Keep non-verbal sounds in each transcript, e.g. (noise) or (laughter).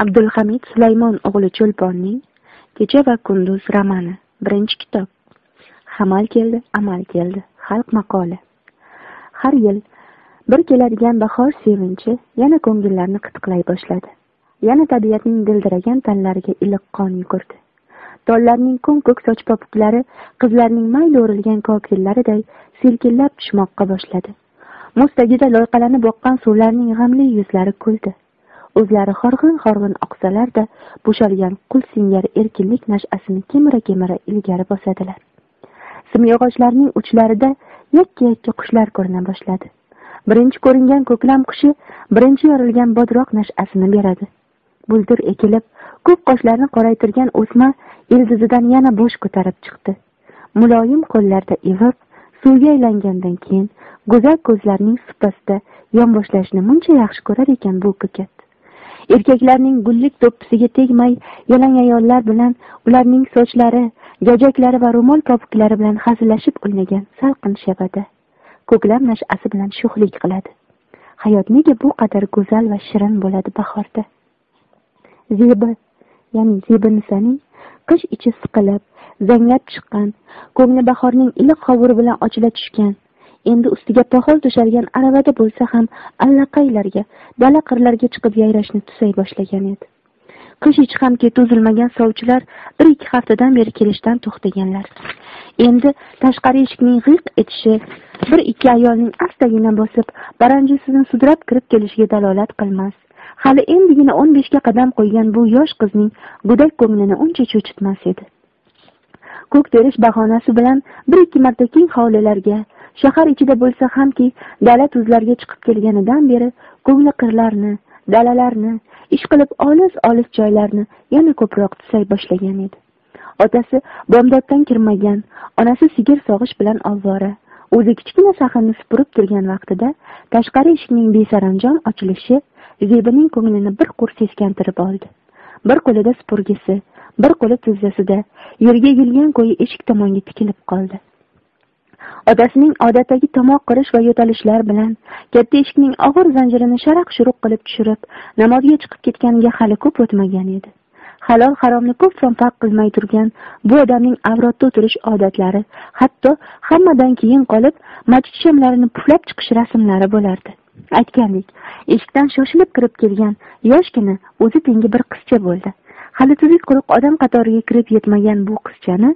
abdulhamid sulaymon o'g'li cho'lponning kecha va kunduz romani birinchi kitob. Hamal keldi amal keldi xalq maqoli. Har yil bir keladigan bahor sevinchi yana ko'ngillarni qitiqlay boshladi. Yana tabiatning dildiragan tanlariga iliq qon yugurdi. Tollarning ko'm ko'k soch popuklari qizlarning mayli o'rilgan kokillariday selkillab tushmoqqa boshladi. Muz tagida loyqalanib oqqan suvlarning g'amli yuzlari kuldi. O'zlari horg'in horg'in oqsalarda bo'shalgan qul singari erkinlik nash'asini kemira kemira ilgari bosadilar. Simyog'ochlarning uchlarida yakka yakka qushlar ko'rina boshladi. Birinchi ko'ringan ko'klam qushi birinchi yorilgan bodroq nash'asini beradi. Bultur ekilib ko'k qoshlarni qoraytirgan o'sma ildizidan yana bosh ko'tarib chiqdi. Muloyim qo'llarda ivib suvga aylangandan keyin go'zal ko'zlarning supasida yonboshlashni muncha yaxshi ko'rar ekan bu ko'kat. Erkaklarning gullik do'ppisiga tegmay yalang ayollar bilan ularning sochlari gajaklari va ro'mol popuklari bilan hazillashib o'ynagan salqin shabada. Ko'klam nash'asi bilan sho'xlik qiladi. Hayot nega bu qadar go'zal va shirin bo'ladi bahorda? Zebi ya'ni zebinisaning qish ichi siqilib zanglab chiqqan ko'ngli bahorning iliq hovuri bilan ochila tushgan endi ustiga poxol to'shalgan aravada bo'lsa ham allaqaylarga dala qirlarga chiqib yayrashni tusay boshlagan edi. Qish ichi ham keti uzilmagan sovchilar bir ikki haftadan beri kelishdan to'xtaganlar. Endi tashqari eshikning g'iyq etishi bir ikki ayolning astagina bosib paranjisini sudrab kirib kelishiga dalolat qilmas. Hali endigina o'n beshga qadam qo'ygan bu yosh qizning go'dak ko'nglini uncha cho'chitmas edi. Ko'k terish bahonasi bilan bir ikki marta keng hovlilarga shahar ichida bo'lsa hamki dala tuzlarga chiqib kelganidan beri ko'ngli qirlarni dalalarni ish qilib olis olis joylarni yana ko'proq tusay boshlagan edi. Otasi bomdoddan kirmagan onasi sigir sog'ish bilan ovvora o'zi kichkina sahnni supurib turgan vaqtida tashqari eshikning besaranjom ochilishi zebining ko'nglini bir qo'r seskantirib oldi. Bir qo'lida supurgisi bir qo'li tizzasida yerga egilgan ko'yi eshik tomonga tikilib qoldi. Otasining odatdagi tomoq qirish va yo'talishlar bilan katta eshikning og'ir zanjirini sharaq shuruq qilib tushirib namozga chiqib ketganiga hali ko'p o'tmagan edi. Halol haromni ko'p farq qilmay turgan bu odamning avrotda o'tirish odatlari hatto hammadan keyin qolib machit shamlarini puflab chiqish rasmlari bo'lardi. Aytgandek eshikdan shoshilib kirib kelgan yoshgina o'zi tengi bir qizcha bo'ldi. Hali tuzuk quruq odam qatoriga kirib yetmagan bu qizchani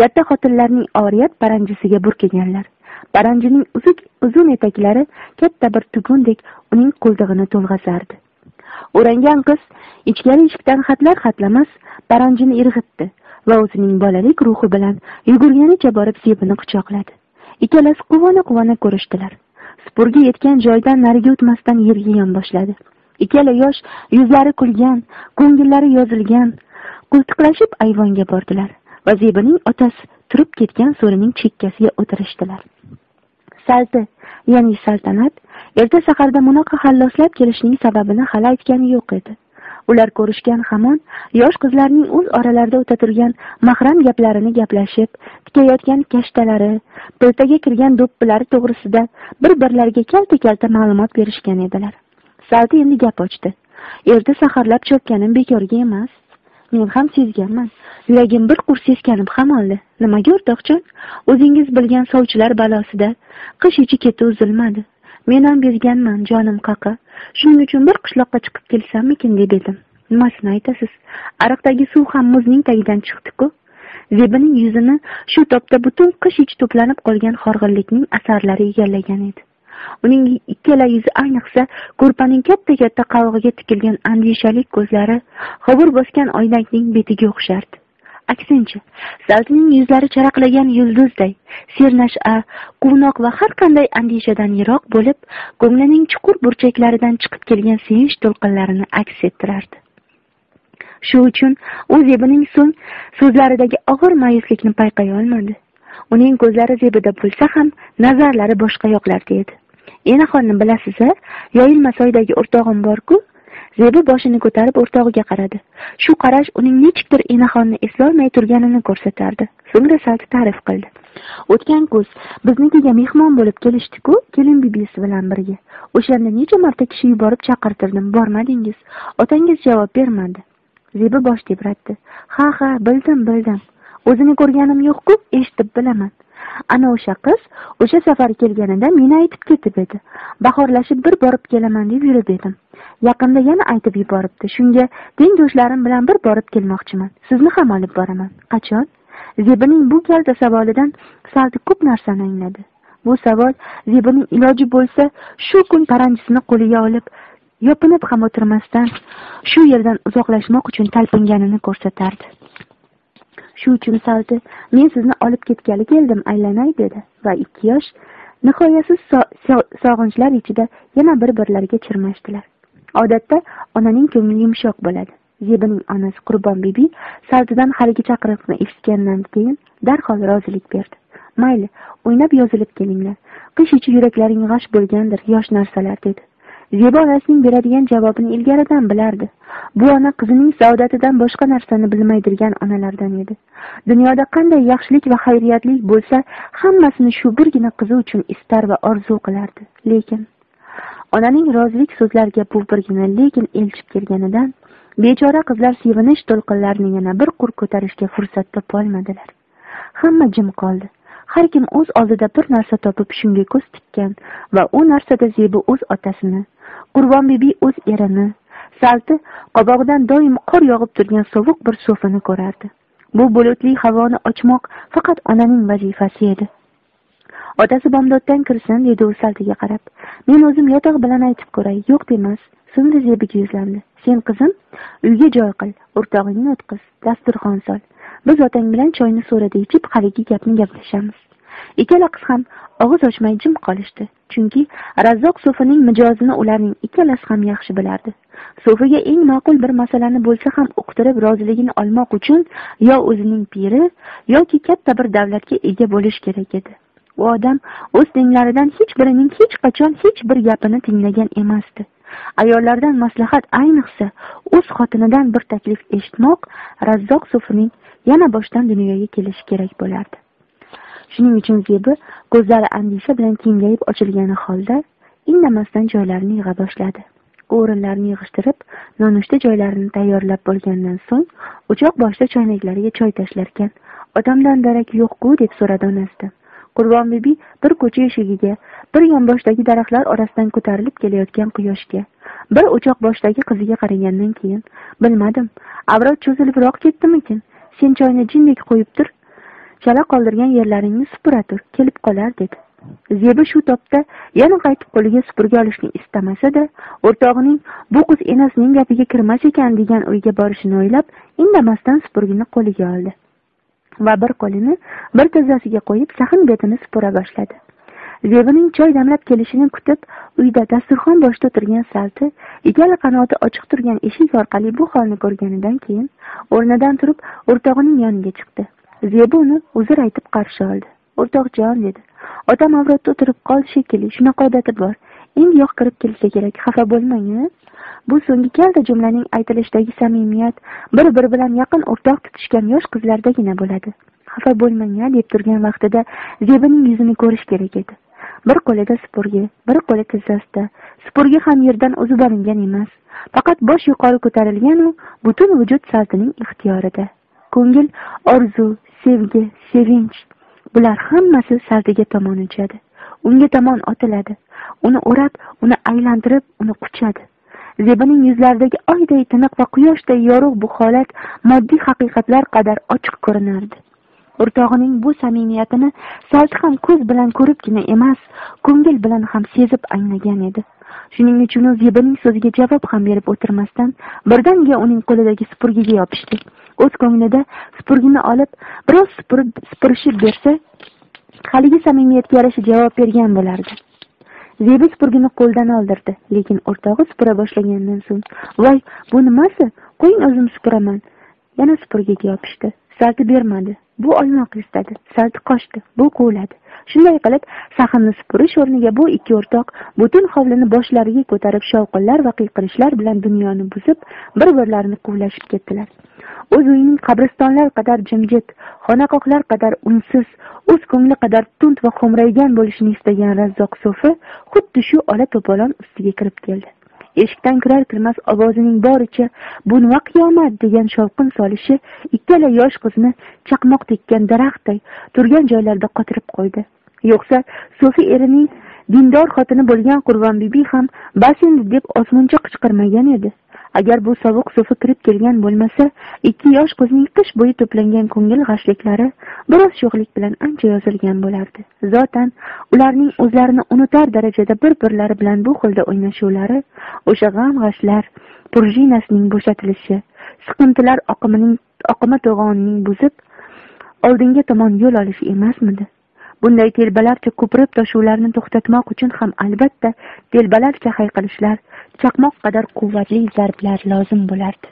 katta xotinlarning oriyat paranjisiga burkaganlar. Paranjining uzuk uzun etaklari katta bir tugundek uning qo'ltig'ini to'lg'azardi o'rangan qiz ichkari eshikdan xatlar xatlamas paranjini irg'itdi va o'zining bolalik ruhi bilan yugurganicha borib sebini quchoqladi. Ikkalasi quvona quvona ko'rishdilar. Supurgi yetgan joydan nariga o'tmasdan yerga yonboshladi ikkala yosh yuzlari kulgan ko'ngillari yozilgan qo'ltiqlashib ayvonga bordilar. Va zebining otasi turib ketgan so'rining chekkasiga o'tirishdilar. Salti ya'ni saltanat erta saharda bunaqa halloslab kelishining sababini hali aytgani yo'q edi. Ular ko'rishgan hamon yosh qizlarning o'z oralarida o'ta turgan mahram gaplarini gaplashib tikayotgan kashtalari piltaga kirgan do'ppilari to'g'risida bir birlariga kalta kalta ma'lumot berishgan edilar. Saldi endi gap ochdi. Erta saharlab chopganim bekorga emas. Men ham sezganman. Yuragim bir qur seskanib ham oldi. Nimaga o'rtoqjon o'zingiz bilgan sovchilar balosida qish ichi keti uzilmadi. Men ham bezganman jonim qaqa. Shuning uchun bir qishloqqa chiqib kelsammikin deb edim. Nimasini aytasiz? Ariqdagi suv ham muzning tagidan chiqdi ku zebining yuzini shu topda butun qish ichi to'planib qolgan horg'inlikning asarlari egallagan edi. Uning ikkala yuzi ayniqsa ko'rpaning katta katta qavig'iga tikilgan andishalik ko'zlari hovur bosgan oynakning betiga o'xshardi. Aksincha saltining yuzlari charaqlagan yulduzday sernash'a quvnoq va har qanday andishadan yiroq bo'lib ko'nglining chuqur burchaklaridan chiqib kelgan sevinch to'lqinlarini aks ettirardi. Shu uchun u zebining so'ng so'zlaridagi og'ir ma'yuslikni payqay olmadi. Uning ko'zlari zebida bo'lsa ham nazarlari boshqa yoqlarda edi. Enaxonni bilasiz a yoyilma soydagi o'rtog'im bor ku zebi boshini ko'tarib o'rtog'iga qaradi. Shu qarash uning nechukdir enaxonni eslolmay turganini ko'rsatardi. So'ngra salti ta'rif qildi. O'tgan kuz biznikiga mehmon bo'lib kelishdi-ku kelin bibisi bilan birga. O'shanda necha marta kishi yuborib chaqirtirdim bormadingiz? Otangiz javob bermadi. Zebi bosh tebratdi. Ha ha bildim bildim. O'zini ko'rganim yo'q-ku eshitib bilaman. Ana o'sha qiz o'sha safar kelganida meni aytib ketib edi. Bahorlashib bir borib kelaman deb yurib edim. Yaqinda yana aytib yuboribdi. Shunga tengdoshlarim bilan bir borib kelmoqchiman. Sizni ham olib boraman. Qachon? Zebining bu kalta savolidan saldi ko'p narsani angladi. Bu savol zebining iloji bo'lsa shu kun paranjisini qo'liga olib yopinib ham o'tirmasdan shu yerdan uzoqlashmoq uchun talpinganini ko'rsatardi. Shu uchun saldi men sizni olib ketgali keldim aylanay dedi. Va ikki yosh nihoyasiz sog'inchlar ichida yana bir birlariga chirmashdilar. Odatda onaning ko'ngli yumshoq bo'ladi. Zebining onasi qurbon bibi saldidan haligi chaqiriqni eshitgandan keyin darhol rozilik berdi. Mayli o'ynab yozilib kelinglar. Qish ichi yuraklaring g'ash bo'lgandir yosh narsalar dedi. Zebi onasining beradigan javobini ilgaridan bilardi. Bu ona qizining saodatidan boshqa narsani bilmaydirgan onalardan edi. Dunyoda qanday yaxshilik va xayriyatlik bo'lsa hammasini shu birgina qizi uchun istar va orzu qilardi. Lekin onaning rozilik so'zlariga bu birgina lekin elchib kelganidan bechora qizlar sevinish to'lqinlarini yana bir qur ko'tarishga fursat topolmadilar hamma jim qoldi. Har kim o'z oldida bir narsa topib shunga ko'z tikkan va u narsada zebi o'z otasini qurbon bibi o'z erini salti qobog'idan doim qor yog'ib turgan sovuq bir so'fini ko'rardi. Bu bulutli havoni ochmoq faqat onaning vazifasi edi. Otasi bomdoddan kirsin dedi u saltiga qarab. Men o'zim yotoq bilan aytib ko'ray yo'q demas so'ngra zebiga yuzlandi. Sen qizim uyga joy qil o'rtog'ingni o'tqiz dasturxon sol. Biz otang bilan choyni so'rada ichib haligi gapni gaplashamiz. Ikkala qiz ham og'iz ochmay jim qolishdi chunki razzoq so'fining mijozini ularning ikkalasi ham yaxshi bilardi. So'figa eng ma'qul bir masalani bo'lsa ham uqtirib roziligini olmoq uchun yo o'zining piri yoki katta bir davlatga ega bo'lish kerak edi. U odam o'z tenglaridan hech birining hech qachon hech bir gapini tinglagan emasdi. Ayollardan maslahat ayniqsa o'z xotinidan bir taklif eshitmoq razzoq so'fining yana boshdan dunyoga kelishi kerak bo'lardi. Shuning uchun zebi ko'zlari andisha bilan kengayib ochilgani holda indamasdan joylarini yig'a boshladi. O'rinlarni yig'ishtirib nonushta joylarini tayyorlab bo'lgandan so'ng o'choq boshida choynaklariga choy tashlarkan. Otamdan darak yo'q-ku deb so'radi onasidan qurbon bibi bir ko'cha eshigiga bir yonboshdagi daraxtlar orasidan ko'tarilib kelayotgan quyoshga bir o'choq boshidagi qiziga qaragandan keyin bilmadim avrod cho'zilibroq ketdimikin? Sen choyni jindek qo'yib tur chala qoldirgan yerlaringni supuratur kelib qolar dedi zebi shu topda yana qaytib qo'liga supurgi olishni istamasa da o'rtog'ining bu qiz enasining gapiga kirmas ekan degan o'yga borishini o'ylab indamasdan supurgini qo'liga oldi va bir qo'lini bir tizzasiga qo'yib sahin betini supura boshladi. Zebining choy damlab kelishini kutib uyda dasturxon boshida o'tirgan salti ikkala qanoti ochiq turgan eshik orqali bu holni ko'rganidan keyin o'rnidan turib o'rtog'ining yoniga chiqdi. Zebi uni uzr aytib qarshi oldi. O'rtoqjon dedi. Otam avratda o'tirib qoldi shekilli shunaqa odati bor. Endiyoq kirib kelsa kerak xafa bo'lmang a bu so'nggi kalta jumlaning aytilishidagi samimiyat bir biri bilan yaqin o'rtoq tutishgan yosh qizlardagina bo'ladi. Xafa bo'lmang a deb turgan vaqtida zebining yuzini ko'rish kerak edi. Bir qo'lida supurgi bir qo'li tizzasida. Supurgi ham yerdan uzib olingan emas faqat bosh yuqori ko'tarilganu butun vujud saltining ixtiyorida. Ko'ngil orzu sevgi sevinch bular hammasi saldiga tomon uchadi. Unga tomon otiladi. Uni o'rab uni aylantirib uni quchadi. Zebining yuzlaridagi oyday tiniq va quyoshday yorug' bu holat moddiy haqiqatlar qadar ochiq ko'rinardi. O'rtog'ining bu samimiyatini salti ham ko'z bilan ko'ribgina emas ko'ngil bilan ham sezib anglagan edi. Shuning uchun u zebining so'ziga javob ham berib o'tirmasdan birdaniga uning qo'lidagi supurgiga yopishdi. O'z ko'nglida supurgini olib biroz supurib supurishib bersa haligi samimiyatga yarasha javob bergan bo'lardi. Zebi supurgini qo'ldan oldirdi lekin o'rtog'i supura boshlagandan so'ng voy bu nimasi? Qo'ying o'zim supuraman. Yana supurgiga yopishdi. Salti bermadi. Bu olmoq istadi salti qochdi. Bu quvladi. Shunday qilib sahnni supurish o'rniga bu ikki o'rtoq butun hovlini boshlariga ko'tarib shovqinlar va qiyqirishlar bilan dunyoni buzib bir birlarini quvlashib ketdilar. O'z uyining qabristonlar qadar jimjit xonaqohlar qadar unsiz o'z ko'ngli qadar tund va xo'mraygan bo'lishini istagan razzoq so'fi xuddi shu ola to'polon ustiga kirib keldi. Eshikdan kirar kirmas ovozining boricha bu nima qiyomat? degan shovqin solishi ikkala yosh qizni chaqmoq tekkan daraxtday turgan joylarida qotirib qo'ydi. Yo'qsa so'fi erining dindor xotini bo'lgan qurbonbibi ham bas endi deb osmoncha qichqirmagan edi. Agar bu sovuq so'fi kirib kelgan bo'lmasa ikki yosh qizning qish bo'yi to'plangan ko'ngil g'ashliklari biroz sho'xlik bilan ancha yozilgan bo'lardi. Zotan ularning o'zlarini unutar darajada bir birlari bilan bu xilda o'ynashuvlari o'sha g'am g'ashlar prujinasining bo'shatilishi siqintilar oqimining oqima to'g'onining buzib oldinga tomon yo'l olishi emasmidi? Bunday telbalarcha ko'pirib toshuvlarni to'xtatmoq uchun ham albatta telbalarcha hayqirishlar chaqmoq qadar quvvatli zarblar lozim bo'lardi.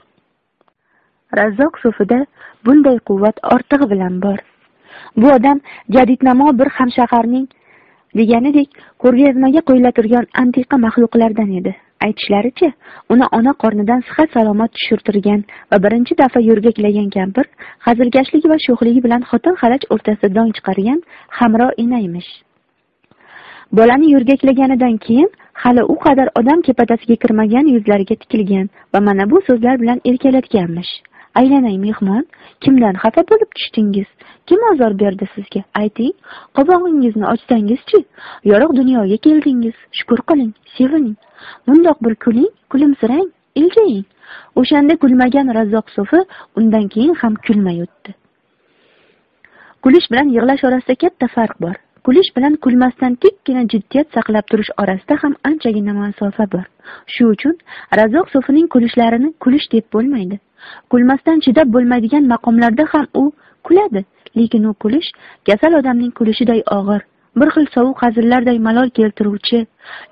Razzoq sufida bunday quvvat ortig'i bilan bor. Bu odam jadidnamo bir hamshaharning deganidek ko'rgazmaga qo'yila turgan antiqa maxluqlardan edi. Aytishlaricha uni ona qornidan sihat salomat tushirtirgan va birinchi daf'a yo'rgaklagan kampir hazilkashligi va sho'xligi bilan xotin xalaj o'rtasida dong chiqargan hamro enaymish bolani yurgaklaganidan keyin hali u qadar odam kepatasiga kirmagan yuzlariga tikilgan va mana bu so'zlar bilan erkalatganmish. Aylanay mehmon kimdan xafa bo'lib tushdingiz? Kim ozor berdi sizga? Ayting qovog'ingizni ochsangizchi? Yorug' dunyoga keldingiz. Shukur qiling sevining. Mundoq bir kuling kulimsirang iljaying o'shanda kulmagan razzoq so'fi undan keyin ham kulmay o'tdi. Kulish bilan yig'lash orasida katta farq bor. Kulish bilan kulmasdan tikkina jiddiyat saqlab turish orasida ham anchagina masofa bor. Shu uchun razzoq so'fining kulishlarini kulish deb bo'lmaydi. Kulmasdan chidab bo'lmaydigan maqomlarda ham u kuladi lekin u kulish kasal odamning kulishiday og'ir. Bir xil sovuq hazillarday malol keltiruvchi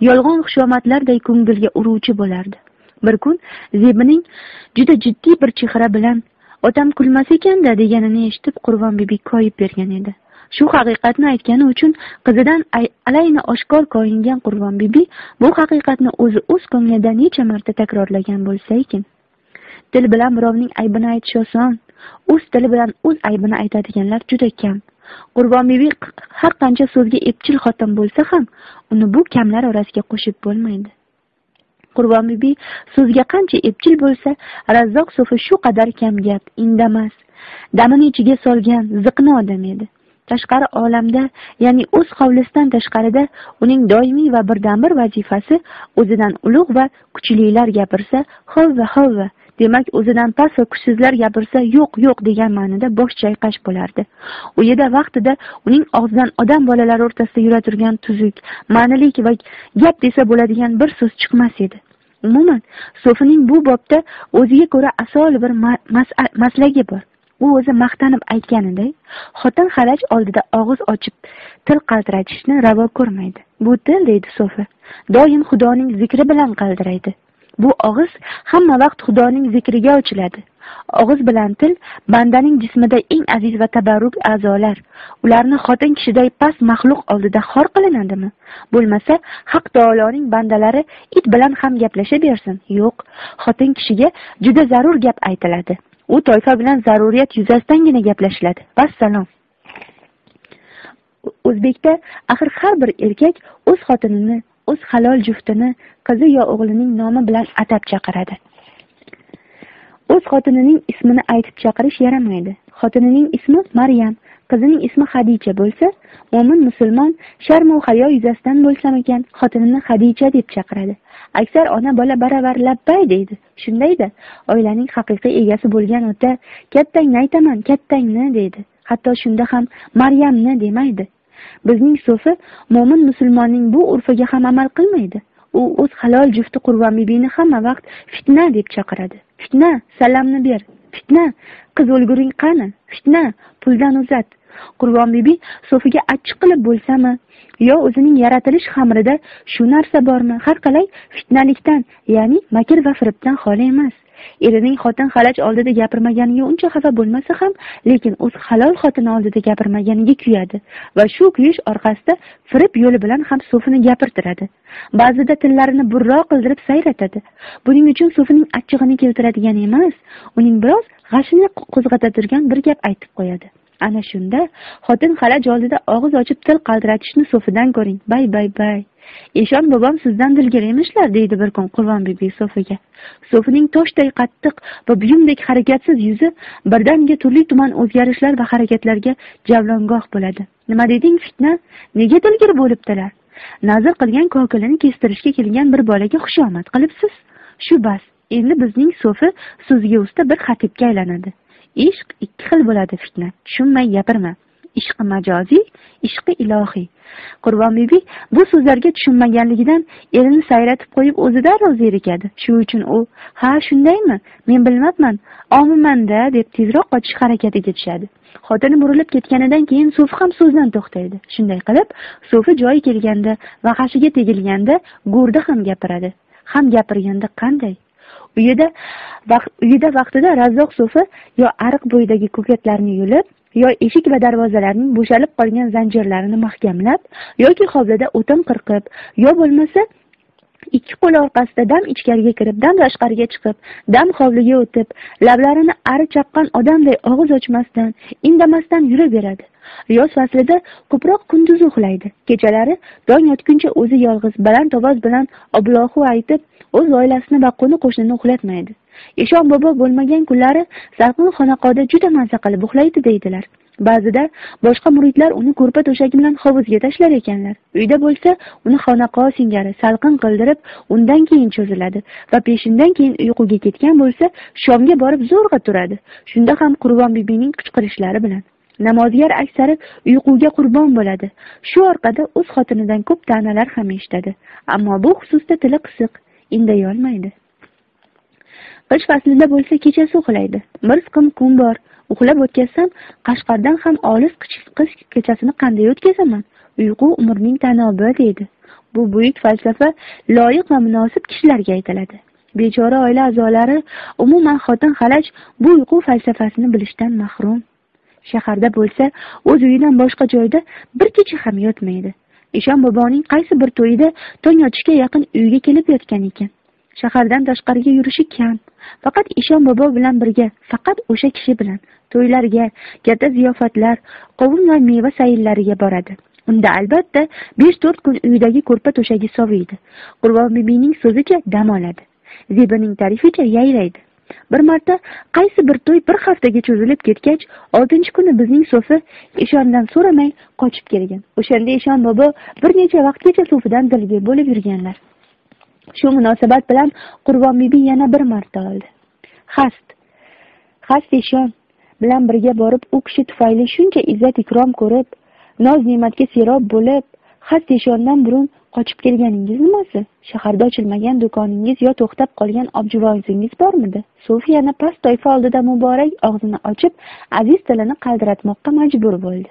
yolg'on xushomadlarday ko'ngilga uruvchi bo'lardi. Bir kun zebining juda jiddiy bir chehra bilan otam kulmas ekanda deganini eshitib qurbon bibi koyib bergan edi. Shu haqiqatni aytgani uchun qizidan alayni oshkor koyingan qurbon bibi bu haqiqatni o'zi o'z ko'nglida necha marta takrorlagan bo'lsa ekan. Til bilan birovning aybini aytish oson o'z tili bilan o'z aybini aytadiganlar juda kam. Qurbon bibi har qancha so'zga epchil xotin bo'lsa ham uni bu kamlar orasiga qo'shib bo'lmaydi. Qurbon bibi so'zga qancha epchil bo'lsa razzoq so'fi shu qadar kamgap indamas damini ichiga solgan ziqna odam edi. Tashqari olamda ya'ni o'z hovlisidan tashqarida uning doimiy va birdan bir vazifasi o'zidan ulug' va kuchlilar gapirsa hovva hovva demak o'zidan past va kuchsizlar gapirsa yo'q yo'q degan ma'noda bosh chayqash bo'lardi. U yerda vaqtida uning og'zidan odam bolalari o'rtasida yura turgan tuzuk ma'nilik va gap desa bo'ladigan bir so'z chiqmas edi. Umuman so'fining bu bobda o'ziga ko'ra asol bir maslagi bor. U o'zi maqtanib aytganiday xotin xalaj oldida og'iz ochib til qaltiratishni ravo ko'rmaydi. Bu til deydi so'fi doim xudoning zikri bilan qaltiraydi bu og'iz hamma vaqt xudoning zikriga ochiladi. Og'iz bilan til bandaning jismida eng aziz va tabarruk a'zolar. Ularni xotin kishiday past maxluq oldida xor qilinadimi? Bo'lmasa haq taoloning bandalari it bilan ham gaplashaversin yo'q xotin kishiga juda zarur gap aytiladi. U toifa bilan zaruriyat yuzasidangina gaplashiladi. Vassalom. O'zbekda axir har bir erkak o'z xotinini o'z halol juftini qizi yo o'g'lining nomi bilan atab chaqiradi. O'z xotinining ismini aytib chaqirish yaramaydi. Xotinining ismi maryam qizining ismi hadicha bo'lsa mo'min musulmon sharmu hayo yuzasidan bo'lsamikan xotinini hadicha deb chaqiradi. Aksar ona bola baravar labbay deydi. Shundayda oilaning haqiqiy egasi bo'lgan ota kattangni aytaman kattangni deydi. Hatto shunda ham maryamni demaydi. Bizning so'fi mo'min musulmonning bu urfiga ham amal qilmaydi. U o'z halol jufti qurbon bibini hamma vaqt fitna deb chaqiradi. Fitna salamni ber. Fitna qiz o'lguring qani? Fitna puldan uzat. Qurbon bibi so'figa achchiq qilib bo'lsami? Yo o'zining yaratilish xamrida shu narsa bormi? Har qalay fitnalikdan ya'ni makr va firibdan xoli emas. Erining xotin xalaj oldida gapirmaganiga uncha xafa bo'lmasa ham lekin o'z halol xotini oldida gapirmaganiga kuyadi va shu kuyish orqasida firib yo'li bilan ham so'fini gapirtiradi. Ba'zida tillarini burroq qildirib sayratadi. Buning uchun so'fining achchig'ini keltiradigan emas uning biroz g'ashini qo'zg'atadigan bir gap aytib qo'yadi. Ana shunda xotin xalaj oldida og'iz ochib til qaldiratishni so'fidan ko'ring. Bay bay bay. Eshon bobom sizdan dilgir emishlar deydi bir kun qurbon bibi so'figa. So'fining toshday qattiq va buyumdek harakatsiz yuzi birdaniga turli tuman o'zgarishlar va harakatlarga javlongoh bo'ladi. Nima deding fitna? Nega dilgir bo'libdilar nazr qilgan kokilini kestirishga kelgan bir bolaga xushomad qilibsiz. Shu bas endi bizning so'fi so'zga usta bir xatibga aylanadi. Ishq ikki xil bo'ladi fitna. Tushunmay gapirma. Ishqi majoziy ishqi ilohiy. Qurbon bibi bu so'zlarga tushunmaganligidan erini sayratib qo'yib o'zi darrov zerikadi shu uchun u ha shundaymi? Men bilmabman. Omimanda deb tezroq qochish harakatiga tushadi. Xotini burilib ketganidan keyin so'fi ham so'zdan to'xtaydi. Shunday qilib so'fi joyi kelganda va g'ashiga tegilganda go'rda ham gapiradi. Ham gapirganda qanday? Uyida uyida vaqtida razzoq so'fi yo ariq bo'yidagi ko'katlarni yulib yo eshik va darvozalarning bo'shalib qolgan zanjirlarini mahkamlab yoki hovlida o'tin qirqib yo bo'lmasa ikki qo'li orqasida dam ichkariga kirib dam tashqariga chiqib dam hovliga o'tib lablarini ari chaqqan odamday og'iz ochmasdan indamasdan yuraveradi. Yoz faslida ko'proq kunduzi uxlaydi. Kechalari dong yotguncha o'zi yolg'iz baland ovoz bilan oblohu aytib o'z oilasini va qo'ni qo'shnini uxlatmaydi. Eshon bobo bo'lmagan kunlari salqin xonaqoda juda maza qilib uxlaydi deydilar. Ba'zida boshqa muridlar uni ko'rpa to'shagi bilan hovuzga tashlar ekanlar. Uyda bo'lsa uni xonaqo singari salqin qildirib undan keyin cho'ziladi va peshindan keyin uyquga ketgan bo'lsa shomga borib zo'rg'a turadi. Shunda ham qurbon bibining qichqirishlari bilan. Namozgar aksari uyquga qurbon bo'ladi. Shu orqada o'z xotinidan ko'p ta'nalar ham eshitadi. Ammo bu xususda tili qisiq indayolmaydi qish faslida bo'lsa kechasi uxlaydi bir siqim kun bor. Uxlab o'tkazsam qashqardan ham olis qish kechasini qanday o'tkazaman? Uyqu umrning tanobi deydi. Bu buyuk falsafa loyiq va munosib kishilarga aytiladi. Bechora oila a'zolari umuman xotin xalaj bu uyqu falsafasini bilishdan mahrum. Shaharda bo'lsa o'z uyidan boshqa joyda bir kecha ham yotmaydi. Eshon boboning qaysi bir to'yida tong otishga yaqin uyga kelib yotgan ekan. Shahardan tashqariga yurishi kam. Faqat eshon bobo bilan birga faqat o'sha kishi bilan to'ylarga katta ziyofatlar qovun va meva sayillariga boradi. Unda albatta besh to'rt kun uyidagi ko'rpa to'shagi soviydi. Qurbon bibining so'zicha dam oladi. Zebining tarificha yayraydi. Bir marta qaysi bir to'y bir haftaga cho'zilib ketgach oltinchi kuni bizning so'fi eshondan so'ramay qochib kelgan. O'shanda eshon bobo bir necha vaqtgacha so'fidan dilga bo'lib yurganlar. Shu munosabat bilan qurbon bibi yana bir marta oldi. Hast hast eshon bilan birga borib u kishi tufayli shuncha izzat ikrom ko'rib noz ne'matga serob bo'lib hast eshondan burun qochib kelganingiz nimasi? Shaharda ochilmagan do'koningiz yo to'xtab qolgan objivozingiz bormidi? Sofiya yana past toifa oldida muborak og'zini ochib aziz tilini qaldiratmoqqa majbur bo'ldi.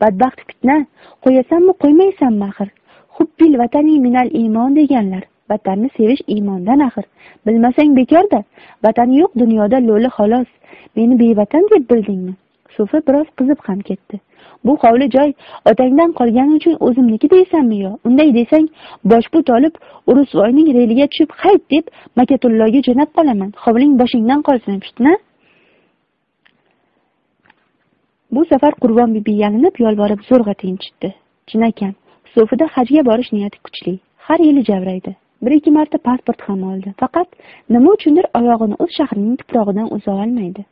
Badbaxt fitna qo'yasanmi qo'ymaysanmi axir? Hubbil vatani minal iymon deganlar vatanni sevish iymondan axir. Bilmasang bekorda vatani yo'q dunyoda lo'li xolos. Meni bevatan deb bildingmi? So'fi biroz qizib ham ketdi. Bu hovli joy otangdan qolgani uchun o'zimniki deysanmi yo? Unday desang boshput olib urusvoyning religa tushib hayt deb makatulloga jo'nab qolaman. Hovling boshingdan qolsin fitna. Bu safar qurbon bibi yalinib yolvorib zo'rg'a tinchitdi. Chinakam so'fida hajga borish niyati kuchli. Har yili javraydi. Bir ikki marta pasport ham oldi. Faqat nima uchundir oyog'ini o'z shahrining tuprog'idan uza olmaydi.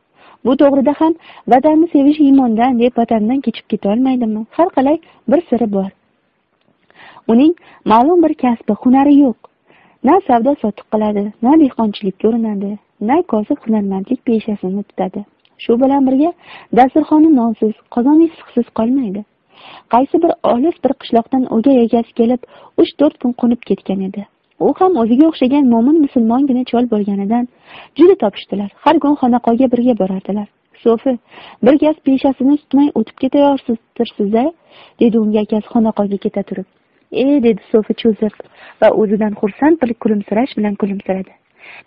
Bu to'g'rida ham vatanni sevish iymondan deb vatandan kechib ketolmaydimi? Har qalay bir siri bor. Uning ma'lum bir kasbi hunari yo'q. Na savdo sotiq qiladi na dehqonchilikka urinadi na kosib hunarmandlik peshasini tutadi. Shu bilan birga dasturxoni nonsiz qozoni issiqsiz qolmaydi. Qaysi bir olis bir qishloqdan o'gay egasi kelib uch to'rt kun qo'nib ketgan edi. U ham o'ziga o'xshagan mo'min musulmongina chol bo'lganidan juda topishdilar. Har kun xonaqoga birga borardilar. So'fi bir gaz peshasini tutmay o'tib ketayorsiz a dedi unga akasi xonaqoga keta turib. E dedi so'fi cho'zib va o'zidan xursand bir kulimsirash bilan kulimsiradi.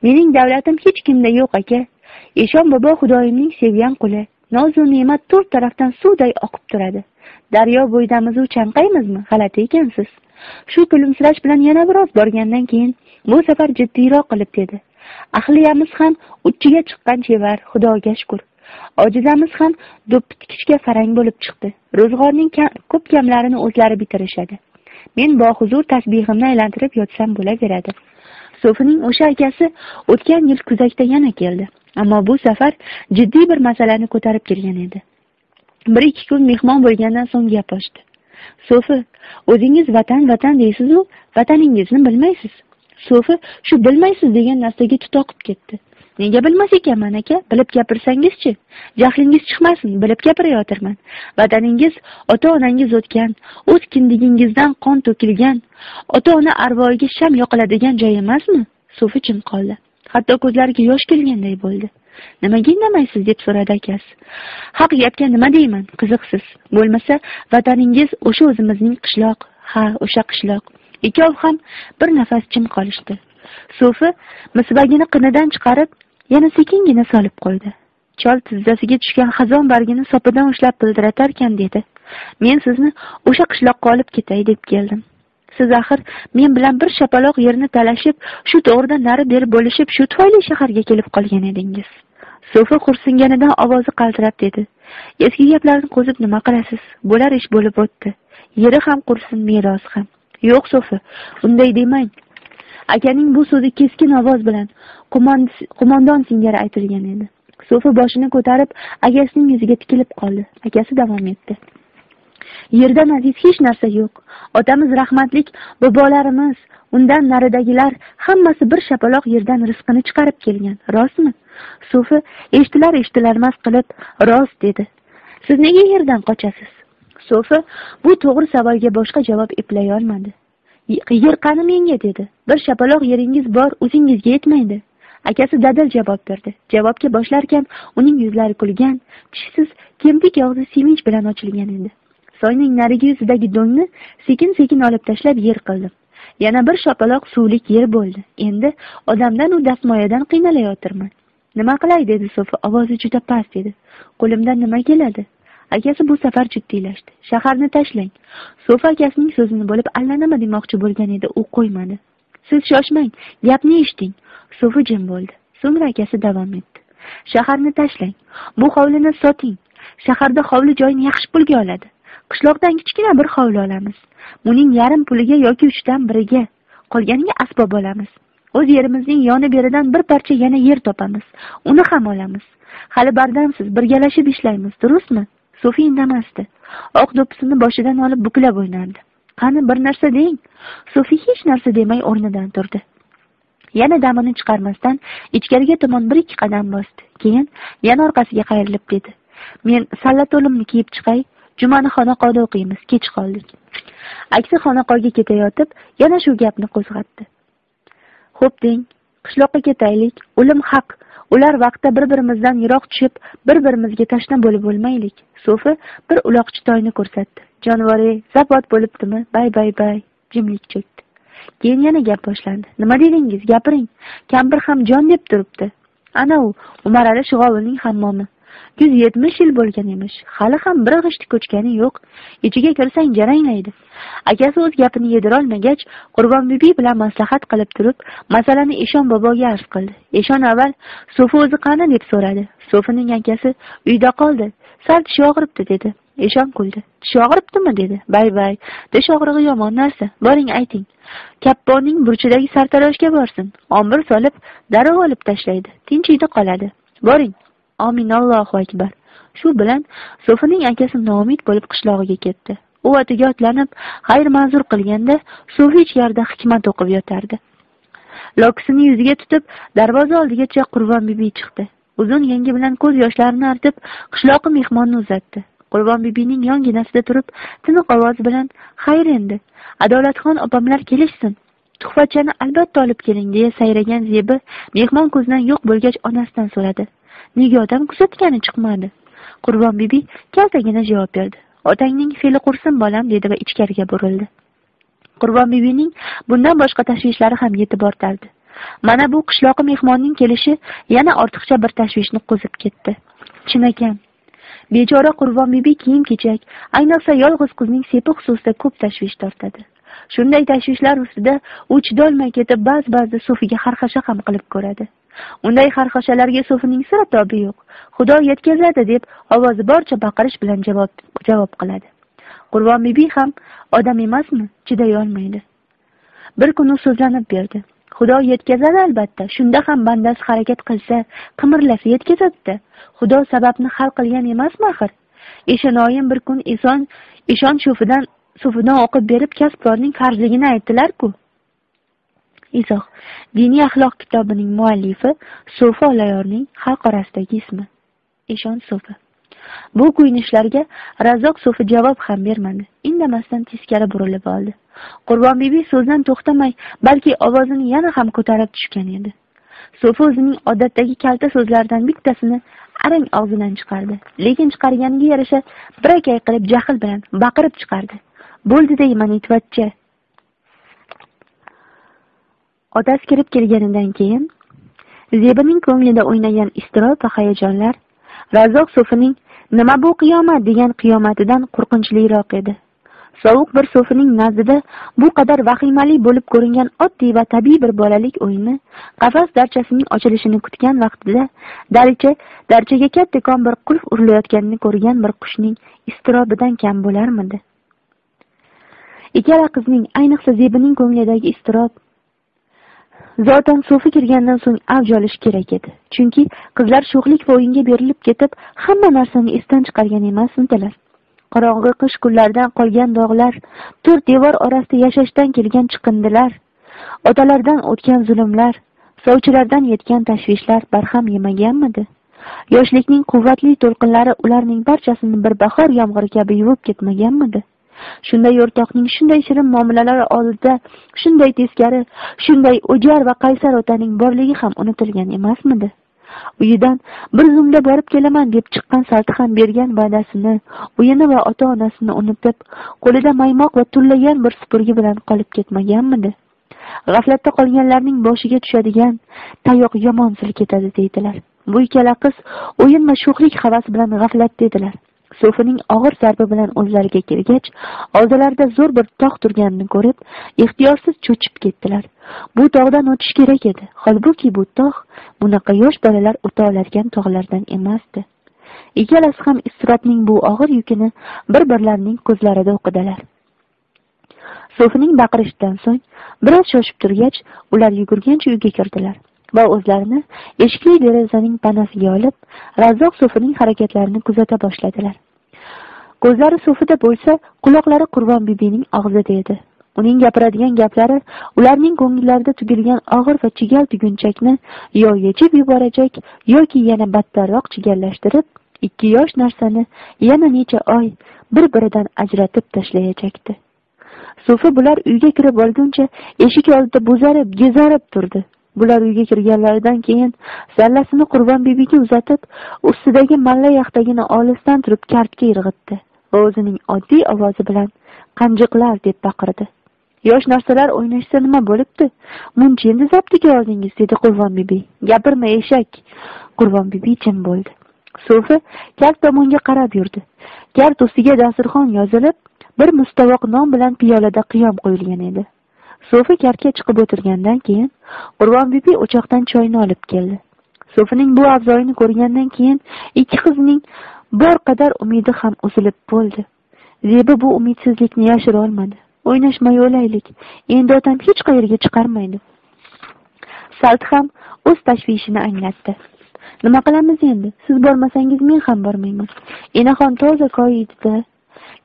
Mening davlatim hech kimda yo'q aka. Eshon bobo xudoyimning sevgan quli nozu ne'mat to'rt tarafdan suvday oqib turadi. Daryo bo'yidamizu chanqaymizmi? G'alati ekansiz. Shu kulimsirash bilan yana biroz borgandan keyin bu safar jiddiyroq qilib dedi. Ahliyamiz ham uchiga chiqqan chevar xudoga shukur ojizamiz ham do'ppi tikishga farang bo'lib chiqdi. Ro'zg'orning ko'p kamlarini o'zlari bitirishadi. Men bohuzur tasbehimni aylantirib yotsam bo'laveradi. So'fining o'sha akasi o'tgan yil kuzakda yana keldi ammo bu safar jiddiy bir masalani ko'tarib kelgan edi. Bir ikki kun mehmon bo'lgandan so'ng gap ochdi so'fi o'zingiz vatan vatan deysizu vataningizni bilmaysiz. So'fi shu bilmaysiz degan narsaga tutoqib ketdi. Nega bilmas ekanman aka? Bilib gapirsangizchi. Jahlingiz chiqmasin bilib gapirayotirman. Vataningiz ota onangiz o'tgan o'z kindigingizdan qon to'kilgan ota ona arvohiga sham yoqiladigan joy emasmi? So'fi jim qoldi. Hatto ko'zlariga yosh kelganday bo'ldi. Nimaga indamaysiz deb so'radi akasi. Haq gapga nima deyman qiziqsiz. Bo'lmasa vataningiz o'sha o'zimizning qishloq ha o'sha qishloq. Ikkov ham bir nafas jim qolishdi. So'fi misbagini qinidan chiqarib yana sekingina solib qo'ydi. Chol tizzasiga tushgan xazon bargini sopidan ushlab pildiratarkan dedi. Men sizni o'sha qishloqqa olib ketay deb keldim. Siz axir men bilan bir shapaloq yerni talashib shu to'g'rida nari beri bo'lishib shu tufayli shaharga kelib qolgan edingiz. So'fi xo'rsinganidan ovozi qaltirab dedi. Eski gaplarni qo'zib nima qilasiz? Bo'lar ish bo'lib o'tdi. Yeri ham qursin merosi ham. Yo'q so'fi unday demang. Akaning bu so'zi keskin ovoz bilan qo'mondon singari aytilgan edi. So'fi boshini ko'tarib akasining yuziga tikilib qoldi. Akasi davom etdi. Yerdan aziz hech narsa yo'q. Otamiz rahmatlik bobolarimiz undan naridagilar hammasi bir shapaloq yerdan rizqini chiqarib kelgan. Rostmi? Sufi eshitilar eshitilarmas qilib rost dedi. Siz nega yerdan qochasiz? So'fi bu to'g'ri savolga boshqa javob eplay olmadi. Yer qani menga dedi. Bir shapaloq yeringiz bor o'zingizga yetmaydi. Akasi dadil javob berdi. Javobga boshlarkan uning yuzlari kulgan tishsiz kemtik og'zi sevinch bilan ochilgan edi. Soyning narigi yuzidagi do'ngni sekin sekin olib tashlab yer qildim. Yana bir shapaloq suvlik yer bo'ldi. Endi odamdan u dastmoyadan qiynalayotirman nima qilay dedi so'fi ovozi juda past edi. Qo'limdan nima keladi? Akasi bu safar jiddiylashdi. Shaharni tashlang. So'fi akasining so'zini bo'lib allanima demoqchi bo'lgan edi. U qo'ymadi. Siz shoshmang gapni eshiting. So'fi jim bo'ldi. So'ngra akasi davom etdi. Shaharni tashlang. Bu hovlini soting. Shaharda hovli joyini yaxshi pulga oladi. Qishloqdan kichkina bir hovli olamiz. Buning yarim puliga yoki uchdan biriga qolganiga asbob olamiz. O'z yerimizning yoni beridan bir parcha yana yer topamiz. Uni ham olamiz. Hali bardamsiz birgalashib ishlaymiz durustmi? So'fi indamasdi. Oq do'ppisini boshidan olib buklab o'ynardi. Qani bir narsa deng? So'fi hech narsa demay o'rnidan turdi. Yana damini chiqarmasdan ichkariga tomon bir ikki qadam bosdi. Keyin yana orqasiga qayrilib dedi. Men salla to'limni kiyib chiqay jumani xonaqoda o'qiymiz kech qoldik. Aksi xonaqoga ketayotib yana shu gapni qo'zg'atdi. Xo'p deng qishloqqa ketaylik o'lim haq. Ular vaqtda bir birimizdan yiroq tushib bir birimizga tashna bo'lib o'lmaylik. So'fi bir uloqchi toyni ko'rsatdi. Jonivor ey zabot bo'libdimi? Bay bay bay jimlik cho'kdi. Keyin yana gap boshlandi. Nima dedingiz? Gapiring. Kampir ham jon deb turibdi. Ana u umarali shig'ovulning hammomi yuz yetmish yil bo'lgan emish. Hali ham bir g'isht ko'chgani yo'q. Ichiga kirsang jaranglaydi. Akasi o'z gapini yedirolmagach qurbonbibi bilan maslahat qilib turib masalani eshon boboga arz qildi. Eshon avval so'fi o'zi qani? deb so'radi. So'fining akasi uyda qoldi. Sal tishi og'ribdi dedi. Eshon kuldi. Tishi og'ribdimi? dedi. Bay bay tish og'rig'i yomon narsa. Boring ayting. Kapponning burchidagi sartaroshga borsin. Ombir solib darrov olib tashlaydi. Tinchiydi qoladi. Boring. Omin allohu akbar. Shu bilan so'fining akasi noumid bo'lib qishlog'iga ketdi. U otiga otlanib xayr manzur qilganda so'fi ichkarida hikmat o'qib yotardi. Lokisini yuziga tutib darvoza oldigacha qurbon bibi chiqdi. Uzun yengi bilan ko'z yoshlarini artib qishloqi mehmonni uzatdi. Qurbon bibining yonginasida turib tiniq ovoz bilan xayr endi adolatxon opamlar kelishsin. Tuhfachani albatta olib keling deya sayragan zebi mehmon ko'zdan yo'q bo'lgach onasidan so'radi. Nega odam kuzatgani chiqmadi. Qurbon bibi kaltagina javob berdi. Otangning fe'li qursin bolam dedi va ichkariga burildi. Qurbon bibining bundan boshqa tashvishlari ham yetib ortardi. Mana bu qishloqi mehmonning kelishi yana ortiqcha bir tashvishni qo'zib ketdi. Chinakam bechora qurbon bibi kiyim kechak ayniqsa yolg'iz qizning sepi xususida ko'p tashvish tortadi. Shunday tashvishlar ustida u chidolmay ketib ba'zi ba'zida so'figa xarxasha ham qilib ko'radi. Unday xarxashalarga so'fining sira tobi yo'q. Xudo yetkazadi deb ovozi boricha baqirish bilan javob javob qiladi. Qurbon bibi ham odam emasmi? Chiday olmaydi bir kuni so'zlanib berdi. Xudo yetkazadi albatta. Shunda ham bandasi harakat qilsa qimirlasa yetkazadida. Xudo sababni hal qilgan emasmi axir? Eshanoyim bir kun eson eshon sho'fidan sufidan o'qib berib kasbkorning qarzligini aytdilar-ku. Izoh. Diniy axloq kitobining muallifi so'fi olayorning xalq orasidagi ismi. Eshon so'fi bu kuyinishlarga razzoq so'fi javob ham bermadi. Indamasdan teskari burilib oldi. Qurbon bibi so'zdan to'xtamay balki ovozini yana ham ko'tarib tushgan edi. So'fi o'zining odatdagi kalta so'zlaridan bittasini arang og'zidan chiqardi. Lekin chiqarganiga yarasha birakay qilib jahl bilan baqirib chiqardi. Bo'ldi deyman itvatcha otasi kirib kelganidan keyin zebining ko'nglida o'ynagan iztirob va hayajonlar razzoq so'fining nima bu qiyomat? degan qiyomatidan qo'rqinchliroq edi. Sovuq bir so'fining nazdida bu qadar vahimali bo'lib ko'ringan oddiy va tabiiy bir bolalik o'yini qafas darchasining ochilishini kutgan vaqtida darcha darchaga kattakon bir qulf urilayotganini ko'rgan bir qushning iztirobidan kam bo'larmidi? Ikkala qizning ayniqsa zebining ko'nglidagi iztirob zotan so'fi kirgandan so'ng avj olishi kerak edi. Chunki qizlar sho'xlik va o'yinga berilib ketib hamma narsani esdan chiqargan emasmidilar qorong'i qish kunlaridan qolgan dog'lar to'rt devor orasida yashashdan kelgan chiqindilar otalardan o'tgan zulmlar sovchilardan yetgan tashvishlar barham yemaganmidi? Yoshlikning quvvatli to'lqinlari ularning barchasini bir bahor yomg'iri kabi yuvib ketmaganmidi? Shunday o'rtoqning shunday shirin muomalalari oldida shunday teskari shunday o'jar va qaysar otaning borligi ham unutilgan emasmidi? Uyidan bir zumda borib kelaman deb chiqqan salti ham bergan va'dasini uyini va ota onasini unutib qo'lida maymoq va tullagan bir supurgi bilan qolib ketmaganmidi? G'aflatda qolganlarning boshiga tushadigan tayoq yomon silkitadi deydilar. Bu ikkala qiz o'yin va sho'xlik havasi bilan g'aflatda edilar so'fining og'ir zarbi bilan o'zlariga kelgach oldilarida zo'r bir tog' turganini ko'rib ixtiyorsiz cho'chib ketdilar. Bu tog'dan o'tish kerak edi. Holbuki bu tog' bunaqa yosh bolalar o'ta oladigan tog'lardan emasdi. Ikkalasi ham iztirobning bu og'ir yukini bir birlarining ko'zlarida o'qidilar. So'fining baqirishidan so'ng biroz shoshib turgach ular yugurgancha uyga kirdilar. Va o'zlarini eshikli derazaning panasiga olib razzoq so'fining harakatlarini kuzata boshladilar. Ko'zlari so'fida bo'lsa quloqlari qurbon bibining og'zida edi. Uning gapiradigan gaplari ularning ko'ngillarida tugilgan og'ir va chigal tugunchakni yo yechib yuborajak yoki yana battarroq chigallashtirib ikki yosh narsani yana necha oy bir biridan ajratib tashlayajakdi. So'fi bular uyga kirib olguncha eshik oldida bo'zarib gezarib turdi. Bular uyga kirganlaridan keyin sallasini qurbon bibiga uzatib ustidagi malla yaxtagini olisdan turib kartga irg'itdi va o'zining oddiy ovozi bilan qanjiqlar deb baqirdi. Yosh narsalar o'ynashsa nima bo'libdi? Muncha endi zaptiga oldingiz dedi qurbon bibi. Gapirma eshak! Qurbon bibi jim bo'ldi. So'fi kart tomonga qarab yurdi. Kart ustiga dasturxon yozilib bir mustavoq non bilan piyolada qiyom qo'yilgan edi. So'fi kartga chiqib o'tirgandan keyin qurbon bibi o'choqdan choyni olib keldi. So'fining bu avzoyini ko'rgandan keyin ikki qizning bor qadar umidi ham uzilib bo'ldi. Zebi bu umidsizlikni yashira olmadi. O'ynashmay o'laylik endi otam hech qayerga chiqarmaydi. Salt ham o'z tashvishini anglatdi. Nima qilamiz endi? Siz bormasangiz men ham bormayman. Enaxon toza koyidida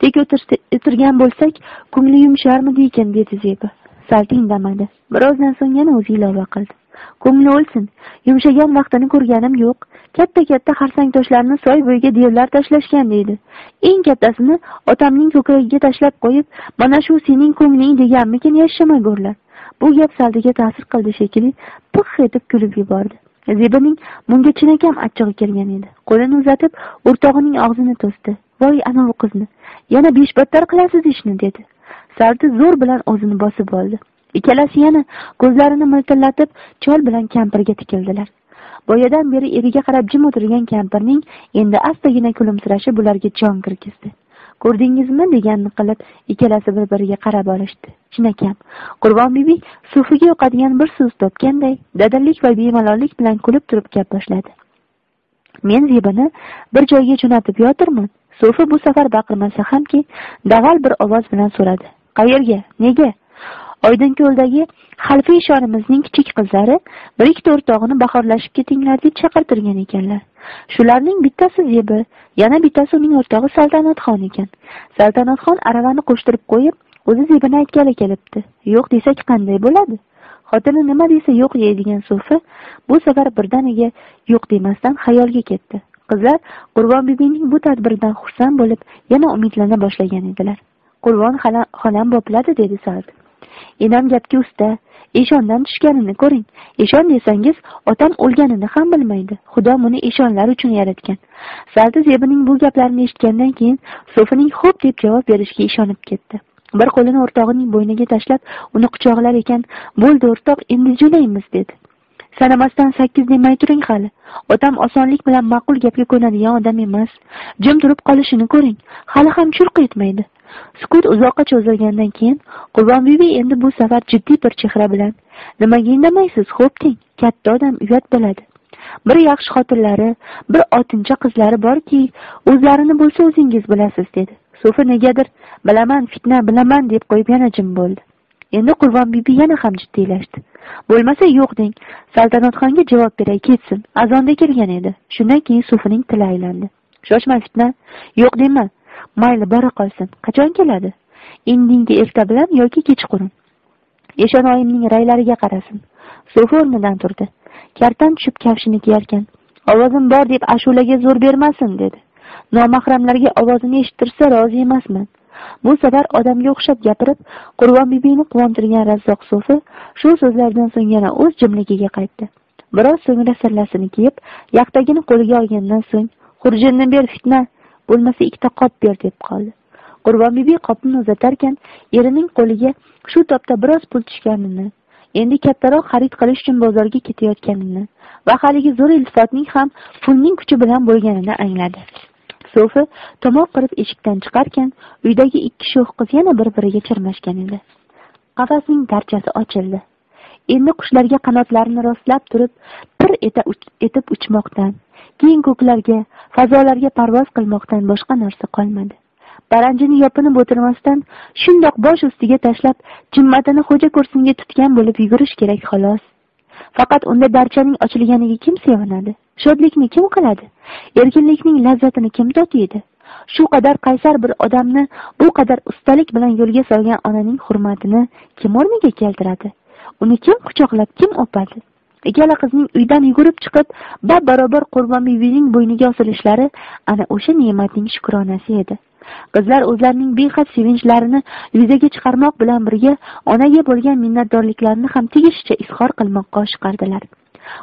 tek o'tirgan bo'lsak ko'ngli yumsharmidi ekan dedi zebi. Salti indamadi birozdan so'ng yana o'zi ilova qildi. Ko'ngli o'lsin. Yumshagan vaqtini ko'rganim yo'q. Katta katta xarsang toshlarni soy bo'yiga devlar tashlashgan deydi. Eng kattasini otamning ko'kragiga tashlab qo'yib mana shu sening ko'ngling deganmikin yashamagurlar bu gap saldiga ta'sir qildi shekilli pix etib kulib yubordi. Zebining bunga chinakam achchig'i kelgan edi. Qo'lini uzatib o'rtog'ining og'zini to'sdi. Voy anavi qizni yana beshbattar qilasiz ishni dedi. Saldi zo'r bilan o'zini bosib oldi. Ikkalasi yana ko'zlarini miltillatib chol bilan kampirga tikildilar. Boyadan beri eriga qarab jim o'tirgan kampirning endi astagina kulimsirashi bularga jon kirgizdi. Ko'rdingizmi? deganni qilib ikkalasi bir biriga qarab olishdi. Chinakam qurbon bibi sufiga yoqadigan bir so'z topganday dadillik va bemalollik bilan kulib turib gap boshladi. Men zebini bir joyga jo'natib yotirman. So'fi bu safar baqirmasa hamki daval bir ovoz bilan so'radi. Qayerga nega? Oydin ko'ldagi xalfa eshonimizning kichik qizlari bir ikkita o'rtog'ini bahorlashib ketinglar deb chaqirtirgan ekanlar. Shularning bittasi zebi yana bittasi uning o'rtog'i saltanatxon ekan. Saltanatxon aravani qo'shtirib qo'yib o'zi zebini aytgani kelibdi. Yo'q desak qanday bo'ladi? Xotini nima desa yo'q deydigan so'fi bu safar birdaniga yo'q demasdan xayolga ketdi. Qizlar qurbon bibining bu tadbiridan xursand bo'lib yana umidlana boshlagan edilar. Qurbon xonam bopiladi dedi salt enam gapga usta eshondan tushganini ko'ring. Eshon desangiz otam o'lganini ham bilmaydi. Xudo buni eshonlar uchun yaratgan. Saldi zebining bu gaplarini eshitgandan keyin so'fining xo'p deb javob berishiga ishonib ketdi. Bir qo'lini o'rtog'ining bo'yniga tashlab uni quchoqlar ekan bo'ldi o'rtoq endi jo'naymiz dedi. Sanamasdan sakkiz demay turing hali. Otam osonlik bilan ma'qul gapga ko'nadigan odam emas. Jim turib qolishini ko'ring. Hali ham churq etmaydi. Sukut uzoqqa cho'zilgandan keyin qurbon bibi endi bu safar jiddiy bir chehra bilan nimaga indamaysiz? Xo'p deng katta odam uyat bo'ladi. Bir yaxshi xotinlari bir otincha qizlari borki o'zlarini bo'lsa o'zingiz bilasiz dedi. So'fi negadir bilaman fitna bilaman deb qo'yib yana jim bo'ldi. Endi qurbon bibi yana ham jiddiylashdi. Bo'lmasa yo'q deng saltanatxonga javob beray ketsin azonda kelgan edi. Shundan keyin so'fining tili aylandi. Shoshma fitna yo'q dema mayli bora qolsin. Qachon keladi? Indingi erta bilan yoki kechqurun? Eshonoyimning raylariga qarasin. So'fi o'rnidan turdi. Kartan tushib kafshini kiyarkan. Ovozim bor deb ashulaga zo'r bermasin dedi. Nomahramlarga ovozini eshittirsa rozi emasman. Bu safar odamga o'xshab gapirib qurbon bibini quvontirgan razzoq so'fi shu so'zlardan so'ng yana o'z jimligiga qaytdi. Biroz so'ngra sallasini kiyib yaxtagini qo'liga olgandan so'ng xurjinni ber fitna! Bo'lmasa ikkita qop ber deb qoldi. Qurbon bibi qopni uzatarkan erining qo'liga shu topda biroz pul tushganini endi kattaroq xarid qilish uchun bozorga ketayotganini va haligi zo'r iltifotning ham pulning kuchi bilan bo'lganini angladi. So'fi tomoq qirib eshikdan chiqarkan uydagi ikki sho'x qiz yana bir biriga chirmashgan edi. Qafasning darchasi ochildi. Endi qushlarga qanotlarini rostlab turib pir etib uchmoqdan keyin ko'klarga fazolarga parvoz qilmoqdan boshqa narsa qolmadi. Paranjini yopinib o'tirmasdan shundoq bosh ustiga tashlab jimmatini xo'ja ko'rsinga tutgan bo'lib yugurish kerak xolos. Faqat unda darchaning ochilganiga kim sevinadi shodlikni kim qiladi? Erkinlikning lazzatini kim totiydi? Shu qadar qaysar bir odamni bu qadar ustalik bilan yo'lga solgan onaning hurmatini kim o'rniga keltiradi? Uni kim quchoqlab kim o'padi? Ikkala qizning uydan yugurib chiqib bab barobar qurbon bibining bo'yniga osilishlari ana o'sha ne'matning shukronasi edi. Qizlar o'zlarining behad sevinchlarini yuzaga chiqarmoq bilan birga onaga bo'lgan minnatdorliklarini ham tegishicha izhor qilmoqqa oshiqardilar.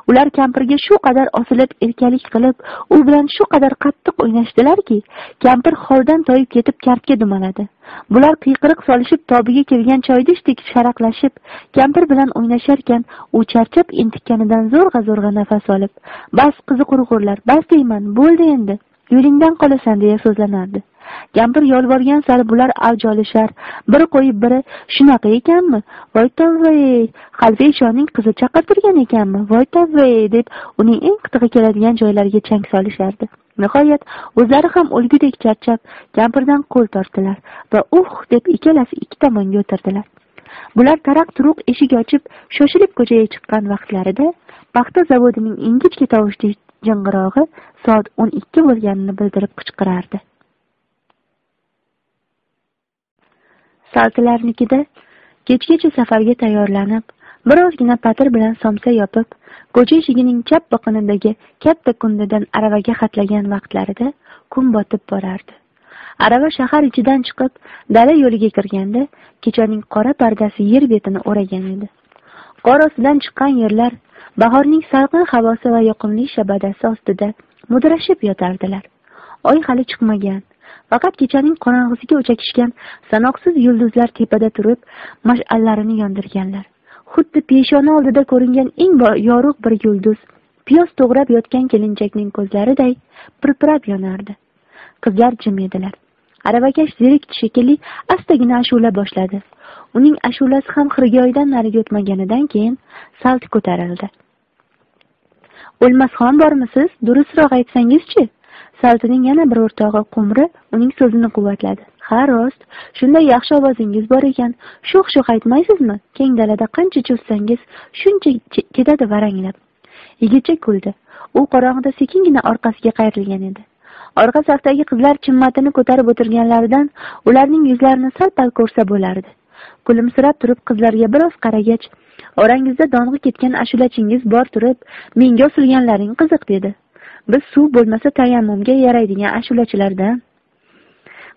Ular kampirga shu qadar osilib erkalik qilib u bilan shu qadar qattiq o'ynashdilarki kampir holdan toyib ketib kartga dumaladi. Bular qiyqiriq solishib tobiga kelgan choydishdek sharaqlashib kampir bilan o'ynasharkan u charchab entikkanidan zo'rg'a zo'rg'a nafas olib bas qizi qurg'urlar bas deyman bo'ldi endi yo'lingdan qolasan deya so'zlanardi. Kampir yolvorgan sari bular avj olishar biri qo'yib biri shunaqa ekanmi? Voy tovvey halfa eshonning qizi chaqirtirgan ekanmi? Voy tovvey deb uning eng qitig'i keladigan joylariga chang solishardi. Nihoyat o'zlari ham o'lgudek charchab kampirdan qo'l tortdilar va uh deb ikkalasi ikki tomonga o'tirdilar. Bular taraq turuq eshik ochib shoshilib ko'chaga chiqqan vaqtlarida paxta zavodining ingichka tovushli jing'irog'i soat o'n ikki bo'lganini bildirib qichqirardi. Saltilarnikida kechgacha safarga tayyorlanib birozgina patir bilan somsa yopib ko'cha eshigining chap biqinidagi katta kundidan aravaga xatlagan vaqtlarida kun botib borardi. Arava shahar ichidan chiqib dala yo'liga kirganda kechaning qora pardasi yer betini o'ragan edi. Qor ostidan chiqqan yerlar bahorning salqin havosi va yoqimli shabadasi ostida mudrashib yotardilar. Oy hali chiqmagan faqat kechaning qorong'isiga o'chakishgan sanoqsiz yulduzlar tepada turib mash'allarini yondirganlar. Xuddi peshona oldida ko'ringan eng yorug' bir yulduz piyoz to'g'rab yotgan kelinchakning ko'zlariday pirpirab yonardi. Qizlar jim edilar. Aravakash zerikdi shekilli astagina ashula boshladi. Uning ashulasi ham xirgoyidan nariga o'tmaganidan keyin salt ko'tarildi. O'lmasxon bormisiz durustroq aytsangizchi? Saltining yana bir o'rtog'i qumri uning so'zini quvvatladi. Ha rost shunday yaxshi ovozingiz bor ekan. Sho'x sho'x aytmaysizmi? Keng dalada qancha cho'zsangiz shuncha ketadi varanglab. Yigitcha kuldi. U qorong'ida sekingina orqasiga qayrilgan edi. Orqa safdagi qizlar chimmatini ko'tarib o'tirganlaridan ularning yuzlarini sal pal ko'rsa bo'lardi. Kulimsirab turib qizlarga biroz qaragach orangizda dong'i ketgan ashulachingiz bor turib menga osilganlaring qiziq dedi. Biz suv bo'lmasa tayammumga yaraydigan ashulachilardan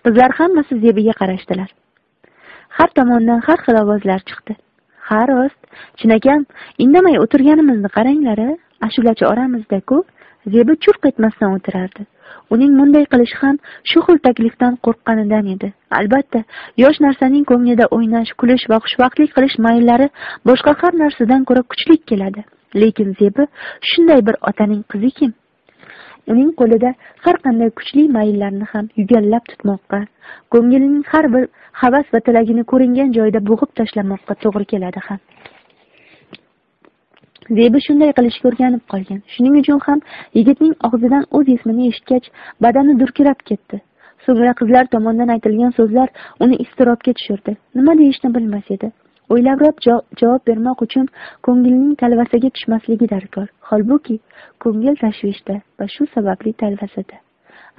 qizlar hammasi zebiga qarashdilar. Har tomondan har xil ovozlar chiqdi. Ha rost chinakam indamay o'tirganimizni qaranglar a ashulachi oramizda ku zebi churq etmasdan o'tirardi. Uning bunday qilishi ham shu xil taklifdan qo'rqqanidan edi. Albatta yosh narsaning ko'nglida o'ynash kulish va xushvaqtlik qilish mayllari boshqa har narsadan ko'ra kuchli keladi. Lekin zebi shunday bir otaning qizi kim? Uning qo'lida har qanday kuchli mayillarni ham yugallab tutmoqqa. Ko'nglining har bir havas va tilagini ko'ringan joyida bo'g'ib tashlamoqqa to'g'ri keladi ham. Zebi shunday qilishga o'rganib qolgan. Shuning uchun ham yigitning og'zidan o'z ismini eshitgach badani durkirab ketdi. So'ngra qizlar tomonidan aytilgan so'zlar uni iztirobga tushirdi. Nima deyishni bilmas edi. O'ylabroq javob bermoq uchun ko'ngilning talvasaga tushmasligi darkor. Holbuki ko'ngil tashvishda va shu sababli talvasada.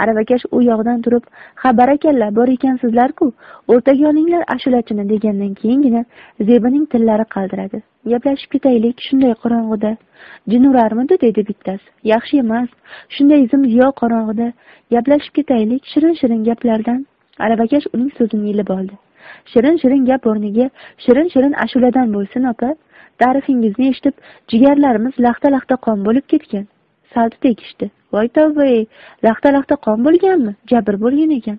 Aravakash u yoqdan turib ha barakalla bor ekansizlar ku o'rtaga olinglar ashulachini degandan keyingina zebining tillari qaldiradi. Gaplashib ketaylik shunday qorong'ida jin urarmidi dedi bittasi. Yaxshi emas shunday zim ziyo qorong'ida gaplashib ketaylik shirin shirin gaplardan. Aravakash uning so'zini ilib oldi. Shirin shirin gap o'rniga shirin shirin ashuladan bo'lsin opa. Ta'rifingizni eshitib jigarlarimiz laxta laxta qon bo'lib ketgan. Salti tekishdi. Voy tavba ey laxta laxta qon bo'lganmi? Jabr bo'lgan ekan.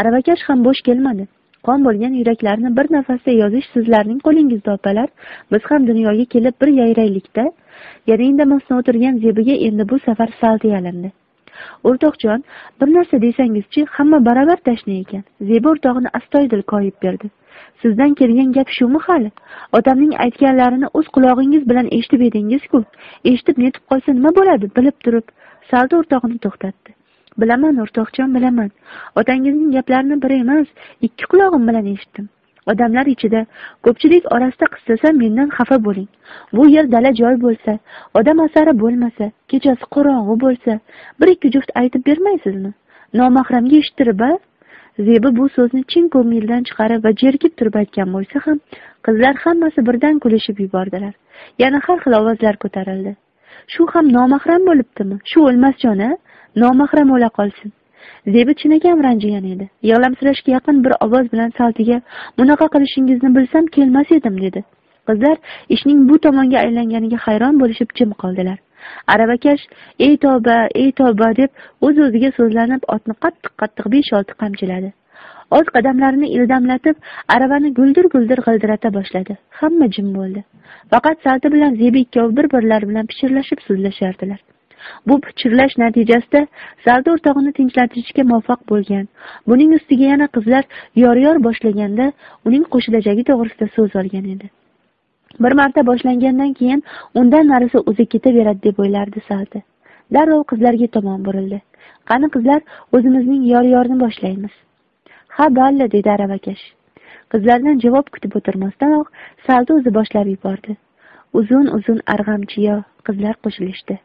Aravakash ham bo'sh kelmadi. Qon bo'lgan yuraklarni bir nafasda yozish sizlarning qo'lingizda opalar. Biz ham dunyoga kelib bir yayraylikda. Yana indamasdan o'tirgan zebiga endi bu safar salti yalindi. O'rtoqjon bir narsa desangizchi hamma baravar tashna ekan. Zebi o'rtog'ini astoydil koyib berdi. Sizdan kelgan gap shumi hali? Otamning aytganlarini o'z qulog'ingiz bilan eshitib edingiz ku eshitib netib qolsa nima bo'ladi? Bilib turib salda o'rtog'ini to'xtatdi. Bilaman o'rtoqjon bilaman. Otangizning gaplarini bir emas ikki qulog'im bilan eshitdim. Odamlar ichida ko'pchilik orasida qistasa mendan xafa bo'ling. Bu yer dala joy bo'lsa odam asari bo'lmasa kechasi qorong'u bo'lsa bir ikki juft aytib bermaysizmi? Nomahramga eshittirib a zebi bu so'zni chin ko'ngildan chiqarib va jerkib turib aytgan bo'lsa ham qizlar hammasi birdan kulishib yubordilar. Yana har xil ovozlar ko'tarildi. Shu ham nomahram bo'libdimi? Shu o'lmasjon a nomahram o'la qolsin. Zebi chinakam ranjigan edi. Yig'lamsirashga yaqin bir ovoz bilan saltiga bunaqa qilishingizni bilsam kelmas edim dedi. Qizlar ishning bu tomonga aylanganiga hayron bo'lishib jim qoldilar. Aravakash ey tavba ey tavba deb o'z o'ziga so'zlanib otni qattiq qattiq besh olti qamchiladi. Oz qadamlarini ildamlatib aravani guldir guldir g'ildirata boshladi. Hamma jim bo'ldi. Faqat salti bilan zebi ikkovi bir birlari bilan pichirlashib so'zlashardilar. Bu pichirlash natijasida savdo o'rtog'ini tinchlantirishga muvaffaq bo'lgan. Buning ustiga yana qizlar yor yor boshlaganda uning qo'shilajagi to'g'risida so'z olgan edi. Bir marta boshlangandan keyin undan narisi o'zi ketaveradi deb o'ylardi saldi. Darrov qizlarga tomon burildi. Qani qizlar o'zimizning yor yorni boshlaymiz. Ha balli dedi aravakash. Qizlardan javob kutib o'tirmasdanoq saldi o'zi boshlab yubordi. Uzun uzun arg'amchiyo qizlar qo'shilishdi.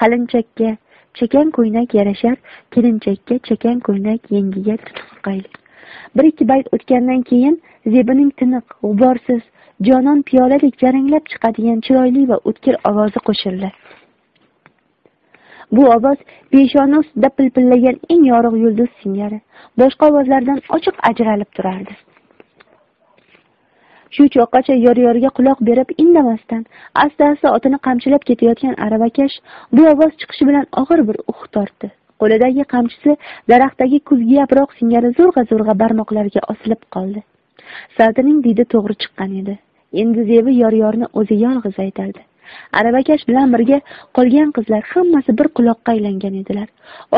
Halinchakka chakan ko'ynak yarashar kelinchakka chakan ko'ynak yengiga tutqayli bir ikki bayt o'tgandan keyin zebining tiniq g'uborsiz jonon piyoladek jaranglab chiqadigan chiroyli va o'tkir ovozi qo'shildi. Bu ovoz peshona ustida pilpillagan eng yorug' yulduz singari boshqa ovozlardan ochiq ajralib turardi. Shu choqqacha yor yoriga quloq berib indamasdan asta asta otini qamchilab ketayotgan aravakash bu ovoz chiqishi bilan og'ir bir uh tortdi. Qo'lidagi qamchisi daraxtdagi kuzgi yaproq singari zo'rg'a zo'rg'a barmoqlariga osilib qoldi. Sadining didi to'g'ri chiqqan edi. Endi zebi yor yorni o'zi yolg'iz aytardi aravakash bilan birga qolgan qizlar hammasi bir quloqqa aylangan edilar.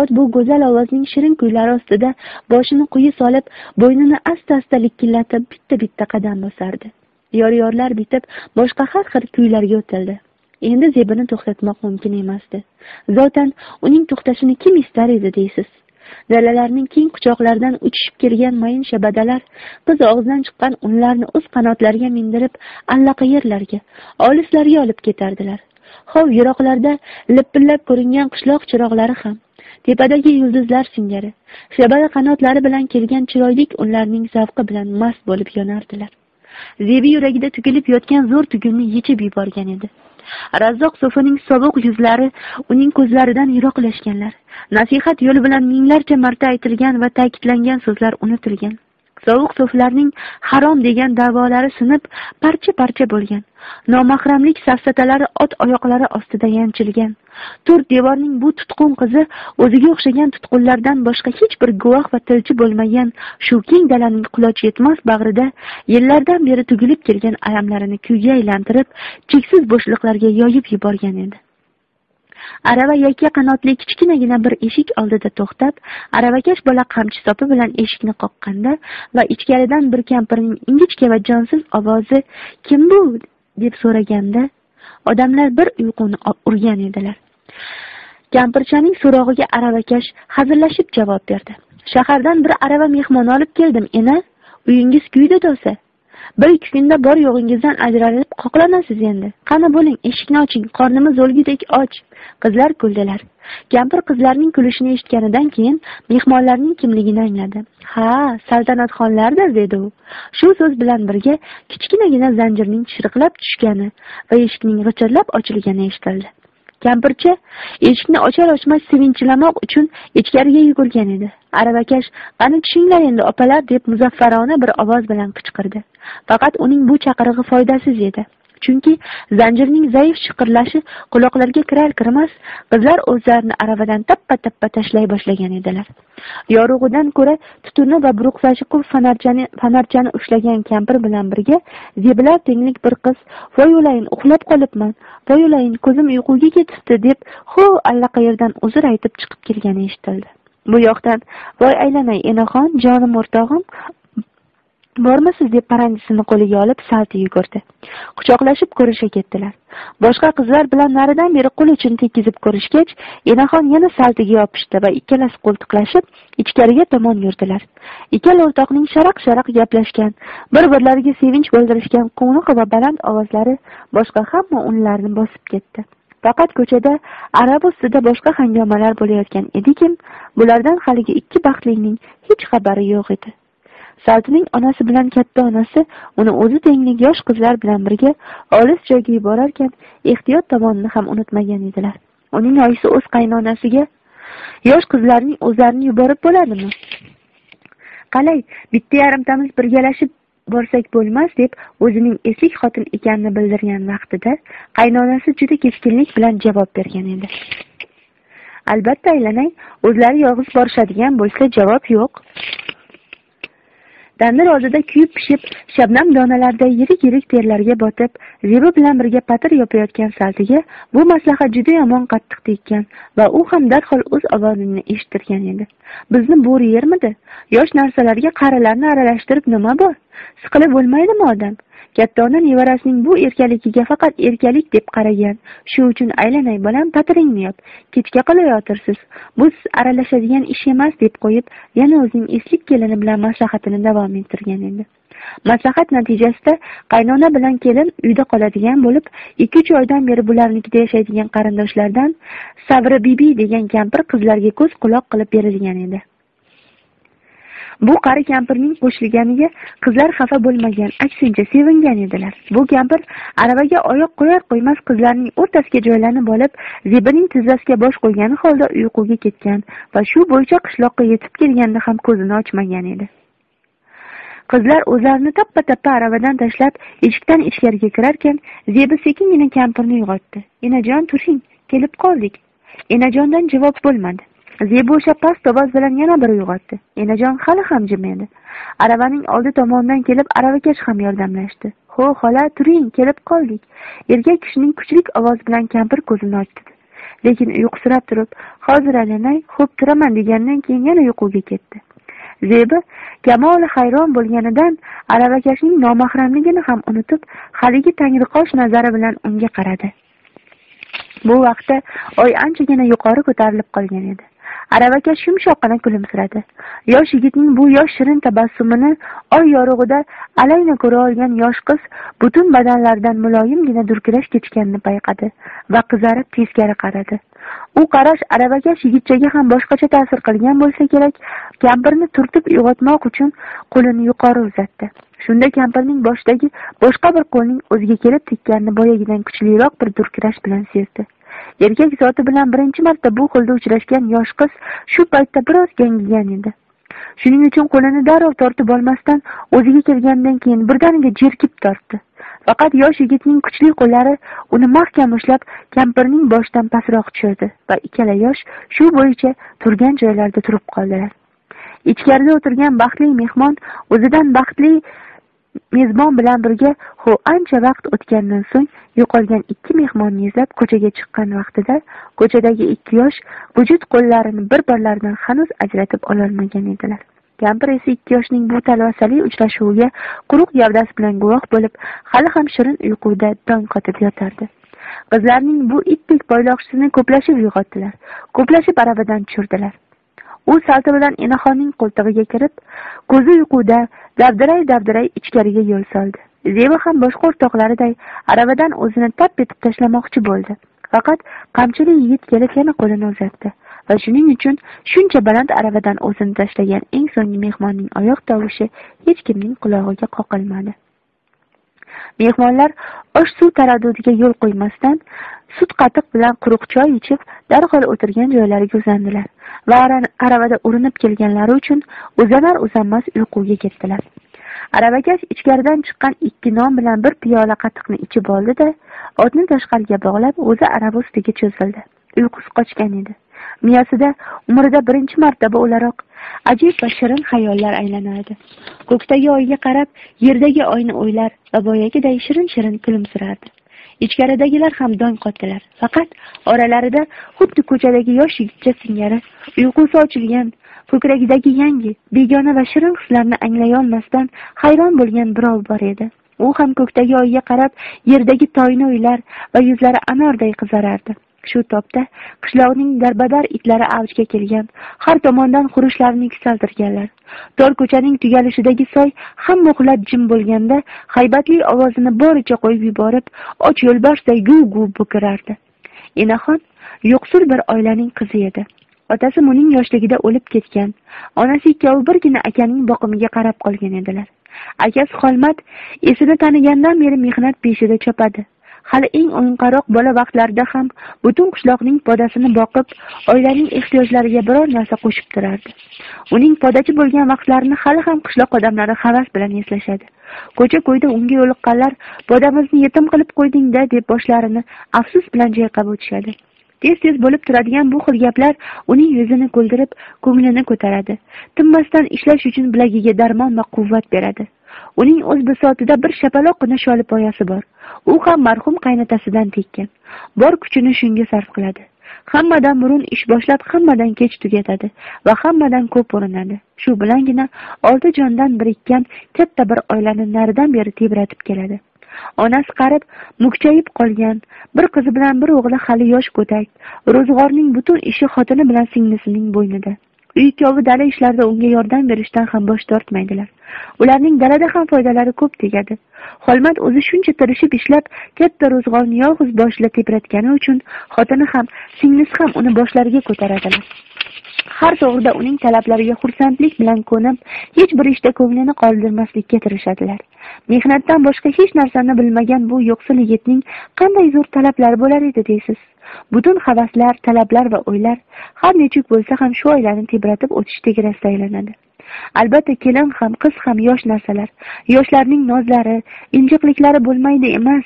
Ot bu go'zal ovozning shirin kuylari ostida boshini quyi solib bo'ynini asta asta likillatib bitta bitta qadam bosardi. Yor yorlar bitib boshqa har xil kuylarga o'tildi. Endi zebini to'xtatmoq mumkin emasdi. Zotan uning to'xtashini kim istar edi deysiz? Dalalarning keng quchoqlaridan uchishib kelgan mayin shabadalar qiz og'zidan chiqqan unlarni o'z qanotlariga mindirib allaqayerlarga olislarga olib ketardilar. Hov yiroqlarda lipillab ko'ringan qishloq chiroqlari ham tepadagi yulduzlar singari shabada qanotlari bilan kelgan chiroylik unlarning zavqi bilan mast bo'lib yonardilar. Zebi yuragida tugilib yotgan zo'r tugunni yechib yuborgan edi. Razzoq so'fining sovuq yuzlari uning ko'zlaridan yiroqlashganlar. Nasihat yo'li bilan minglarcha marta aytilgan va ta'kidlangan so'zlar unutilgan. Sovuq so'flarning harom degan da'volari sinib parcha parcha bo'lgan. Nomahramlik safsatalari ot oyoqlari ostida yanchilgan. To'rt devorning bu tutqun qizi o'ziga o'xshagan tutqunlardan boshqa hech bir guvoh va tilchi bo'lmagan shu keng dalaning quloch yetmas bag'rida yillardan beri tugilib kelgan alamlarini kuyga aylantirib cheksiz bo'shliqlarga yoyib yuborgan edi. Arava yakka qanotli kichkinagina bir eshik oldida to'xtab aravakash bola qamchi sopi bilan eshikni qoqqanda va ichkaridan bir kampirning ingichka va jonsiz ovozi kim bu? deb so'raganda odamlar bir uyquni urgan edilar. Kampirchaning so'rog'iga aravakash hazillashib javob berdi. Shahardan bir arava mehmon olib keldim ena. Uyingiz kuydi to'sa bir ikki kunda bor yo'g'ingizdan ajralib qoqlanasiz endi. Qani bo'ling eshikni oching qornimiz o'lgudek och. Qizlar kuldilar. Kampir qizlarning kulishini eshitganidan keyin mehmonlarning kimligini angladi. Ha saltanatxonlarda dedi u. Shu so'z bilan birga kichkinagina zanjirning shirqilab tushgani va eshikning g'ichirlab ochilgani eshitildi. Kampircha eshikni ochar ochmas sevinchilamoq uchun ichkariga yugurgan edi. Aravakash qani tushinglar endi opalar deb muzaffarona bir ovoz bilan qichqirdi. Faqat uning bu chaqirig'i foydasiz edi. Chunki zanjirning zaif shiqirlashi quloqlarga kirar kirmas qizlar o'zlarini aravadan tappa tappa tashlay boshlagan edilar. Yorug'idan ko'ra tutuni va buruqsashi qul fonarchani fonarchani ushlagan kampir bilan birga zebilar tenglik bir qiz voy o'layin uxlab qolibman voy o'layin ko'zim uyquga ketibdi deb hov allaqayerdan uzr aytib chiqib kelgani eshitildi. Bu yoqdan voy aylanay enaxon jonim o'rtog'im bormisiz deb paranjisini qo'liga olib salti yugurdi. Quchoqlashib ko'risha ketdilar. Boshqa qizlar bilan naridan beri qo'l uchini tekkizib ko'rishgach enaxon yana saltiga yopishdi va ikkalasi qo'ltiqlashib ichkariga tomon yurdilar. Ikkala o'rtoqning sharaq sharaq gaplashgan bir birlariga sevinch bildirishgan quvnoq va baland ovozlari boshqa hamma unlarni bosib ketdi. Faqat ko'chada arab ustida boshqa hangomalar bo'layotgan edikim bulardan haligi ikki baxtlining hech xabari yo'q edi. Saltining onasi bilan katta onasi uni o'zi tenglik yosh qizlar bilan birga olis joyga yuborarkan ehtiyot tomonini ham unutmagan edilar. Uning oyisi o'z qaynonasiga yosh qizlarning o'zlarini yuborib bo'ladimi? Qalay bitta yarimtamiz birgalashib borsak bo'lmas deb o'zining eslik xotin ekanini bildirgan vaqtida qaynonasi juda keskinlik bilan javob bergan edi. Albatta aylanay o'zlari yolg'iz borishadigan bo'lsa javob yo'q. Tandir oldida kuyib pishib shabnam donalariday yirik yirik terlarga botib zebi bilan birga patir yopayotgan saltiga bu maslahat juda yomon qattiq tekkan va u ham darhol o'z ovozini eshittirgan edi. Bizni bo'ri yermidi? Yosh narsalarga qarilarni aralashtirib nima bor? Siqilib o'lmaydimi odam? Katta ona nevarasining bu erkaligiga faqat erkalik deb qaragan. Shu uchun aylanay bolam patiringni yop kechga qilayotirsiz bu siz aralashadigan ish emas deb qo'yib yana o'zining eslik kelini bilan maslahatini davom ettirgan edi. Maslahat natijasida qaynona bilan kelin uyda qoladigan bo'lib ikki uch oydan beri bularnikida yashaydigan qarindoshlardan sabri bibi degan kampir qizlarga ko'z quloq qilib berilgan edi. Bu qari kampirning qo'shilganiga qizlar xafa bo'lmagan aksincha sevingan edilar. Bu kampir aravaga oyoq qo'yar qo'ymas qizlarning o'rtasiga joylanib olib zebining tizzasiga bosh qo'ygani holda uyquga ketgan va shu bo'yicha qishloqqa yetib kelganda ham ko'zini ochmagan edi. Qizlar o'zlarini tappa tappa aravadan tashlab eshikdan ichkariga kirarkan zebi sekingina kampirni uyg'otdi. Enajon turing kelib qoldik. Enajondan javob bo'lmadi. Zebi o'sha past ovoz bilan yana bir uyg'otdi. Enajon hali ham jim edi. Aravaning oldi tomonidan kelib aravakash ham yordamlashdi. Ho' xola turing kelib qoldik. Erkak kishining kuchli ovozi bilan kampir ko'zini ochdi. Lekin uyqusirab turib hozir aylanay xo'p turaman degandan keyin yana uyquga ketdi. Zebi kamoli hayron bo'lganidan aravakashning nomahramligini ham unutib haligi tangriqosh nazari bilan unga qaradi. Bu vaqtda oy anchagina yuqori ko'tarilib qolgan edi. Aravakash yumshoqqina kulimsiradi. Yosh yigitning bu yosh shirin tabassumini oy yorug'ida alayna ko'ra olgan yosh qiz butun badanlaridan muloyimgina durkirash kechganini payqadi va qizarib teskari qaradi. U qarash aravakash yigitchaga ham boshqacha ta'sir qilgan bo'lsa kerak kampirni turtib uyg'otmoq uchun qo'lini yuqori uzatdi. Shunda kampirning boshidagi boshqa bir qo'lning o'ziga kelib tekkanini boyagidan kuchliroq bir durkirash bilan sezdi. Erkak zoti bilan birinchi marta bu holda uchrashgan yosh qiz shu paytda biroz gangigan edi. Shuning uchun qo'lini darrov tortib olmasdan o'ziga kelgandan keyin birdaniga jerkib tortdi. Faqat yosh yigitning kuchli qo'llari uni mahkam ushlab kampirning boshidan pastroq tushirdi va ikkala yosh shu bo'yicha turgan joylarida turib qoldilar. Ichkarida o'tirgan baxtli mehmon o'zidan baxtli mezbon bilan birga ho ancha vaqt o'tgandan so'ng yo'qolgan ikki mehmonni izlab ko'chaga chiqqan vaqtida ko'chadagi ikki yosh vujud qo'llarini bir birlaridan hanuz ajratib ololmagan edilar. Kampir esa ikki yoshning bu talvasali uchrashuviga quruq gavdasi bilan guvoh bo'lib hali ham shirin uyquda dong qotib yotardi. Qizlarning bu itdek boyloqchisini ko'plashib uyg'otdilar ko'plashib aravadan tushirdilar. U salti bilan enaxonning qo'ltig'iga kirib ko'zi uyquda davdiray davdiray ichkariga yo'l soldi. Zebi ham boshqa o'rtoqlariday aravadan o'zini tap etib tashlamoqchi bo'ldi. Faqat qamchili yigit kelib yana qo'lini uzatdi va shuning uchun shuncha baland aravadan o'zini tashlagan eng so'nggi mehmonning oyoq tovushi hech kimning qulog'iga qoqilmadi. Mehmonlar osh suv taraddudiga yo'l qo'ymasdan sut qatiq bilan quruq choy ichib darhol o'tirgan joylariga uzandilar va aravada urinib kelganlari uchun uzanar uzanmas uyquga ketdilar. Aravakash ichkaridan chiqqan ikki non bilan bir piyola qatiqni ichib oldi da otni tashqariga bog'lab o'zi arava ustiga cho'zildi. Uyqusi qochgan edi. Miyasida umrida birinchi martaba o'laroq ajib va shirin xayollar aylanardi. Ko'kdagi oyga qarab yerdagi oyni o'ylar va boyagiday shirin shirin kulimsirardi. Ichkaridagilar ham dong qotdilar. Faqat oralarida xuddi ko'chadagi yosh yigitcha singari uyqusi ochilgan ko'kragidagi yangi begona va shirin hislarni anglayolmasdan hayron bo'lgan birov bor edi. U ham ko'kdagi oyga qarab yerdagi toyni o'ylar va yuzlari anorday qizarardi. Shu topda qishloqning darbadar itlari avjga kelgan har tomondan xurishlarini yuksaltirganlar. Tor ko'chaning tugalishidagi soy hamma uxlab jim bo'lganda haybatli ovozini boricha qo'yib yuborib och yo'lbarsday guv guv bo'kirardi enaxon yo'qsul bir oilaning qizi edi. Otasi uning yoshligida o'lib ketgan onasi ikkovi birgina akaning boqimiga qarab qolgan edilar. Akasi xolmat esini tanigandan beri mehnat beshida chopadi. Hali eng o'yinqaroq bola vaqtlarida ham butun qishloqning podasini boqib oilaning ehtiyojlariga biror narsa qo'shib turardi. Uning podachi bo'lgan vaqtlarini hali ham qishloq odamlari havas bilan eslashadi. Ko'cha ko'yda unga yo'liqqanlar podamizni yetim qilib qo'yding da deb boshlarini afsus bilan chayqab o'tishadi. Tez tez bo'lib turadigan bu xil gaplar uning yuzini kuldirib ko'nglini ko'taradi. Tinmasdan ishlash uchun bilagiga darmon va quvvat beradi. Uning o'z bisotida bir shapaloqqina sholipoyasi bor. U ham marhum qaynotasidan tekkan. Bor kuchini shunga sarf qiladi. Hammadan burun ish boshlab hammadan kech tugatadi va hammadan ko'p urinadi. Shu bilangina olti jondan birikkan katta bir oilani naridan beri tebratib keladi. Onasi qarib mukchayib qolgan. Bir qizi bilan bir o'g'li hali yosh go'dak. Ro'zg'orning butun ishi xotini bilan singlisining bo'ynida. Uy ikkovi dala ishlarida unga yordam berishdan ham bosh tortmaydilar. Ularning dalada ham foydalari ko'p tegadi xolmat o'zi shuncha tirishib ishlab katta ro'zg'orni yolg'iz boshida tebratgani uchun xotini ham singlisi ham uni boshlariga ko'taradilar har to'g'rida uning talablariga xursandlik bilan ko'nib hech bir ishda ko'nglini qoldirmaslikka tirishadilar. Mehnatdan boshqa hech narsani bilmagan bu yo'qsil yigitning qanday zo'r talablari bo'lar edi deysiz? Butun havaslar talablar va o'ylar har nechuk bo'lsa ham shu oilani tebratib o'tish tegrasida aylanadi. Albatta kelin ham qiz ham yosh narsalar. Yoshlarning nozlari injiqliklari bo'lmaydi emas.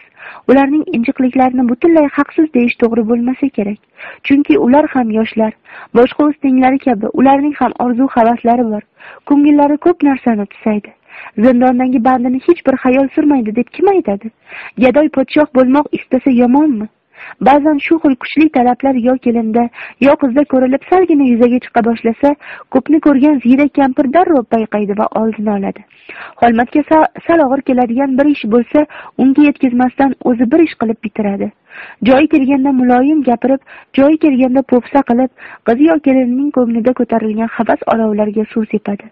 Ularning injiqliklarini butunlay haqsiz deyish to'g'ri bo'lmasa kerak. Chunki ular ham yoshlar. Boshqa o'z tenglari kabi ularning ham orzu havaslari bor. Ko'ngillari ko'p narsani tusaydi zindondagi bandini hech bir xayol surmaydi deb kim aytadi? Gadoy podshoh bo'lmoq istasa yomonmi? Ba'zan shu xil kuchli talablar yo kelinda yo qizda ko'rilib salgina yuzaga chiqa boshlasa ko'pni ko'rgan ziyrak kampir darrov payqaydi va oldini oladi. Xolmatga sal og'ir keladigan bir ish bo'lsa unga yetkazmasdan o'zi bir ish qilib bitiradi. Joyi kelganda muloyim gapirib joyi kelganda po'pisa qilib qiz yo kelinining ko'nglida ko'tarilgan havas olovlariga suv sepadi.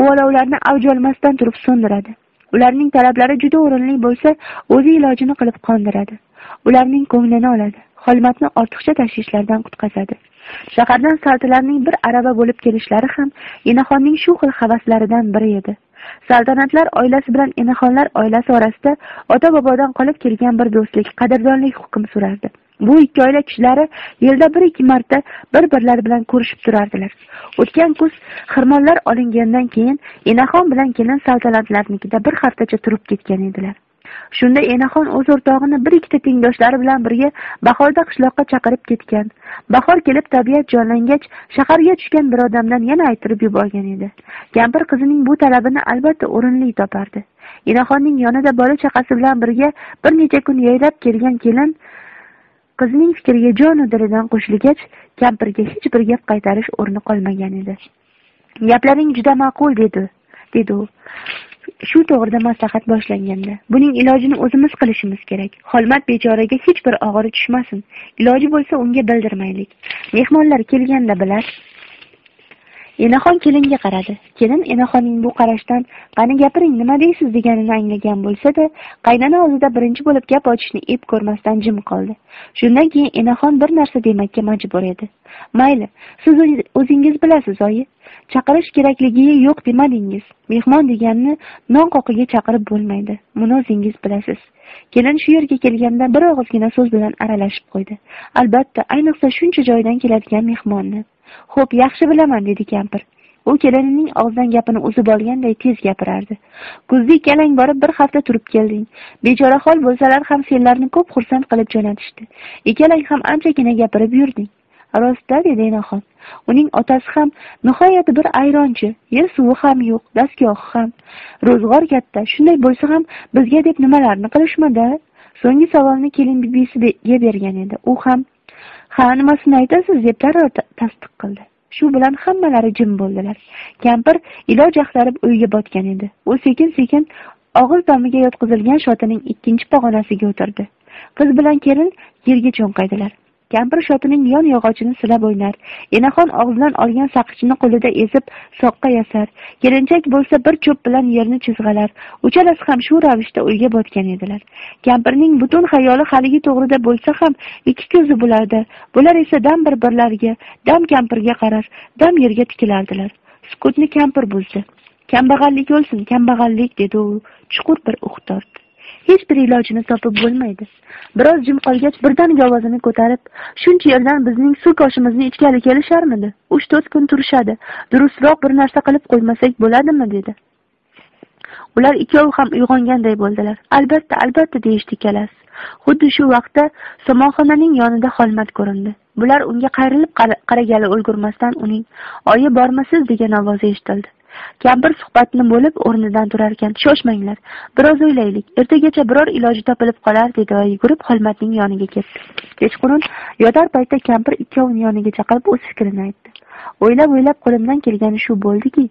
U olovlarni avj olmasdan turib so'ndiradi. Ularning talablari juda o'rinli bo'lsa o'zi ilojini qilib qondiradi. Ularning ko'nglini oladi xolmatni ortiqcha tashvishlardan qutqazadi. Shahardan saltalarning bir arava bo'lib kelishlari ham enaxonning shu xil havaslaridan biri edi. Saltanatlar oilasi bilan enaxonlar oilasi orasida ota bobodan qolib kelgan bir do'stlik qadrdonlik hukm surardi. Bu ikki oila kishilari yilda bir ikki marta bir birlari bilan ko'rishib turardilar. O'tgan kuz xirmonlar olingandan keyin enaxon bilan kelin saltanatlarnikida bir haftacha turib ketgan edilar. Shunda enaxon o'z o'rtog'ini bir ikkita tengdoshlari bilan birga bahorda qishloqqa chaqirib ketgan. Bahor kelib tabiat jonlangach shaharga tushgan bir odamdan yana ayttirib yuborgan edi. Kampir qizining bu talabini albatta o'rinli topardi. Enaxonning yonida bola chaqasi bilan birga bir necha kun yaylab kelgan kelin qizining fikriga jonu dilidan qo'shilgach kampirga hech bir gap qaytarish o'rni qolmagan edi. Gaplaring juda ma'qul dedi. Dedi u. Shu to'g'rida maslahat boshlanganda buning ilojini o'zimiz qilishimiz kerak. Xolmat bechoraga hech bir og'iri tushmasin. Iloji bo'lsa unga bildirmaylik. Mehmonlar kelganda bilar enaxon kelinga qaradi. Kelin enaxonning bu qarashdan qani gapiring nima deysiz? deganini anglagan bo'lsa da qaynona oldida birinchi bo'lib gap ochishni ep ko'rmasdan jim qoldi. Shundan keyin enaxon bir narsa demakka majbur edi. Mayli siz o'zingiz bilasiz oyi. Chaqirish kerakligi yo'q demadingiz. Mehmon deganni non qoqiga chaqirib bo'lmaydi. Buni o'zingiz bilasiz. Kelin shu yerga kelganda bir og'izgina so'z bilan aralashib qo'ydi. Albatta ayniqsa shuncha joydan keladigan mehmonni. Xo'p yaxshi bilaman dedi kampir. U kelinining og'zidan gapini uzib olganday tez gapirardi. Kuzda ikkalang borib bir hafta turib kelding. Bechorahol bo'lsalar ham senlarni ko'p xursand qilib jo'natishdi. Ikkalang ham anchagina gapirib yurding. Rostda dedi enaxon uning otasi ham nihoyat bir ayronchi yer suvi ham yo'q dastgohi ham. Ro'zg'or katta shunday bo'lsa ham bizga deb nimalarni qilishmadi so'nggi savolni kelin bibisiga bergan edi. U ham ha nimasini aytasiz? Deb darrov tasdiq qildi. Shu bilan hammalari jim bo'ldilar. Kampir iloj axtarib o'yga botgan edi. U sekin sekin og'iz tomiga yotqizilgan shotining ikkinchi pog'onasiga o'tirdi. Qiz bilan kelin yerga cho'nqaydilar. Kampir shotining yon yog'ochini silab o'ynar. Enaxon og'zidan olgan saqichni qo'lida ezib soqqa yasar. Kelinchak bo'lsa bir cho'p bilan yerni chizg'alar. Uchalasi ham shu ravishda o'yga botgan edilar. Kampirning butun xayoli haligi to'g'rida bo'lsa ham ikki ko'zi bularda bular esa dam bir birlariga dam kampirga qarar dam yerga tikilardilar. Sukutni kampir buzdi. Kambag'allik o'lsin kambag'allik dedi u. Chuqur bir uh tortib hech bir ilojini topib bo'lmaydi. Biroz jim qolgach birdaniga ovozini ko'tarib shuncha yerdan bizning suv koshimizni ichgani kelisharmidi? Uch to'rt kun turishadi. Durustroq bir narsa qilib qo'ymasak bo'ladimi? dedi. Ular ikkovi ham uyg'onganday bo'ldilar. Albatta albatta deyishdi ikkalasi. Xuddi shu vaqtda somonxonaning yonida xolmat ko'rindi. Bular unga qayrilib qaragali ulgurmasdan uning oyi bormisiz? degan ovozi eshitildi. Kampir suhbatni bo'lib o'rnidan turarkan shoshmanglar biroz o'ylaylik ertagacha biror iloji topilib qolar dedi va yugurib xolmatning yoniga ketdi. Kechqurun yotar paytda kampir ikkovini yoniga chaqirib o'z fikrini aytdi. O'ylab o'ylab qo'limdan kelgani shu bo'ldiki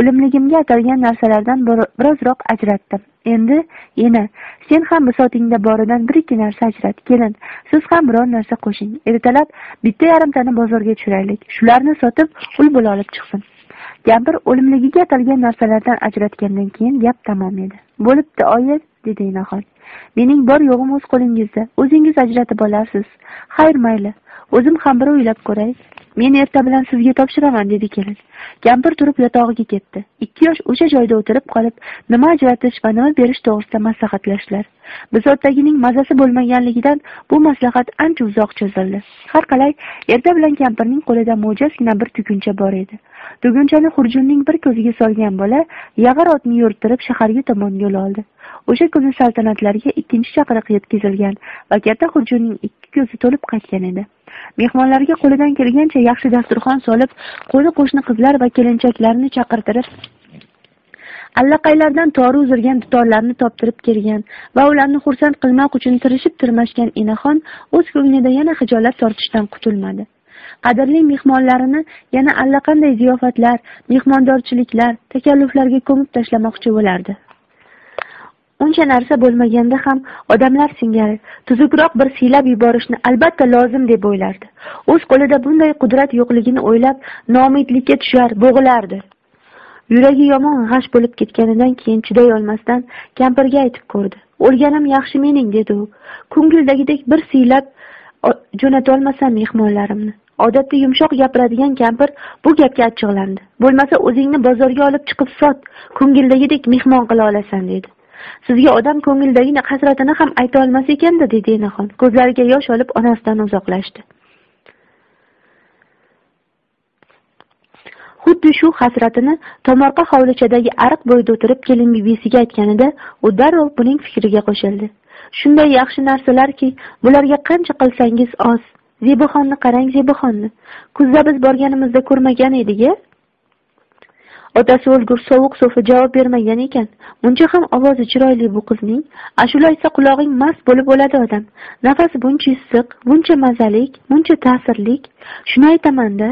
o'limligimga atalgan narsalardan birozroq ajratdim. Endi ena sen ham bisotingda boridan bir ikki narsa ajrat kelin siz ham biror narsa qo'shing ertalab bitta yarimtani bozorga tushiraylik shularni sotib ul bo'la olib chiqsin. Kampir o'limligiga atalgan narsalardan ajratgandan keyin gap tamom edi. Bo'libdi oyi dedi enaxon mening bor yo'g'im o'z qo'lingizda. O'zingiz ajratib olasiz xayr mayli. O'zim ham bir o'ylab ko'ray. Men erta bilan sizga topshiraman dedi kelin. Kampir turib yotog'iga ketdi. Ikki yosh o'sha joyda o'tirib qolib nima ajratish va nima berish to'g'risida maslahatlashdilar. Bisotdagining mazasi bo'lmaganligidan bu maslahat ancha uzoq cho'zildi. Har qalay erta bilan kampirning qo'lida mo'jazgina bir tuguncha bor edi. Tugunchani xurjunning bir ko'ziga solgan bola yag'ir otni yo'rttirib shaharga tomon yo'l oldi. O'sha kuni saltanatlarga ikkinchi chaqiriq yetkazilgan va katta xurjunning ikki ko'zi to'lib qaytgan edi. Mehmonlarga qo'lidan kelgancha yaxshi dasturxon solib qo'ni qo'shni qizlar va kelinchaklarni chaqirtirib allaqaylardan tori uzilgan dutorlarni toptirib kelgan va ularni xursand qilmoq uchun tirishib tirmashgan enaxon o'z ko'nglida yana hijolat tortishdan qutulmadi. Qadrli mehmonlarini yana allaqanday ziyofatlar mehmondorchiliklar takalluflarga ko'mib tashlamoqchi bo'lardi. Uncha narsa bo'lmaganda ham odamlar singari tuzukroq bir siylab yuborishni albatta lozim deb o'ylardi. O'z qo'lida bunday qudrat yo'qligini o'ylab noumidlikka tushar bo'g'ilardi. Yuragi yomon g'ash bo'lib ketganidan keyin chiday olmasdan kampirga aytib ko'rdi. O'lganim yaxshi mening dedi u. Ko'ngildagidek bir siylab jo'natolmasam mehmonlarimni. Odatda yumshoq gapiradigan kampir bu gapga achchiqlandi. Bo'lmasa o'zingni bozorga olib chiqib sot ko'ngildagidek mehmon qila olasan dedi. Sizga odam ko'ngildagi hasratini ham ayta olmas ekanda dedi enaxon. Ko'zlariga yosh olib onasidan uzoqlashdi. Xuddi shu hasratini tomorqa hovlichadagi ariq bo'yida o'tirib kelin bibisiga aytganida u darrov buning fikriga qo'shildi. Shunday yaxshi narsalarki bularga qancha qilsangiz oz. Zebuxonni qarang zebuxonni kuzda biz borganimizda ko'rmagan edik a otasi o'lgur sovuq so'fi javob bermagan ekan. Buncha ham ovozi chiroyli bu qizning. Ashula aytsa qulog'ing mast bo'lib o'ladi odam. Nafasi buncha issiq buncha mazalik buncha ta'sirlik. Shuni aytamanda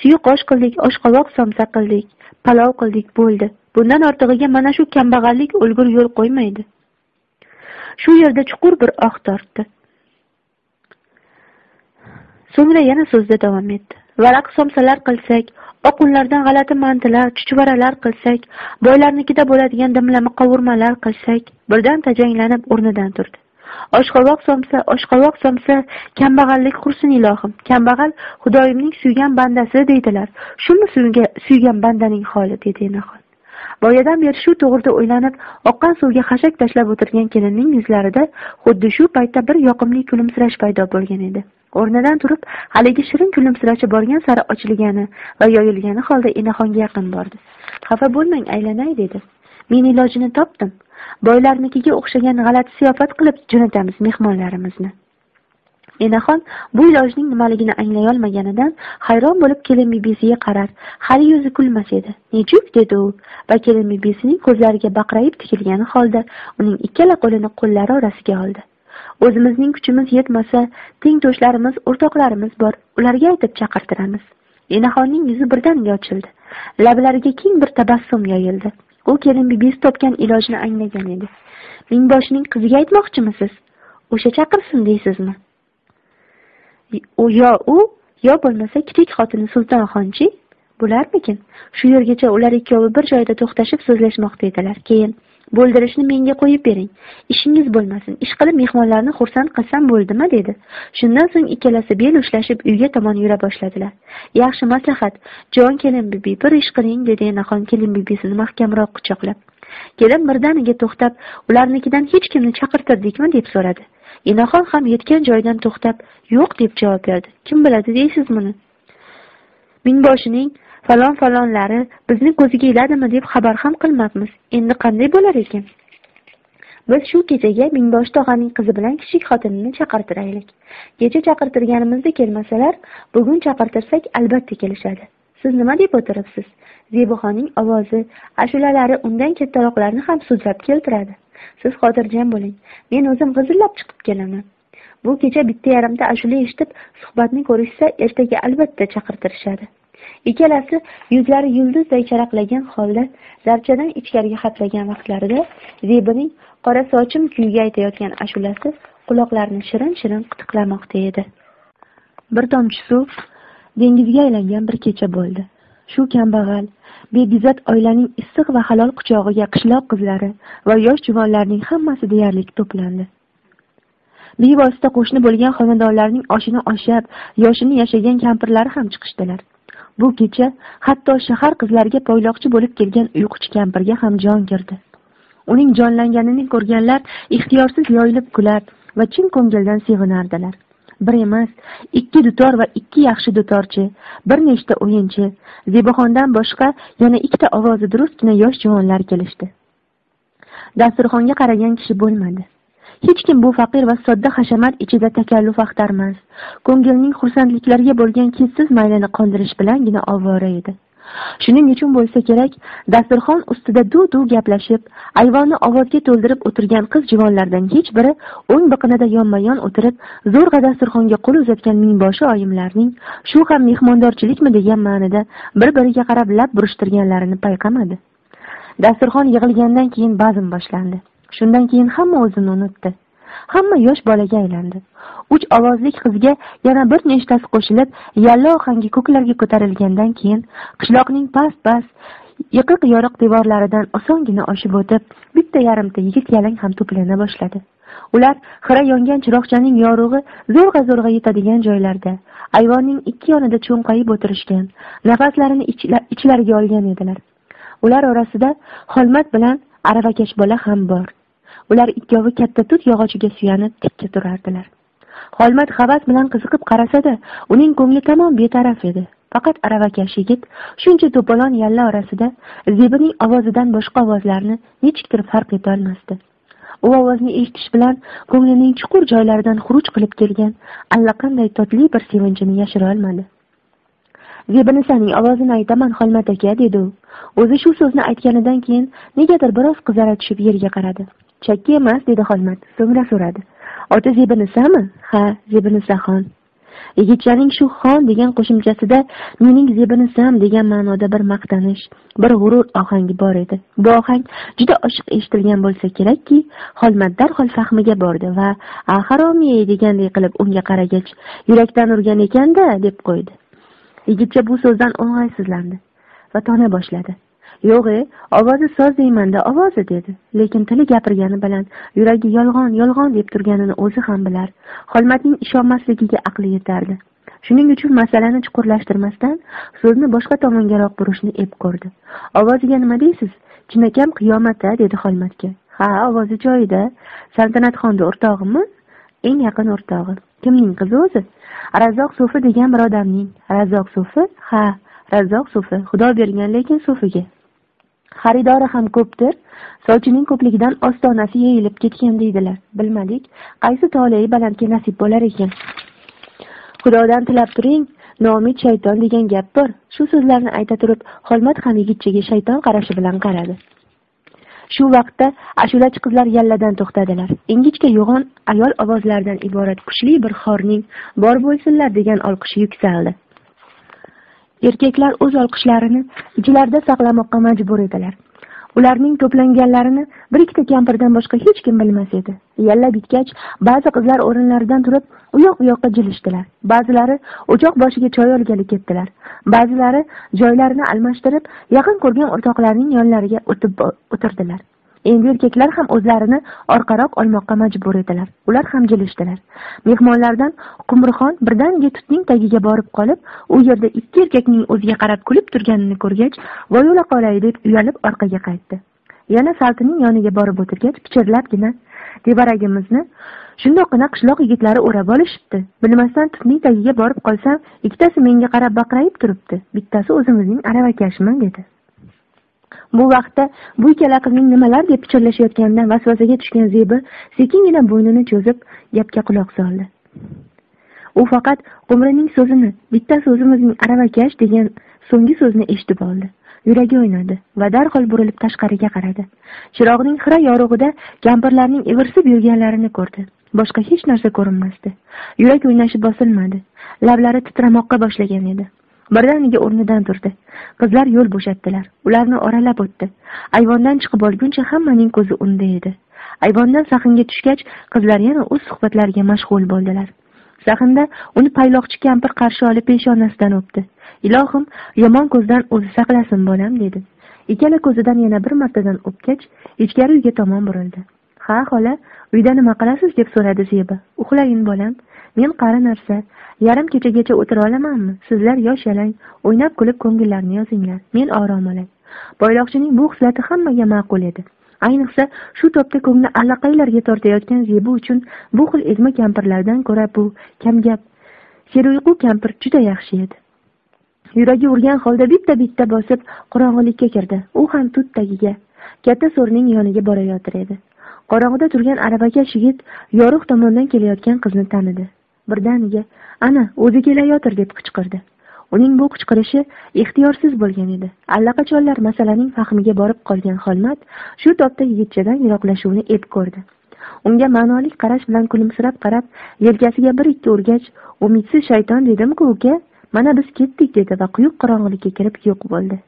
suyuq osh qildik oshqovoq somsa qildik palov qildik bo'ldi. Bundan ortig'iga mana shu kambag'allik o'lgur yo'l qo'ymaydi. Shu yerda chuqur bir oh tortdi. So'ngra yana so'zida davom etdi. Varaq somsalar qilsak oqunlardan g'alati mantilar chuchvaralar qilsak boylarnikida bo'ladigan dimlama qovurmalar qilsak birdan tajanglanib o'rnidan turdi. Oshqovoq somsa oshqovoq somsa kambag'allik qursin ilohim kambag'al xudoyimning suygan bandasi deydilar. Shumi suygan bandaning holi dedi boyadan beri shu to'g'rida o'ylanib oqqan suvga xashak tashlab o'tirgan kelinning yuzlarida xuddi shu paytda bir yoqimli kulimsirash paydo bo'lgan edi. O'rnidan turib haligi shirin kulimsirashi borgan sari ochilgani va yoyilgani holda enaxonga yaqin bordi. Xafa bo'lmang aylanay dedi. Men ilojini topdim. Boylarnikiga o'xshagan g'alati ziyofat qilib jo'natamiz mehmonlarimizni. Enaxon bu ilojning nimaligini anglayolmaganidan hayron bo'lib kelin bibisiga qarar. Hali yuzi kulmas edi. Nechuk dedi u va kelin bibisining ko'zlariga baqrayib tikilgani holda uning ikkala qo'lini qo'llari orasiga oldi. O'zimizning kuchimiz yetmasa tengdoshlarimiz o'rtoqlarimiz bor ularga aytib chaqirtiramiz. Enaxonning yuzi birdaniga ochildi. Lablariga keng bir tabassum yoyildi. U kelin bibisi topgan ilojni anglagan edi. Mingboshining qiziga aytmoqchimisiz? O'sha chaqirsin deysizmi? Yo u yo bo'lmasa kichik xotini sultonxonchi bo'larmikin? Shu yergacha ular ikkovi bir joyda to'xtashib so'zlashmoqda edilar. Keyin bo'ldirishni menga qo'yib bering. Ishingiz bo'lmasin ish qilib mehmonlarni xursand qilsam bo'ldimi? dedi. Shundan so'ng ikkalasi bel ushlashib uyga tomon yura boshladilar. Yaxshi maslahat jon kelin bibi bir ish qiling dedi enaxon kelin bibisini mahkamroq quchoqlab. Kelin birdaniga to'xtab ularnikidan hech kimni chaqirtirdikmi deb so'radi. Enaxon ham yetgan joyidan to'xtab yo'q deb javob berdi. Kim biladi deysiz buni? Mingboshining falon falonlari bizni ko'ziga iladimi? deb xabar ham qilmabmiz. Endi qanday bo'lar ekan? Biz shu kechaga mingboshi tog'aning qizi bilan kichik xotinini chaqirtiraylik. Kecha chaqirtirganimizda kelmasalar bugun chaqirtirsak albatta kelishadi. Siz nima deb o'tiribsiz? Zebuxonning ovozi ashulalari undan kattaroqlarni ham so'zlab keltiradi. Siz xotirjam bo'ling. Men o'zim g'izillab chiqib kelaman. Bu kecha bitta yarimta ashula eshitib suhbatni ko'rishsa ertaga albatta chaqirtirishadi. Ikkalasi yuzlari yulduzday charaqlagan holda darchadan ichkariga xatlagan vaqtlarida zebining qora sochim kuyga aytayotgan ashulasi quloqlarini shirin shirin qitiqlamoqda edi. Bir tomchi suv dengizga aylangan bir kecha bo'ldi. Shu kambag'al bebizat oilaning issiq va halol quchog'iga qishloq qizlari va yosh juvonlarning hammasi deyarli to'plandi. Bevosita qo'shni bo'lgan xonadonlarning oshini oshab yoshini yashagan kampirlari ham chiqishdilar. Bu kecha hatto shahar qizlariga poyloqchi bo'lib kelgan uyquchi kampirga ham jon kirdi. Uning jonlanganini ko'rganlar ixtiyorsiz yoyilib kular va chin ko'ngildan sevinardilar bir emas ikki dutor va ikki yaxshi dutorchi bir nechta o'yinchi. Zebixondan boshqa yana ikkita ovozi durustgina yosh juvonlar kelishdi. Dasturxonga qaragan kishi bo'lmadi. Hech kim bu faqir va sodda hashamat ichida takalluf axtarmas. Ko'ngilning xursandliklarga bo'lgan kesiz maylini qondirish bilangina ovora edi. Shuning uchun bo'lsa kerak dasturxon ustida duv duv gaplashib ayvonni ovozga to'ldirib o'tirgan qiz juvonlardan hech biri o'ng biqinida yonma yon o'tirib zo'rg'a dasturxonga qo'l uzatgan mingboshi oyimlarning shu ham mehmondorchilikmi? degan ma'nida bir biriga qarab lab burishtirganlarini payqamadi. Dasturxon yig'ilgandan keyin bazm boshlandi. Shundan keyin hamma o'zini unutdi. Hamma yosh bolaga aylandi. Uch ovozlik qizga yana bir nechtasi qo'shilib yalla ohangi ko'klarga ko'tarilgandan keyin qishloqning past past yiqiq yoriq devorlaridan osongina oshib o'tib bitta yarimta yigit yalang ham to'plana boshladi. Ular xira yongan chiroqchaning yorug'i zo'rg'a zo'rg'a yetadigan joylarda ayvonning ikki yonida cho'nqayib o'tirishgan nafaslarini ichlariga olgan edilar. Ular orasida xolmat bilan aravakash bola ham bor. Ular ikkovi katta tut yog'ochiga suyanib tikka turardilar. Xolmat havas bilan qiziqib qarasa da uning ko'ngli tamom betaraf edi. Faqat aravakash yigit shuncha to'polon yalla orasida zebining ovozidan boshqa ovozlarni nechikdir farq etolmasdi. U ovozni eshitish bilan ko'nglining chuqur joylaridan xuruj qilib kelgan allaqanday totli bir sevinchini yashira olmadi. Zebinisaning ovozini aytaman xolmat aka dedi u. O'zi shu so'zni aytganidan keyin negadir biroz qizara tushib yerga qaradi. Chakka emas dedi xolmat so'ngra so'radi. Ota zebinisami ha zebinisaxon yigitchaning shu xon degan qo'shimchasida mening zebinisam degan ma'noda bir maqtanish bir g'urur ohangi bor edi. Bu ohang juda oshiq eshitilgan bo'lsa kerakki xolmat darhol fahmiga bordi va aharomiy deganday qilib unga qaragach yurakdan urgan ekanda deb qo'ydi. Yigitcha bu so'zdan o'ng'aysizlandi va tona boshladi. Yo'g'e ovozi soz deymanda ovozi dedi lekin tili gapirgani bilan yuragi yolg'on yolg'on deb turganini o'zi ham bilar. Xolmatning ishonmasligiga aqli yetardi. Shuning uchun masalani chuqurlashtirmasdan so'zni boshqa tomongaroq burishni ep ko'rdi. Ovoziga nima deysiz? Chinakam qiyomata dedi xolmatga ha ovozi joyida. Saltanatxonni o'rtog'imi? Eng yaqin o'rtog'i. Kimning qizi o'zi? Razzoq so'fi degan birodarning. Razzoq so'fi ha razzoq so'fi xudo bergan lekin so'figa xaridori ham ko'pdir. Sovchining ko'pligidan ostonasi yeyilib ketgan deydilar. Bilmadik qaysi tolei balandga nasib bo'lar ekan. Xudodan tilab turing nomid shayton degan gap bor. Shu so'zlarni ayta turib xolmat ham yigitchaga shayton qarashi bilan qaradi. Shu vaqtda ashulachi qizlar yalladan to'xtadilar. Ingichka yo'g'on ayol ovozlaridan iborat kuchli bir xorning bor bo'lsinlar degan olqishi yuksaldi. Erkaklar o'z olqishlarini ichlarida saqlamoqqa majbur edilar. Ularning to'planganlarini bir ikkita kampirdan boshqa hech kim bilmas edi. Yalla bitgach ba'zi qizlar o'rinlaridan turib u yoq bu yoqqa jilishdilar. Ba'zilari o'choq boshiga choy olgani ketdilar. Ba'zilari joylarini almashtirib yaqin ko'rgan o'rtoqlarining yonlariga o'tib o'tirdilar. Endi erkaklar ham o'zlarini orqaroq olmoqqa majbur edilar. Ular ham jilishdilar. Mehmonlardan qumrixon birdaniga tutning tagiga borib qolib u yerda ikki erkakning o'ziga qarab kulib turganini ko'rgach voy o'la qolay deb uyalib orqaga qaytdi. Yana saltining yoniga borib o'tirgach pichirlabgina tevaragimizni shundoqqina qishloq yigitlari o'rab olishibdi. Bilmasdan tutning tagiga borib qolsam ikkitasi menga qarab baqrayib turibdi. Bittasi o'zimizning aravakashmi? dedi. Bu vaqtda bu ikkala qizning nimalar deb pichirlashayotganidan vasvasaga tushgan zebi sekingina bo'ynini cho'zib gapga quloq soldi. U faqat qumrining so'zini bittasi o'zimizning aravakash degan so'nggi so'zni eshitib oldi. Yuragi o'ynadi va darhol burilib tashqariga qaradi. Chirog'ning xira yorug'ida kampirlarning ivirsib yurganlarini ko'rdi. Boshqa hech narsa ko'rinmasdi. Yurak o'ynashi bosilmadi. Lablari titramoqqa boshlagan edi. Birdaniga o'rnidan turdi. Qizlar yo'l bo'shatdilar. Ularni oralab o'tdi. Ayvondan chiqib olguncha hammaning ko'zi unda edi. Ayvondan sahnga tushgach qizlar yana o'z suhbatlariga mashg'ul bo'ldilar. Sahnda uni payloqchi kampir qarshi olib peshonasidan o'pdi. Ilohim yomon ko'zdan o'zi saqlasin bolam dedi. Ikkala ko'zidan yana bir martadan o'pgach ichkari uyga tomon burildi. Ha xola uyda nima qilasiz deb so'radi zebi uxlayin bolam. Men qari narsa yarim kechagacha o'tira olamanmi sizlar yosh yalang o'ynab kulib ko'ngillarni yozinglar. Men orom olay. Boyloqchining bu xislati hammaga ma'qul edi. Ayniqsa shu topda ko'ngli allaqaylarga tortayotgan zebi uchun bu xil ezma kampirlardan ko'ra bu kamgap seruyqu kampir juda yaxshi edi. Yuragi urgan holda bitta bitta bosib qorong'ilikka kirdi. U ham tut tagiga katta so'rning yoniga borayotir edi. Qorong'ida turgan aravakash yigit yorug' tomondan kelayotgan qizni tanidi. Birdaniga ana o'zi kelayotir deb qichqirdi. Uning bu qichqirishi ixtiyorsiz bo'lgan edi. Allaqachonlar masalaning fahmiga borib qolgan holmat shu topda yigitchadan yiroqlashuvni ep ko'rdi. Unga ma'noli qarash bilan kulimsirab qarab yelkasiga bir ikki urgach umidsiz shayton dedimku uka mana biz ketdik dedi va quyuq qorong'ilikka kirib yo'q bo'ldi.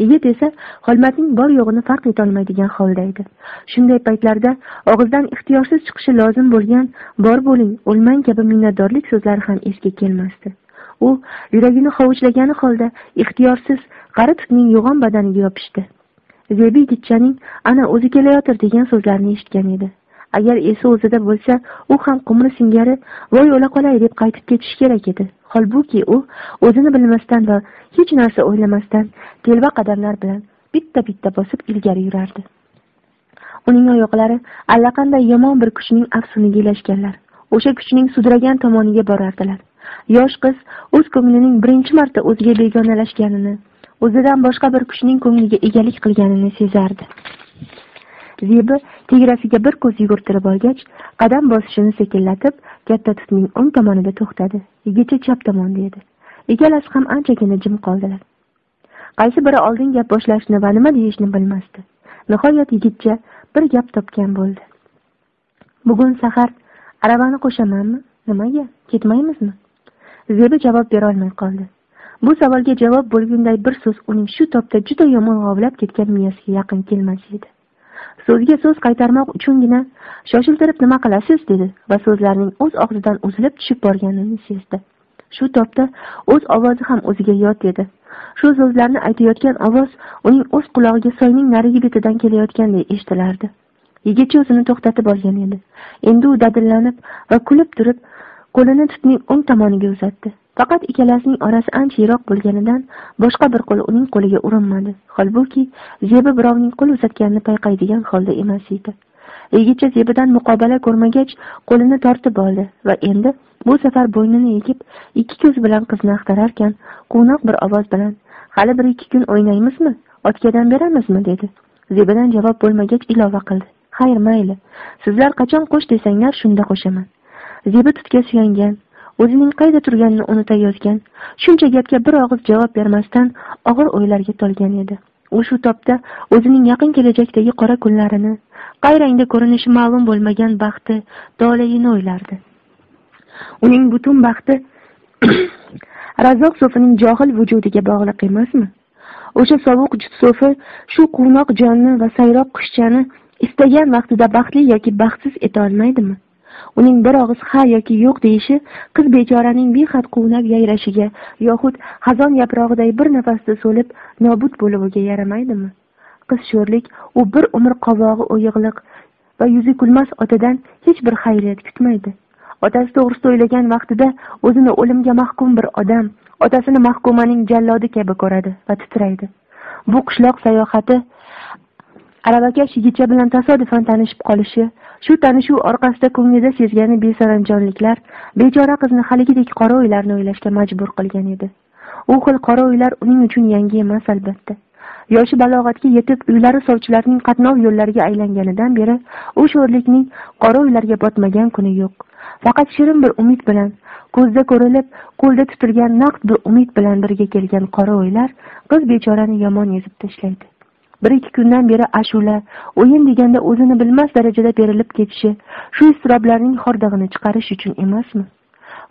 Yigit esa holmatning bor yo'g'ini farq etolmaydigan holda edi. Shunday paytlarda og'izdan ixtiyorsiz chiqishi lozim bo'lgan bor bo'ling o'lmang kabi minnatdorlik so'zlari ham esga kelmasdi. U yuragini hovuchlagani holda ixtiyorsiz qari tutning yo'g'on badaniga yopishdi. Zebi yigitchaning ana o'zi kelayotir degan so'zlarini eshitgan edi. Agar esi o'zida bo'lsa u ham qumri singari voy o'la qolay deb qaytib ketishi kerak edi. Holbuki u o'zini bilmasdan va hech narsa o'ylamasdan telba qadamlar bilan bitta bitta bosib ilgari yurardi. Uning oyoqlari allaqanday yomon bir kuchning afsuniga ilashganlar. O'sha kuchning sudragan tomoniga borardilar. Yosh qiz o'z ko'nglining birinchi marta o'ziga begonalashganini o'zidan boshqa bir kuchning ko'ngliga egalik qilganini sezardi. Zebi tegrasiga bir ko'z yugurtirib olgach qadam bosishini sekinlatib katta tutning o'ng tomonida to'xtadi. Yigitcha chap tomonda edi ikkalasi ham anchagina jim qoldilar. Qaysi biri oldin gap boshlashni va nima deyishni bilmasdi. Nihoyat yigitcha bir gap topgan bo'ldi. Bugun sahar aravani qo'shamanmi? Nimaga? Ketmaymizmi? Zebi javob berolmay qoldi. Bu savolga javob bo'lgunday bir so'z uning shu topda juda yomon g'ovlab ketgan miyasiga yaqin kelmas edi. So'zga so'z qaytarmoq uchungina shoshiltirib nima qilasiz dedi va so'zlarning o'z og'zidan uzilib tushib borganini sezdi. Shu topda o'z ovozi ham o'ziga yot edi shu so'zlarni aytayotgan ovoz uning o'z qulog'iga soyning narigi betidan kelayotganday eshitilardi. Yigitcha o'zini to'xtatib olgan edi. Endi u dadillanib va kulib turib qo'lini tutning o'ng tomoniga uzatdi. Faqat ikkalasining orasi ancha yiroq bo'lganidan boshqa bir qo'l uning qo'liga urinmadi. Holbuki zebi birovning qo'l uzatganini payqaydigan holda emas edi. Yigitcha zebidan muqobala ko'rmagach qo'lini tortib oldi va endi bu safar bo'ynini egib ikki ko'z bilan qizni axtararkan quvnoq bir ovoz bilan hali bir ikki kun o'ynaymizmi? Otkadan beramizmi dedi. Zebidan javob bo'lmagach ilova qildi. Xayr mayli. Sizlar qachon qo'sh desanglar shunda qo'shaman. Zebi tutga suyangan o'zining qayda turganini unutayozgan shuncha gapga bir og'iz javob bermasdan og'ir o'ylarga tolgan edi. U shu topda o'zining yaqin kelajakdagi qora kunlarini qay rangda ko'rinishi ma'lum bo'lmagan baxti dolayini o'ylardi. Uning butun baxti (clears throat) razzoq so'fining johil vujudiga bog'liq emasmi? O'sha sovuq so'fi shu quvnoq jonni va sayroq qushchani istagan vaqtida baxtli yoki baxtsiz eta olmaydimi? Uning bir og'iz ha yoki yo'q deyishi qiz bechoraning behad quvnab yayrashiga yoxud xazon yaprog'iday bir nafasda so'lib nobud bo'luviga yaramaydimi? Qiz sho'rlik u bir umr qovog'i o'yig'liq va yuzi kulmas otadan hech bir xayriyat kutmaydi. Otasi to'g'risida o'ylagan vaqtida o'zini o'limga mahkum bir odam otasini mahkumaning jallodi kabi ko'radi va titraydi. Bu qishloq sayohati aravakash yigitcha bilan tasodifan tanishib qolishi shu tanishuv orqasida ko'nglida sezgani besaranjomliklar bechora qizni haligidek qora o'ylarni o'ylashga majbur qilgan edi. U xil qora o'ylar uning uchun yangi emas albatta. Yoshi balog'atga yetib uylari sovchilarning qatnov yo'llariga aylanganidan beri u sho'rlikning qora o'ylarga botmagan kuni yo'q. Faqat shirin bir umid bilan ko'zda ko'rilib qo'lda tutilgan naqd bir umid bilan birga kelgan qora o'ylar qiz bechorani yomon ezib tashlaydi. Bir ikki kundan beri ashula o'yin deganda o'zini bilmas darajada berilib ketishi shu iztiroblarning hordig'ini chiqarish uchun emasmi?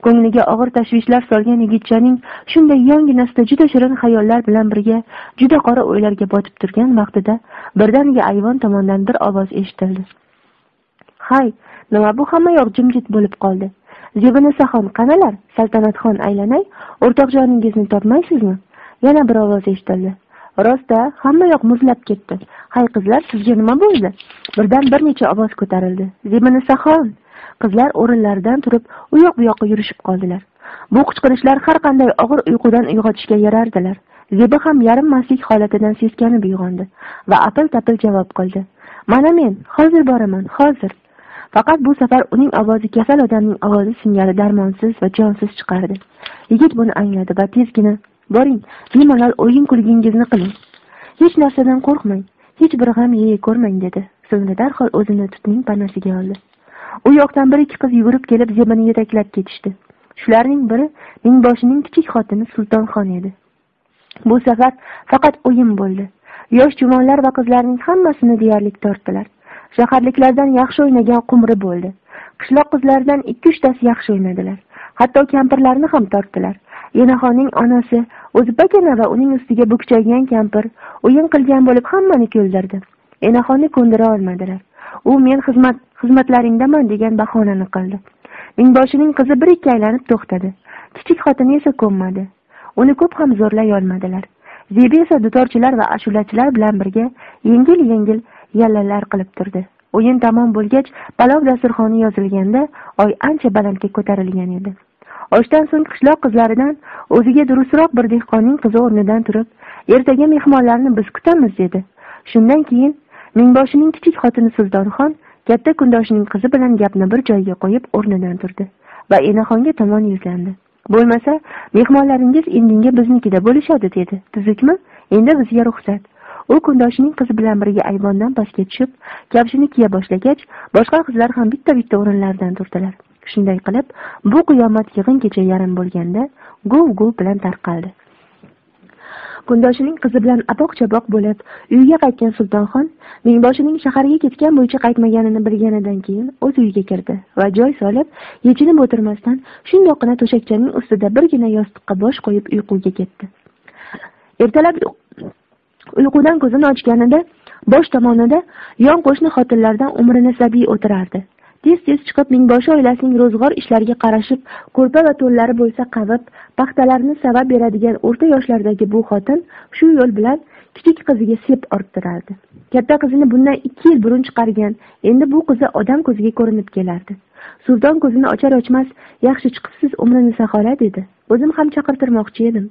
Ko'ngliga og'ir tashvishlar solgan yigitchaning shunday yonginasida juda shirin xayollar bilan birga juda qora o'ylarga botib turgan vaqtida birdaniga ayvon tomondan bir ovoz eshitildi. Hay nima bu hammayoq jimjit bo'lib qoldi? Zebinasaxon qanalar? Saltanatxon aylanay o'rtoqjoningizni topmaysizmi yana bir ovoz eshitildi. Rosta hammayoq muzlab ketdi. Hay qizlar sizga nima bo'ldi? Birdan bir necha ovoz ko'tarildi. Zebinasaxon qizlar o'rinlaridan turib u yoq bu yoqqa yurishib qoldilar. Bu qichqirishlar har qanday og'ir uyqudan uyg'otishga yarardilar. Zebi ham yarim mastlik holatidan seskanib uyg'ondi va apil tapil javob qildi. Mana men hozir boraman hozir. Faqat bu safar uning ovozi kasal odamning ovozi singari darmonsiz va jonsiz chiqardi. Yigit buni angladi va tezgina boring. Bemalol o'yin kulgingizni qiling. Hech narsadan qo'rqmang. Hech bir g'am yey ko'rmang dedi. So'ngra darhol o'zini tutning panasiga oldi. U yoqdan bir ikki qiz yugurib kelib zebini yetaklab ketishdi. Shularning biri mingboshining kichik xotini sultonxon edi. Bu safar faqat o'yin bo'ldi. Yosh juvonlar va qizlarning hammasini deyarli tortdilar. Shaharliklardan yaxshi o'ynagan qumri bo'ldi. Qishloq qizlaridan ikki uchtasi yaxshi o'ynadilar. Hatto kampirlarni ham tortdilar. Enaxonning onasi o'zi pakana va uning ustiga bukchaygan kampir o'yin qilgan bo'lib hammani kuldirdi. Enaxonni ko'ndira olmadilar. U men xizmat xizmatlaringdaman degan bahonani qildi. Mingboshining qizi bir ikki aylanib to'xtadi. Kichik xotini esa ko'nmadi. Uni ko'p ham zo'rlay olmadilar. Zebi esa dutorchilar va ashulachilar bilan birga yengil yengil yallalar qilib turdi. O'yin tamom bo'lgach palov dasturxoni yozilganda oy ancha balandga ko'tarilgan edi. Oshdan so'ng qishloq qizlaridan o'ziga durustroq bir dehqonning qizi o'rnidan turib ertaga mehmonlarni biz kutamiz dedi. Shundan keyin mingboshining kichik xotini sultonxon katta kundoshining qizi bilan gapni bir joyga qo'yib o'rnidan turdi va enaxonga tomon yuzlandi. Bo'lmasa mehmonlaringiz indinga biznikida bo'lishadi dedi. Tuzukmi? Endi bizga ruxsat. U kundoshining qizi bilan birga ayvondan pastga tushib kavshini kiya boshlagach boshqa qizlar ham bitta bitta o'rinlaridan turdilar. Shunday qilib bu qiyomat yig'in kecha yarim bo'lganda guv guv bilan tarqaldi. Kundoshining qizi bilan apoq chapoq bo'lib uyiga qaytgan sultonxon mingboshining shaharga ketgan bo'yicha qaytmaganini bilganidan keyin o'z uyiga kirdi va joy solib yechinib o'tirmasdan shundoqqina to'shakchaning ustida birgina yostiqqa bosh qo'yib uyquga ketdi. Ertalab uyqudan ko'zini ochganida bosh tomonida yon qo'shni xotinlardan umrini sabiy o'tirardi. Tez tez chiqib mingboshi oilasining ro'zg'or ishlariga qarashib ko'rpa va to'nlari bo'lsa qavib paxtalarini savab beradigan o'rta yoshlardagi bu xotin shu yo'l bilan kichik qiziga sep orttirardi. Katta qizini bundan ikki yil burun chiqargan endi bu qizi odam ko'ziga ko'rinib kelardi. Sulton ko'zini ochar ochmas yaxshi chiqibsiz umrini saxola dedi. O'zim ham chaqirtirmoqchi edim.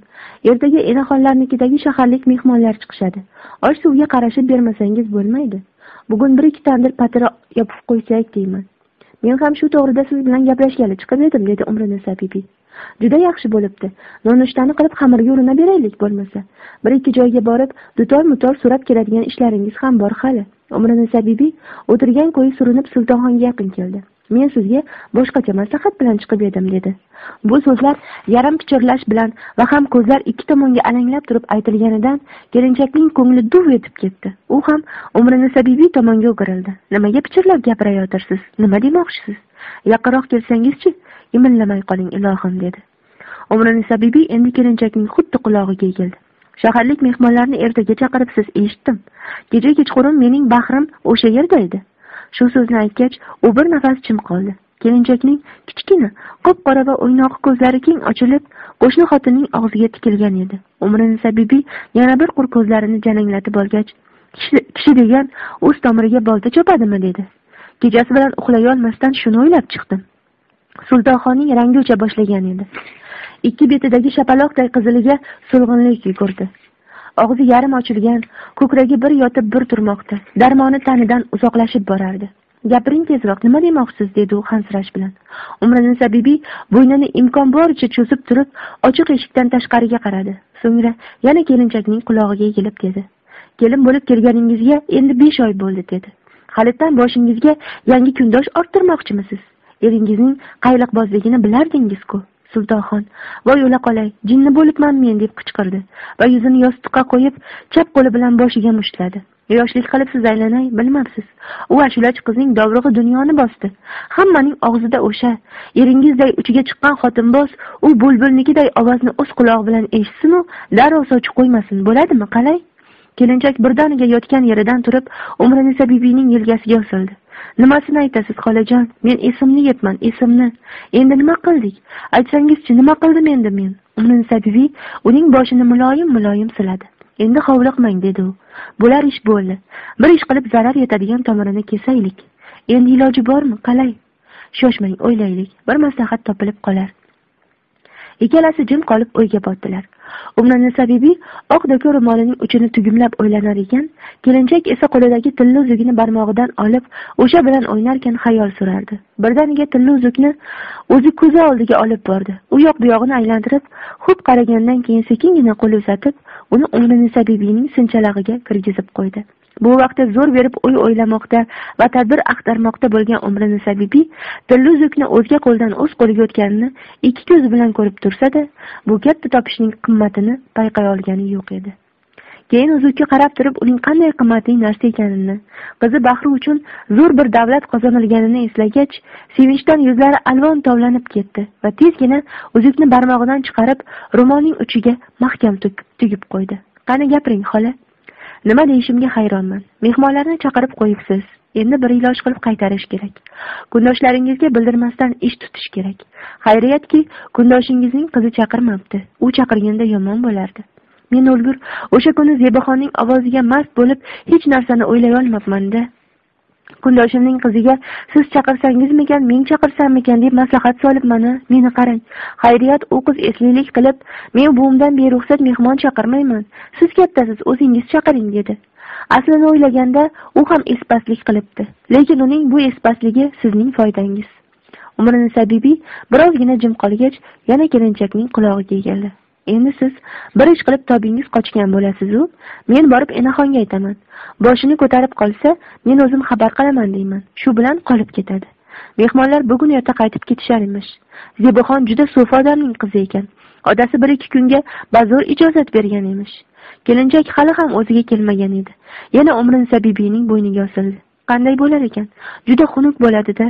Ertaga enaxonlarnikidagi shaharlik mehmonlar chiqishadi. Osh suvga qarashib bermasangiz bo'lmaydi. Bugun bir ikki tandir patira yopib qo'ysak deyman. Men ham shu to'g'rida siz bilan gaplashgali chiqib edim dedi umrinisa bibi juda yaxshi bo'libdi. Nonushtani qilib xamirga urinaveraylik bo'lmasa. Bir ikki joyga borib dutor mutor so'rab keladigan ishlaringiz ham bor hali. Umrinisa bibi o'tirgan ko'yi surinib sultonxonga yaqin keldi. Men sizga boshqacha maslahat bilan chiqib edim dedi. Bu so'zlar yarim pichirlash bilan va ham ko'zlar ikki tomonga alanglab turib aytilganidan kelinchakning ko'ngli duv etib ketdi. U ham umrini sabibiy tomonga o'girildi. Nimaga pichirlab gapirayotirsiz? Nima demoqchisiz? Yaqinroq kelsangizchi imillamay qoling ilohim dedi. Umrini sabibiy endi kelinchakning xuddi qulog'iga egildi. Shaharlik mehmonlarni ertaga chaqiribsiz eshitdim. Kecha kechqurun mening bahrim o'sha yerda edi. Shu so'zni aytgach u bir nafas jim qoldi. Kelinchakning kichkina qop qora va o'ynoqi ko'zlari keng ochilib qo'shni xotinning og'ziga tikilgan edi. Umrinisa bibi yana bir qur ko'zlarini jaranglatib olgach kishi degan o'z tomiriga bolta chopadimi? dedi. Kechasi bilan uxlayolmasdan shuni o'ylab chiqdim. Sultonxonning rangi o'cha boshlagan edi. Ikki betidagi shapaloqday qiziliga so'lg'inlik yugurdi. Og'zi yarim ochilgan ko'kragi bir yotib bir turmoqda. Darmoni tanidan uzoqlashib borardi. Gapiring tezroq nima demoqchisiz dedi u hansirash bilan. Umrinisa bibi bo'ynini imkon boricha cho'zib turib ochiq eshikdan tashqariga qaradi. So'ngra yana kelinchakning qulog'iga egilib dedi. Kelin bo'lib kelganingizga endi besh oy bo'ldi dedi. Halitdan boshingizga yangi kundosh orttirmoqchimisiz? Eringizning qayliqbozligini bilardingiz ku sultonxon voy o'la qolay jinni bo'libman men deb qichqirdi va yuzini yostiqqa qo'yib chap qo'li bilan boshiga mushtladi yoshlik qilibsiz aylanay bilmabsiz. U ashulachi qizning dovrug'i dunyoni bosdi. Hammaning og'zida o'sha eringizdek uchiga chiqqan xotinboz u bulbulnikiday ovozni o'z qulog'i bilan eshitsinu darrov sochib qo'ymasin bo'ladimi qalay? Kelinchak birdaniga yotgan yeridan turib umrinisa bibining yelkasiga osildi. Nimasini aytasiz xolajon? Men esimni yetman esimni. Endi nima qildik? Aytsangizchi nima qildim endi men? Umriniso bibi uning boshini muloyim muloyim siladi. Endi hovliqmang dedi u. Bo'lar ish bo'ldi. Bir ish qilib zarar yetadigan tomirini kesaylik. Endi iloji bormi? Qalay? Shoshmang o'ylaylik. Bir maslahat topilib qolar. Ikkalasi jim qolib o'yga botdilar. Umriniso bibi oq doka ro'molining uchini tugimlab o'ylanar ekan kelinchak esa qo'lidagi tilla uzugini barmog'idan olib o'sha bilan o'ynarkan xayol surardi. Birdaniga tilla uzukni o'zi ko'zi oldiga olib bordi. U yoq bu yog'ini aylantirib xo'p qaragandan keyin sekingina qo'l uzatib uni umriniso bibining sinchalag'iga kirgizib qo'ydi. Bu vaqtda zo'r berib o'y o'ylamoqda va tadbir axtarmoqda bo'lgan umrini sabibiy tilla uzukni o'zga qo'ldan o'z qo'liga o'tganini ikki ko'zi bilan ko'rib tursa da bu katta topishning qimmatini payqay olgani yo'q edi. Keyin uzukka qarab turib uning qanday qimmatli narsa ekanini qizi bahri uchun zo'r bir davlat qozonilganini eslagach sevinchdan yuzlari alvon tovlanib ketdi va tezgina uzukni barmog'idan chiqarib ro'molning uchiga mahkam tugib qo'ydi. Qani gapiring xola? Nima deyishimga hayronman. Mehmonlarni chaqirib qo'yibsiz. Endi bir iloj qilib qaytarish kerak. Kundoshlaringizga bildirmasdan ish tutish kerak. Xayriyatki kundoshingizning qizi chaqirmabdi. U chaqirganda yomon bo'lardi. Men o'lgur o'sha kuni zebaxonning ovoziga mast bo'lib hech narsani o'ylayolmabmanda kundoshimning qiziga siz chaqirsangizmikan men chaqirsammikan? deb maslahat solib mana meni qarang. Xayriyat u qiz eslilik qilib men buvimdan beruxsat mehmon chaqirmayman. Siz kattasiz o'zingiz chaqiring dedi. Aslini o'ylaganda u ham espaslik qilibdi. Lekin uning bu espasligi sizning foydangiz. Umrini sabibiy birozgina jim qolgach yana kelinchakning qulog'iga egildi. Endi siz bir ish qilib tobingiz qochgan bo'lasizu men borib enaxonga aytaman. Boshini ko'tarib qolsa men o'zim xabar qilaman deyman. Shu bilan qolib ketadi. Mehmonlar bugun erta qaytib ketishar emish. Zebuxon juda so'fi odamning qizi ekan. Otasi bir ikki kunga bazo'r ijozat bergan emish. Kelinchak hali ham o'ziga kelmagan edi. Yana umrin sabibiyning bo'yniga osildi. Qanday bo'lar ekan? Juda xunuk bo'ladi da.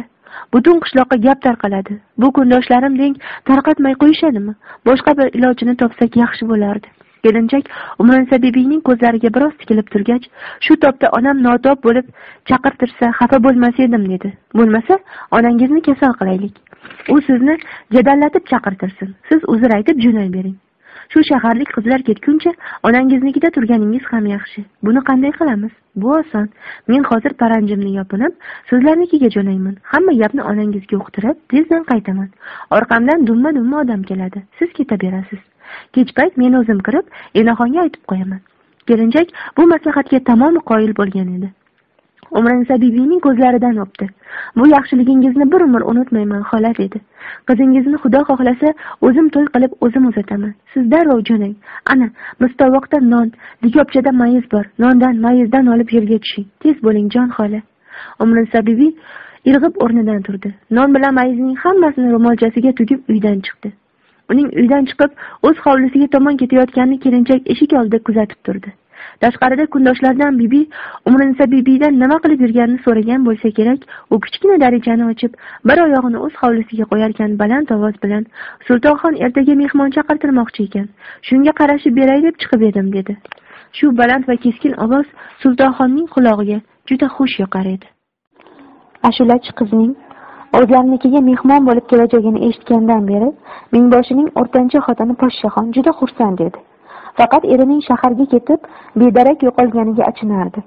Butun qishloqqa gap tarqaladi. Bu kundoshlarim deng tarqatmay qo'yishadimi? Boshqa bir ilojini topsak yaxshi bo'lardi. Kelinchak umrinsa bibiyning ko'zlariga biroz tikilib turgach shu topda onam notob bo'lib chaqirtirsa xafa bo'lmas edim dedi. Bo'lmasa onangizni kasal qilaylik. U sizni jadallatib chaqirtirsin. Siz uzr aytib jo'nayvering shu shaharlik qizlar ketguncha onangiznikida turganingiz ham yaxshi. Buni qanday qilamiz? Bu oson. Men hozir paranjimni yopinib sizlarnikiga jo'nayman. Hamma gapni onangizga uqtirib tezdan qaytaman. Orqamdan dumma dumma odam keladi. Siz ketaverasiz. Kech payt men o'zim kirib enaxonga aytib qo'yaman. Kelinchak bu maslahatga tamomi qoyil bo'lgan edi. Umriniso bibiyning ko'zlaridan o'pdi bu yaxshiligingizni bir umr unutmayman xola dedi qizingizni xudo xohlasa o'zim to'y qilib o'zim uzataman. Siz darrov jo'nang. Ana mistovoqda non likopchada mayiz bor. Nondan mayizdan olib yerga tushing. Tez bo'ling jon xola. Umriniso bibi irg'ib o'rnidan turdi. Non bilan mayizning hammasini ro'molchasiga tugib uydan chiqdi. Uning uydan chiqib o'z hovlisiga tomon ketayotganini kelinchak eshik oldida kuzatib turdi. Tashqarida kundoshlardan bibi umrinisa bibidan nima qilib yurganini so'ragan bo'lsa kerak u kichkina darichani ochib bir oyog'ini o'z hovlisiga qo'yarkan baland ovoz bilan sultonxon ertaga mehmon chaqirtirmoqchi ekan shunga qarashib beray deb chiqib edim dedi. Shu baland va keskin ovoz sultonxonning qulog'iga juda xush yoqar edi. Ashulachi qizning o'zlarinikiga mehmon bo'lib kelajagini eshitgandan beri mingboshining o'rtancha xotini poshshaxon juda xursand edi faqat erining shaharga ketib bedarak yo'qolganiga achinardi.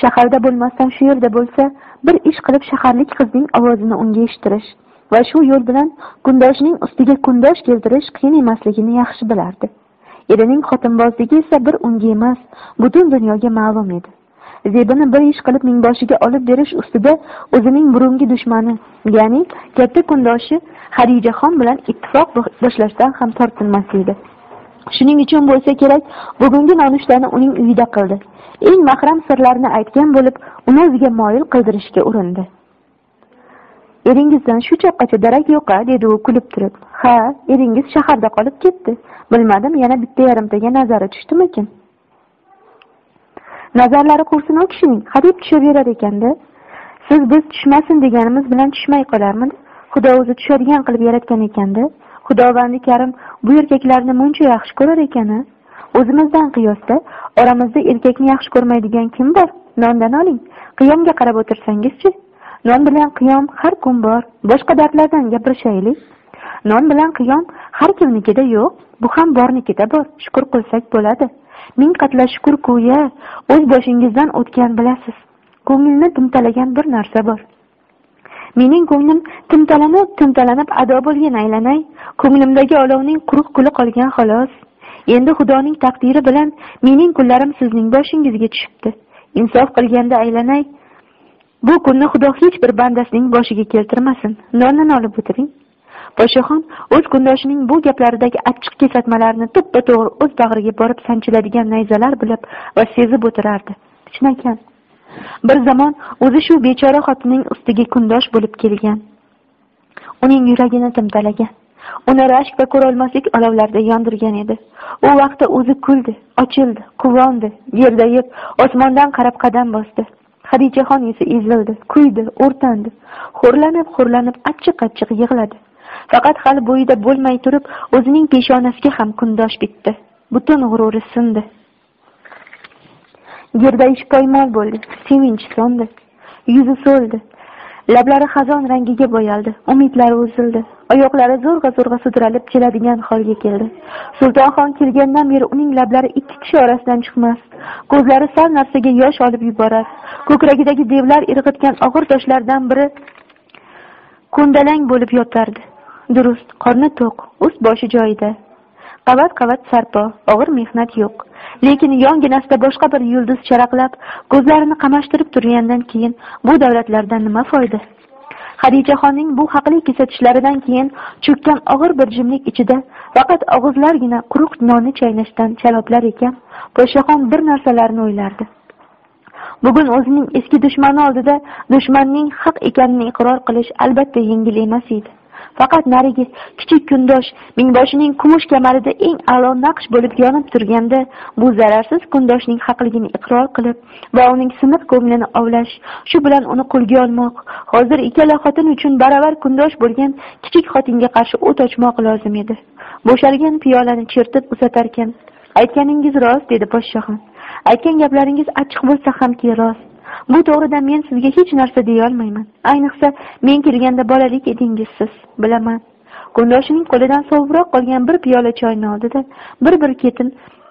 Shaharda bo'lmasdan shu yerda bo'lsa bir ish qilib shaharlik qizning ovozini unga eshittirish va shu yo'l bilan kundoshning ustiga kundosh keltirish qiyin emasligini yaxshi bilardi. Erining xotinbozligi esa bir unga emas butun dunyoga ma'lum edi. Zebini bir ish qilib mingboshiga olib berish ustida o'zining burungi dushmani ya'ni katta kundoshi xadichaxon bilan ittifoq boshlashdan ham tortinmas edi. Shuning uchun bo'lsa kerak bugungi nonushtani uning uyida qildi. Eng mahram sirlarini aytgan bo'lib uni o'ziga moyil qildirishga urindi. Eringizdan shu choqqacha darak yo'q a dedi u kulib turib. Ha eringiz shaharda qolib ketdi. Bilmadim yana bitta yarimtaga nazari tushdimikin? Nazarlari qursin u kishining hadeb tushaverar ekanda. Siz biz tushmasin deganimiz bilan tushmay qolarmidi? Xudo o'zi tushadigan qilib yaratgan ekanda. Xudovandi karim bu erkaklarni muncha yaxshi ko'rar ekan a o'zimizdan qiyosda oramizda erkakni yaxshi ko'rmaydigan kim bor nondan oling qiyomga qarab o'tirsangizchi. Non bilan qiyom har kun bor boshqa dardlardan gapirishaylik. Non bilan qiyom har kimnikida yo'q bu ham bornikida bor shukur qilsak bo'ladi. Ming qatla shukur ku ya o'z boshingizdan o'tgan bilasiz. Ko'ngilni dumtalagan bir narsa bor. Mening ko'nglim timtalanib timtalanib ado bo'lgan aylanay. Ko'nglimdagi olovning quruq kuli qolgan xolos. Endi xudoning taqdiri bilan mening kunlarim sizning boshingizga tushibdi. Insof qilganda aylanay. Bu kunni xudo hech bir bandasining boshiga keltirmasin. Nonni olib o'tiring. Podshohon o'z kundoshining bu gaplaridagi achchiq kesatmalarni to'ppa to'g'ri o'z bag'riga borib sanchiladigan nayzalar bilib va sezib o'tirardi. Chinakam bir zamon o'zi shu bechora xotinning ustiga kundosh bo'lib kelgan. Uning yuragini timtalagan. Uni rashk va ko'rolmaslik olovlarida yondirgan edi. U vaqtda o'zi kuldi ochildi quvondi gerdayib osmondan qarab qadam bosdi. Hadichaxon esa ezildi kuydi o'rtandi xo'rlanib xo'rlanib achchiq achchiq yig'ladi. Faqat hali bo'yida bo'lmay turib o'zining peshonasiga ham kundosh bitdi. Butun g'ururi sindi. Gerdayish poymol bo'ldi. Sevinch so'ndi. Yuzi so'ldi. Lablari xazon rangiga bo'yaldi. Umidlari uzildi. Oyoqlari zo'rg'a zo'rg'a sudralib keladigan holga keldi. Sultonxon kelgandan beri uning lablari ikki kishi orasidan chiqmas. Ko'zlari sal narsaga yosh olib yuborar. Ko'kragidagi devlar irg'itgan og'ir toshlardan biri ko'ndalang bo'lib yotardi. Durust qorni to'q ust boshi joyida. Qavat qavat sarpo og'ir mehnat yo'q. Lekin yonginasida boshqa bir yulduz charaqlab ko'zlarini qamashtirib turgandan keyin bu davlatlardan nima foyda? Xadichaxonning bu haqli kesatishlaridan keyin cho'kkan og'ir bir jimlik ichida faqat og'izlargina quruq nonni chaynashdan chaloblar ekan podshoxon bir narsalarni o'ylardi. Bugun o'zining eski dushmani oldida dushmanning haq ekanini iqror qilish albatta yengil emas edi. Faqat narigi kichik kundosh mingboshining kumush kamarida eng a'lo naqsh bo'lib yonib turganda bu zararsiz kundoshning haqligini iqror qilib va uning siniq ko'nglini ovlash shu bilan uni qo'lga olmoq hozir ikkala xotin uchun baravar kundosh bo'lgan kichik xotinga qarshi o't ochmoq lozim edi. Bo'shalgan piyolani chertib uzatarkan aytganingiz rost dedi podshohim. Aytgan gaplaringiz achchiq bo'lsa hamki rost bu to'g'rida men sizga hech narsa deyolmayman. Ayniqsa men kelganda bolalik edingiz siz bilaman. Ko'ndoshining qo'lidan sovuqroq qolgan bir piyola choyni oldida bir bir ketin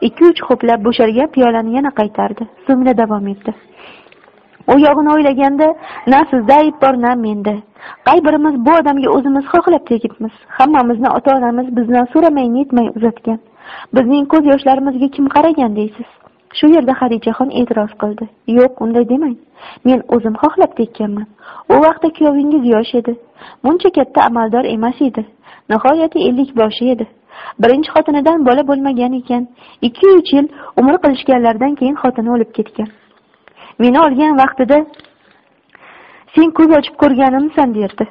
ikki uch ho'plab bo'shagan piyolani yana qaytardi. So'ngra davom etdi. U yog'ini o'ylaganda na sizda ayb bor na menda. Qay birimiz bu odamga o'zimiz xohlab tegibmiz. Hammamizni ota onamiz bizdan so'ramay netmay uzatgan. Bizning ko'z yoshlarimizga kim qaragan deysiz? Shu yerda xadichaxon e'tiroz qildi. Yo'q unday demang. Men o'zim xohlab tekkanman u vaqtda kuyovingiz yosh edi. Muncha katta amaldor emas edi. Nihoyat ellik boshi edi. Birinchi xotinidan bola bo'lmagan ekan. Ikki uch yil umr qilishganlaridan keyin xotini o'lib ketgan. Meni olgan vaqtida sen ko'z ochib ko'rganimsan derdi.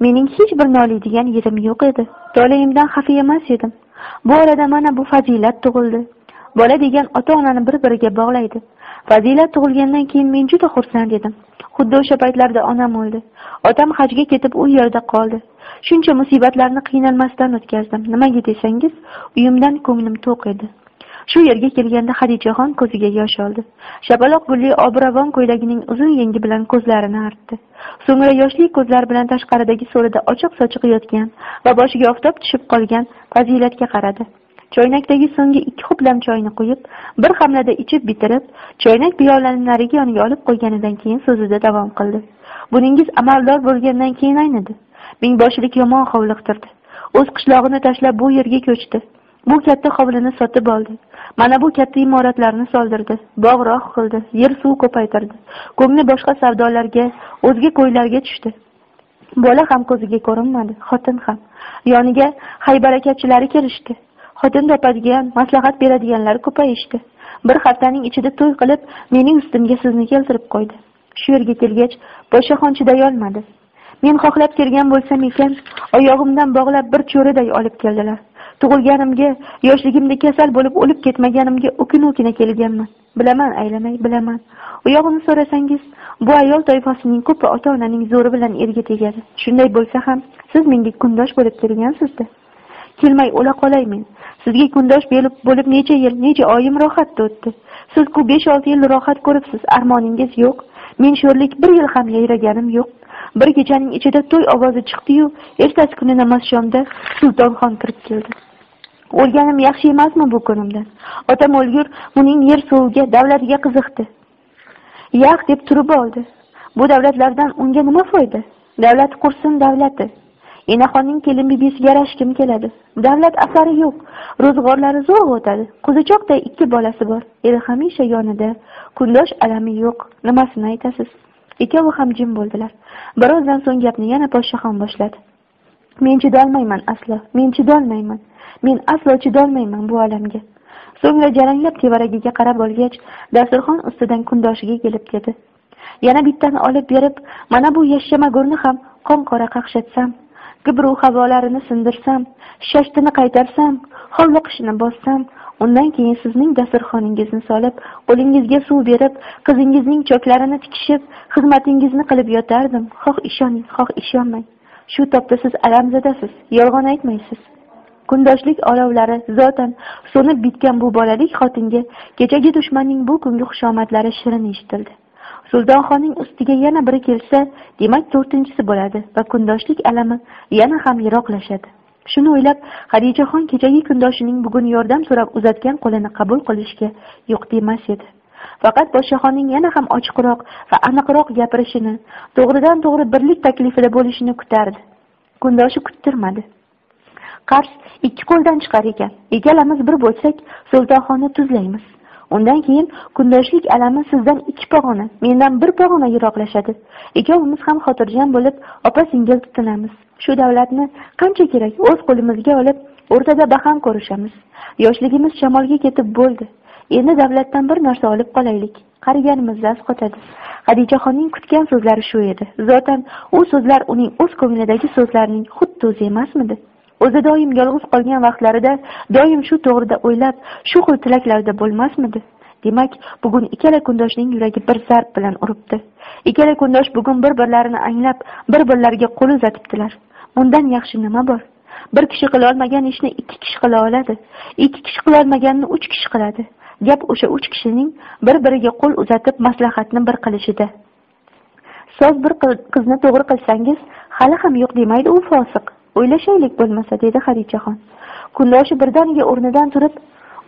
Mening hech bir noliydigan yerim yo'q edi. Toleimdan xafa emas edim. Bu orada mana bu fazilat tug'ildi. Bola degan ota onani bir biriga bog'laydi. Fazilat tug'ilgandan keyin men juda xursand edim. Xuddi o'sha paytlarda onam o'ldi. Otam hajga ketib u yerda qoldi. Shuncha musibatlarni qiynalmasdan o'tkazdim. Nimaga desangiz uyimdan ko'nglim to'q edi. Shu yerga kelganda hadichaxon ko'ziga yosh oldi. Shapaloq gulli obravon ko'ylagining uzun yengi bilan ko'zlarini artdi. So'ngra yoshli ko'zlar bilan tashqaridagi so'rida ochiq sochiq yotgan va boshiga oftob tushib qolgan fazilatga qaradi. Choynakdagi so'nggi ikki ho'plam choyni quyib bir hamlada ichib bitirib choynak piyolani narigi yoniga olib qo'yganidan keyin so'zida davom qildi. Buningiz amaldor bo'lgandan keyin aynidi. Mingboshilik yomon hovliqtirdi o'z qishlog'ini tashlab bu yerga ko'chdi. Bu katta hovlini sotib oldi. Mana bu katta imoratlarni soldirdi. Bog'roq qildi. Yer suv ko'paytirdi. Ko'ngli boshqa savdolarga o'zga qo'ylarga tushdi. Bola ham ko'ziga ko'rinmadi. Xotin ham. Yoniga haybarakatchilari kelishdi. Xotin topadigan maslahat beradiganlar ko'payishdi. Bir haftaning ichida to'y qilib mening ustimga sizni keltirib qo'ydi. Shu yerga kelgach podshoxon chidayolmadi men xohlab kelgan bo'lsam ekan oyog'imdan bog'lab bir cho'riday olib keldilar. Tug'ilganimga yoshligimda kasal bo'lib o'lib ketmaganimga ukina ukina kelganman. Bilaman aylanay bilaman. U yog'ini so'rasangiz bu ayol toifasining ko'pi ota onaning zo'ri bilan erga tegadi. Shunday bo'lsa ham siz menga kundosh bo'lib kelgansizda. Kelmay o'la qolay men sizga kundosh bo'lib necha yil necha oyim rohatda o'tdi. Siz ku besh olti yil rohat ko'ribsiz armoningiz yo'q. Men sho'rlik bir yil ham yayraganim yo'q. Bir kechaning ichida to'y ovozi chiqdiyu ertasi kuni namozshomda sultonxon kirib keldi. O'lganim yaxshi emasmi bu kunimdan otam o'lgur uning yer suviga davlatiga qiziqdi. Yaq deb turib oldi. Bu davlatlardan unga nima foyda? Davlati qursin davlati. Enaxonning kelin bibisiga yarashgim keladi? Davlat asari yo'q. Ro'zg'orlari zo'rg'a o'tadi. Qo'zichoqday ikki bolasi bor. Eri hamisha yonida kundosh alami yo'q. Nimasini aytasiz? Ikkovi ham jim bo'ldilar. Birozdan so'ng gapni yana podshohon boshladi. Men chidolmayman aslo. Men chidolmayman. Men aslo chidolmayman bu alamga. So'ngra jaranglab tevaragiga qarab olgach dasturxon ustidan kundoshiga kelib dedi. Yana bittani olib berib mana bu yashshamagurni ham qon qora qaqshatsam. Gibru havolarini sindirsam shashtini qaytarsam hovliqishini bossam undan keyin sizning dasturxoningizni solib qo'lingizga suv berib qizingizning choklarini tikishib xizmatingizni qilib yotardim. Xoh ishoning xoh ishonmang. Shu topda siz alamzadasiz yolg'on aytmaysiz. Kundoshlik olovlari zotan so'nib bitgan bu bolalik xotinga kechagi dushmanning bu kungi xushomadlari shirin eshitildi. Sultonxonning ustiga yana biri kelsa demak to'rtinchisi bo'ladi va kundoshlik alami yana ham yiroqlashadi. Shuni o'ylab xadichaxon kechagi kundoshining bugun yordam so'rab uzatgan qo'lini qabul qilishga yo'q demas edi. Faqat podshohonning yana ham ochiqroq va aniqroq gapirishini to'g'ridan to'g'ri birlik taklifida bo'lishini kutardi. Kundoshi kuttirmadi. Qars ikki qo'ldan chiqar ekan. Ikkalamiz bir bo'lsak sultonxonni tuzlaymiz. Undan keyin kundoshlik alami sizdan ikki pog'ona mendan bir pog'ona yiroqlashadi. Ikkovimiz ham xotirjam bo'lib opa singil tutinamiz. Shu davlatni qancha kerak o'z qo'limizga olib o'rtada baham ko'rishamiz. Yoshligimiz shamolga ketib bo'ldi. Endi davlatdan bir narsa olib qolaylik. Qariganimizda asqotadi. Xadichaxonning kutgan so'zlari shu edi. Zotan u so'zlar uning o'z ko'nglidagi so'zlarning xuddi o'zi emasmidi? O'zi doim yolg'iz qolgan vaqtlarida doim shu to'g'rida o'ylab shu xil tilaklarda bo'lmasmidi? Demak bugun ikkala kundoshning yuragi bir zarb bilan uribdi. Ikkala kundosh bugun bir birlarini anglab bir birlariga qo'l uzatibdilar. Bundan yaxshi nima bor? Bir kishi qilolmagan ishni ikki kishi qila oladi. Ikki kishi qilolmaganni uch kishi qiladi. Gap o'sha uch kishining bir biriga qo'l uzatib maslahatni bir qilishida. Soz bir qizni to'g'ri qilsangiz hali ham yo'q demaydi u fosiq. O'ylashaylik bo'lmasa dedi xadichaxon kundoshi birdaniga o'rnidan turib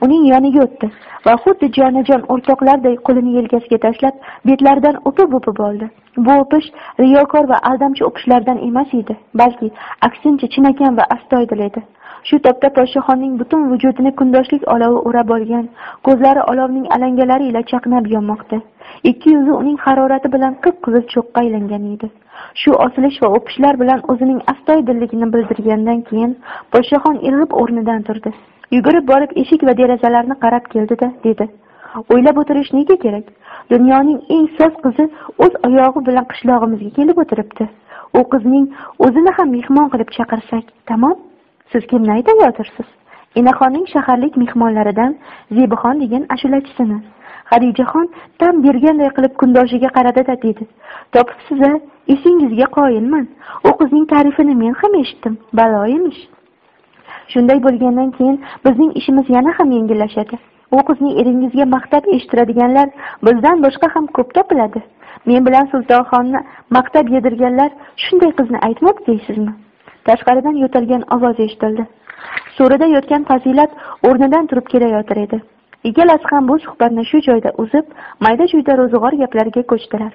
uning yoniga o'tdi va xuddi jonajon o'rtoqlarday qo'lini yelkasiga tashlab betlaridan o'pib o'pib oldi. Bu o'pish riyokor va aldamchi o'pishlardan emas edi balki aksincha chinakam va astoydil edi. Shu topda podshohonning butun vujudini kundoshlik olovi o'rab olgan ko'zlari olovning alangalari ila chaqnab yonmoqda. Ikki yuzi uning harorati bilan qip qizil cho'qqa aylangan edi. Shu osilish va o'pishlar bilan o'zining astoydilligini bildirgandan keyin podshohon irg'ib o'rnidan turdi. Yugurib borib eshik va derazalarni qarab keldi da dedi. O'ylab o'tirish nega kerak? Dunyoning eng soz qizi o'z oyog'i bilan qishlog'imizga kelib o'tiribdi. U qizning o'zini ham mehmon qilib chaqirsak tamom? Siz kimni aytayotirsiz enaxonning shaharlik mehmonlaridan zebixon degan ashulachisini xadijaxon tam berganday qilib kundoshiga qaradida dedi. Topibsiz a esingizga qoyilman. U qizning ta'rifini men ham eshitdim balo emish. Shunday bo'lgandan keyin bizning ishimiz yana ham yengillashadi. U qizni eringizga maqtab eshittiradiganlar bizdan boshqa ham ko'p topiladi. Men bilan sultonxonni maqtab yedirganlar shunday qizni aytmabdi deysizmi? Tashqaridan yo'talgan ovoz eshitildi. So'rida yotgan fazilat o'rnidan turib kelayotir edi. Ikkalasi ham bu suhbatni shu joyda uzib mayda chuyda ro'zg'or gaplariga ko'chdilar.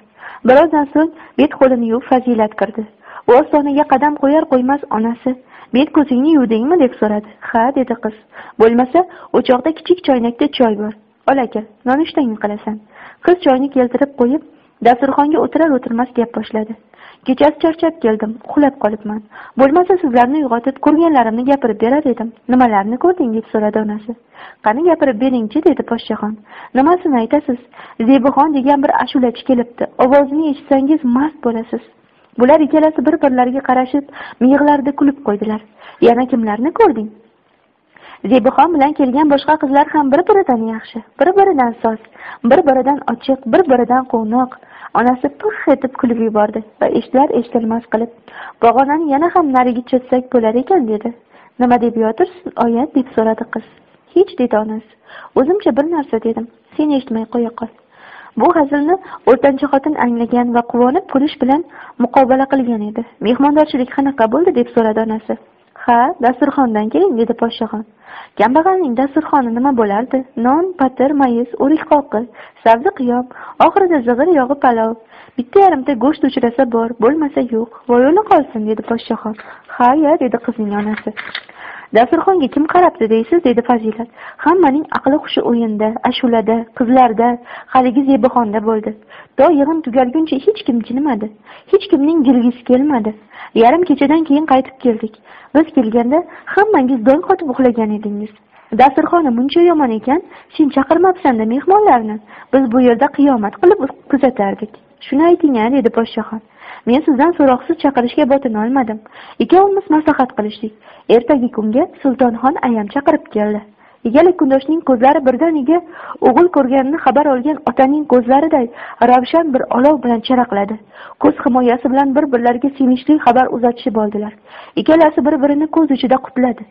Birozdan so'ng bet qo'lini yuvib fazilat kirdi u ostonaga qadam qo'yar qo'ymas onasi bet ko'zingni yuvdingmi? deb so'radi. Ha dedi qiz. Bo'lmasa o'choqda kichik choynakda choy bor. Ol aka nonushtangni qilasan. Qiz choyni keltirib qo'yib dasturxonga o'tirar o'tirmas gap boshladi. Kechasi charchab keldim uxlab qolibman. Bo'lmasa sizlarni uyg'otib ko'rganlarimni gapirib berar edim. Nimalarni ko'rding? deb so'radi onasi. Qani gapirib beringchi dedi poshshaxon nimasini aytasiz? Zebixon degan bir ashulachi kelibdi. Ovozini eshitsangiz mast bo'lasiz. Bular ikkalasi bir birlariga qarashib miyig'larida kulib qo'ydilar. Yana kimlarni ko'rding? Zebuxon bilan kelgan boshqa qizlar ham bir biridan yaxshi bir biridan soz bir biridan ochiq bir biridan quvnoq. Onasi pix etib kulib yubordi va eshitilar eshitilmas qilib pog'onani yana ham nariga cho'zsak bo'lar ekan dedi. Nima deb yotirsiz oyat deb so'radi qiz. Hech dedi onasi. O'zimcha bir narsa dedim. Sen eshitmay qo'ya qol. Bu hazilni o'rtancha xotin anglagan va quvonib kulish bilan muqobala qilgan edi. Mehmondorchilik qanaqa bo'ldi deb so'radi onasi. Ha dasturxondan keling dedi podshoxon kambag'alning dasturxoni nima bo'lardi? Non patir mayiz o'rik qoqil sabzi qiyom oxirida zig'ir yog'i palov. Bitta yarimta go'sht uchrasa bor bo'lmasa yo'q. Voy qolsin dedi podshoxon ha ya dedi qizning onasi. Dasturxonga kim qarabdi deysiz dedi fazilat. Hammaning aqli hushi o'yinda ashulada qizlarda haligi zebuxonda bo'ldi. To yig'in tugalguncha hech kim jilmadi hech kimning jilgisi kelmadi. Yarim kechadan keyin qaytib keldik. Biz kelganda hammangiz dong qotib uxlagan edingiz. Dasturxoni muncha yomon ekan sen chaqirmabsanda mehmonlarni. Biz bu yerda qiyomat qilib kuzatardik shuni ayting a dedi podshohon. Men sizdan so'roqsiz chaqirishga botinolmadim ikkovimiz maslahat qilishdik. Ertagi kunga sultonxon ayam chaqirib keldi. Egalik kundoshning ko'zlari birdaniga o'g'il ko'rganini xabar olgan otaning ko'zlariday ravshan bir olov bilan charaqladi. Ko'z himoyasi bilan bir birlariga sevinchli xabar uzatishib oldilar. Ikkalasi bir birini ko'z ichida qutladi.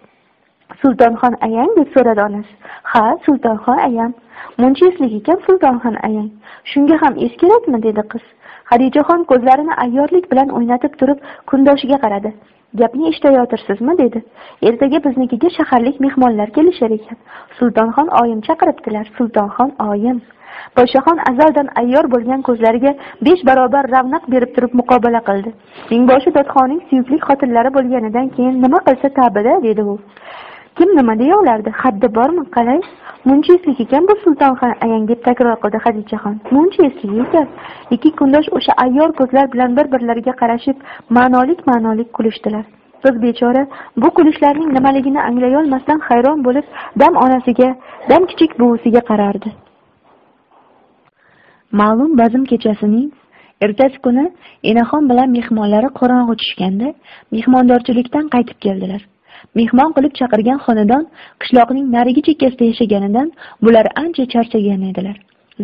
Sultonxon ayang deb so'radi onasi. Ha sultonxon ayam. Muncha eslik ekan sultonxon ayang shunga ham es kerakmi dedi qiz. Xadichaxon ko'zlarini ayyorlik bilan o'ynatib turib kundoshiga qaradi. Gapni eshitayotirsizmi dedi. Ertaga biznikiga shaharlik mehmonlar kelishar ekan. Sultonxon oyim chaqiribdilar. Sultonxon oyim. Podshoxon azaldan ayyor bo'lgan ko'zlariga besh barobar ravnaq berib turib muqobala qildi. Mingboshi dodxoning suyukli xotinlari bo'lganidan keyin nima qilsa ta'bida dedi u. kim nima deya olardi? Haddi bormi? Qalay? Muncha eslik ekan bu sultonxon ayang deb takror qildi hadichaxon muncha eslik ekan. Ikki kundosh o'sha ayyor ko'zlar bilan bir birlariga qarashib ma'nolik ma'nolik kulishdilar. Qiz bechora bu kulishlarning nimaligini anglayolmasdan hayron bo'lib dam onasiga dam kichik buvisiga qarardi. Ma'lum bazm kechasining ertasi kuni enaxon bilan mehmonlari qorong'i tushganda mehmondorchilikdan qaytib keldilar. Mehmon qilib chaqirgan xonadon qishloqning narigi chekkasida yashaganidan bular ancha charchagan edilar.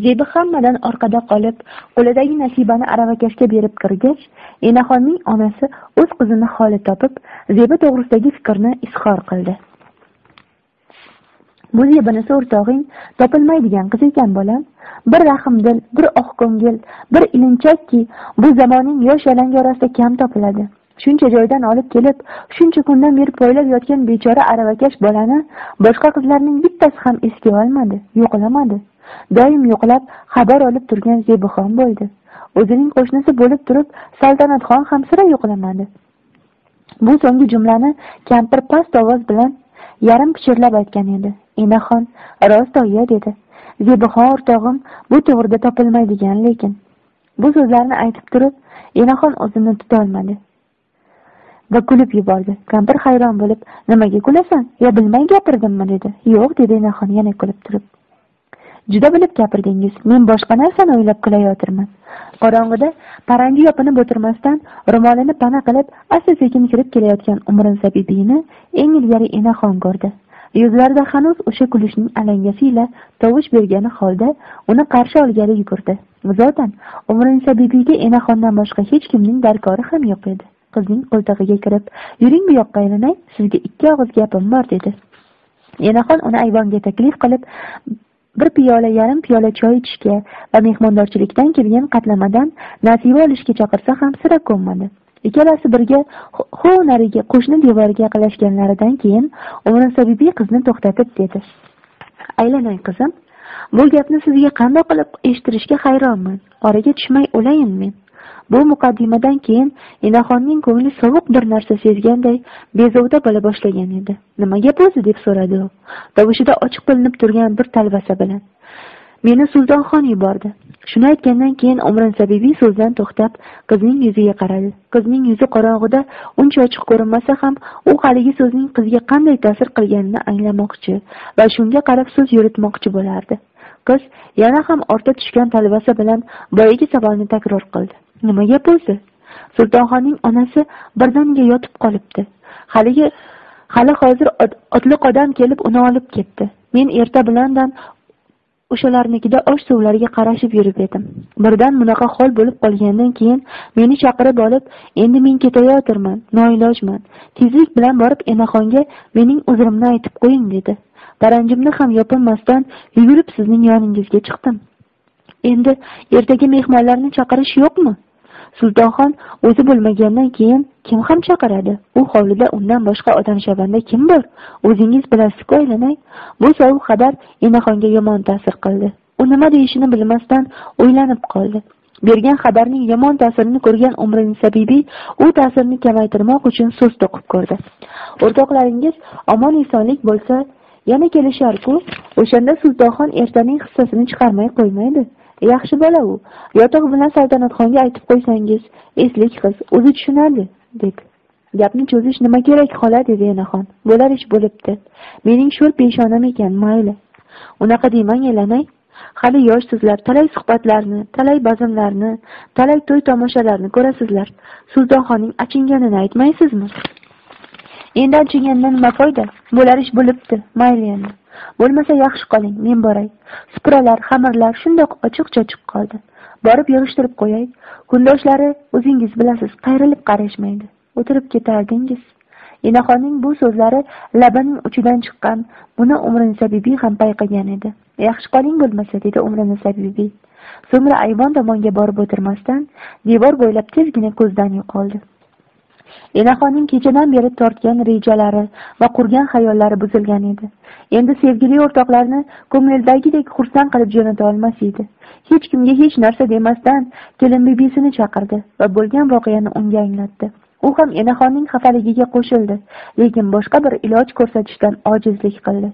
Zebi hammadan orqada qolib qo'lidagi nasibani aravakashga berib kirgach enaxonning onasi o'z qizini holi topib zebi to'g'risidagi fikrni izhor qildi. Bu zebinisi o'rtog'ing topilmaydigan qiz ekan bolam. Bir rahmdil bir oqko'ngil bir ilinchakki bu zamonning yosh yalangi orasida kam topiladi. Shuncha joydan olib kelib shuncha kundan beri poylab yotgan bechora aravakash bolani boshqa qizlarning bittasi ham esga olmadi yo'qlamadi doim yo'qlab xabar olib turgan zebuxon bo'ldi. O'zining qo'shnisi bo'lib turib saltanatxon ham sira yo'qlamadi bu so'nggi jumlani kampir past ovoz bilan yarim pichirlab aytgan edi. Enaxon rost oyi dedi. Zebixon o'rtog'im bu to'g'rida topilmaydigan lekin. Bu so'zlarni aytib turib enaxon o'zini tutolmadi. Va kulib yubordi. Kampir hayron bo'lib nimaga kulasan? Yo bilmay gapirdimmi dedi. Yo'q dedi enaxon yana kulib turib. Juda bilib gapirdingiz men boshqa narsani o'ylab kulayotirman qorong'ida parangi yopinib o'tirmasdan ro'molini pana qilib asta sekin kirib kelayotgan umrinsa bibini eng ilgari enaxon ko'rdi. Yuzlarida hanuz o'sha kulishning alangasi ila tovush bergani holda uni qarshi olgani yugurdi. Zotan umrinsa bibiga enaxondan boshqa hech kimning darkori ham yo'q edi. Qizning qo'ltig'iga kirib yuring bu yoqqa aylanay sizga ikki og'iz gapim bor dedi. Enaxon uni ayvonga taklif qilib bir piyola yarim piyola choy ichishga va mehmondorchilikdan kelgan qatlamadan nasiba olishga chaqirsa ham sira ko'nmadi. Ikkalasi birga ho nariga qo'shni devorga yaqinlashganlaridan keyin umrinsabibi qizni to'xtatib dedi. Aylanay qizim bu gapni sizga qandoq qilib eshittirishga hayronman. Oraga tushmay o'layin men bu muqaddimadan keyin enaxonning ko'ngli sovuq bir narsa sezganday bezovta bo'la boshlagan edi. Nima gap o'zi? deb so'radi u. Tovushida ochiq bilinib turgan bir talvasa bilan. Meni sultonxon yubordi. Shuni aytgandan keyin umrin sabibiy so'zdan to'xtab qizning yuziga qaradi. Qizning yuzi qorong'ida uncha ochiq ko'rinmasa ham u haligi so'zning qizga qanday ta'sir qilganini anglamoqchi va shunga qarab so'z yuritmoqchi bo'lardi. Qiz yana ham ortga tushgan talvasa bilan boyagi savolni takror qildi. Nima gap o'zi sultonxonning onasi birdaniga yotib qolibdi. Haligi hali hozir otliq odam kelib uni olib ketdi. Men erta bilandan o'shalarnikida osh suvlariga qarashib yurib edim. Birdan bunaqa hol bo'lib qolgandan keyin meni chaqirib olib endi men ketayotirman noilojman. Tezlik bilan borib enaxonga mening uzrimni aytib qo'ying dedi. Paranjimni ham yopinmasdan yugurib sizning yoningizga chiqdim. Endi ertaga mehmonlarni chaqirish yo'qmi? Sultonxon o'zi bo'lmagandan keyin kim ham chaqiradi? U hovlida undan boshqa odamshabanda kim bor o'zingiz bilasizku aylanay. Bu sovuq xabar enaxonga yomon ta'sir qildi. U nima deyishini bilmasdan o'ylanib qoldi. Bergan xabarning yomon ta'sirini ko'rgan umrinisa bibi u ta'sirni kamaytirmoq uchun so'z to'qib ko'rdi. O'rtoqlaringiz omon esonlik bo'lsa yana kelisharku o'shanda sultonxon ertaning hissasini chiqarmay qo'ymaydi. Yaxshi bola u. Yotoq bilan saltanatxonga aytib qo'ysangiz eslik qiz o'zi tushunadi dedi gapni cho'zish nima kerak xola dedi enaxon. Bo'lar ish bo'libdi. Mening sho'r peshonam ekan mayli. Unaqa demang elanay. Hali yoshsizlar talay suhbatlarni talay bazmlarni talay to'y tomoshalarni ko'rasizlar. Sultonxonning achinganini aytmaysizmi? Endi achingandan nima foyda? Bo'lar ish bo'libdi mayli endi. Bo'lmasa yaxshi qoling men boray. Supralar xamirlar shundoq ochiq chochiq qoldi. Borib yig'ishtirib qo'yay. Kundoshlari o'zingiz bilasiz qayrilib qarashmaydi. O'tirib ketardingiz. Enaxonning bu so'zlari labining uchidan chiqqan buni umrinisa bibi ham payqagan edi. Yaxshi qoling bo'lmasa dedi umrinisa bibi so'ngra ayvon tomonga borib o'tirmasdan devor bo'ylab tezgina ko'zdan yo'qoldi. Enaxonning kechadan beri tortgan rejalari va qurgan xayollari buzilgan edi. Endi sevgili o'rtoqlarini ko'ngildagidek xursand qilib jo'nata olmas edi. Hech kimga hech narsa demasdan kelin bibisini chaqirdi va bo'lgan voqeani unga anglatdi. U ham enaxonning xafaligiga qo'shildi lekin boshqa bir iloj ko'rsatishdan ojizlik qildi.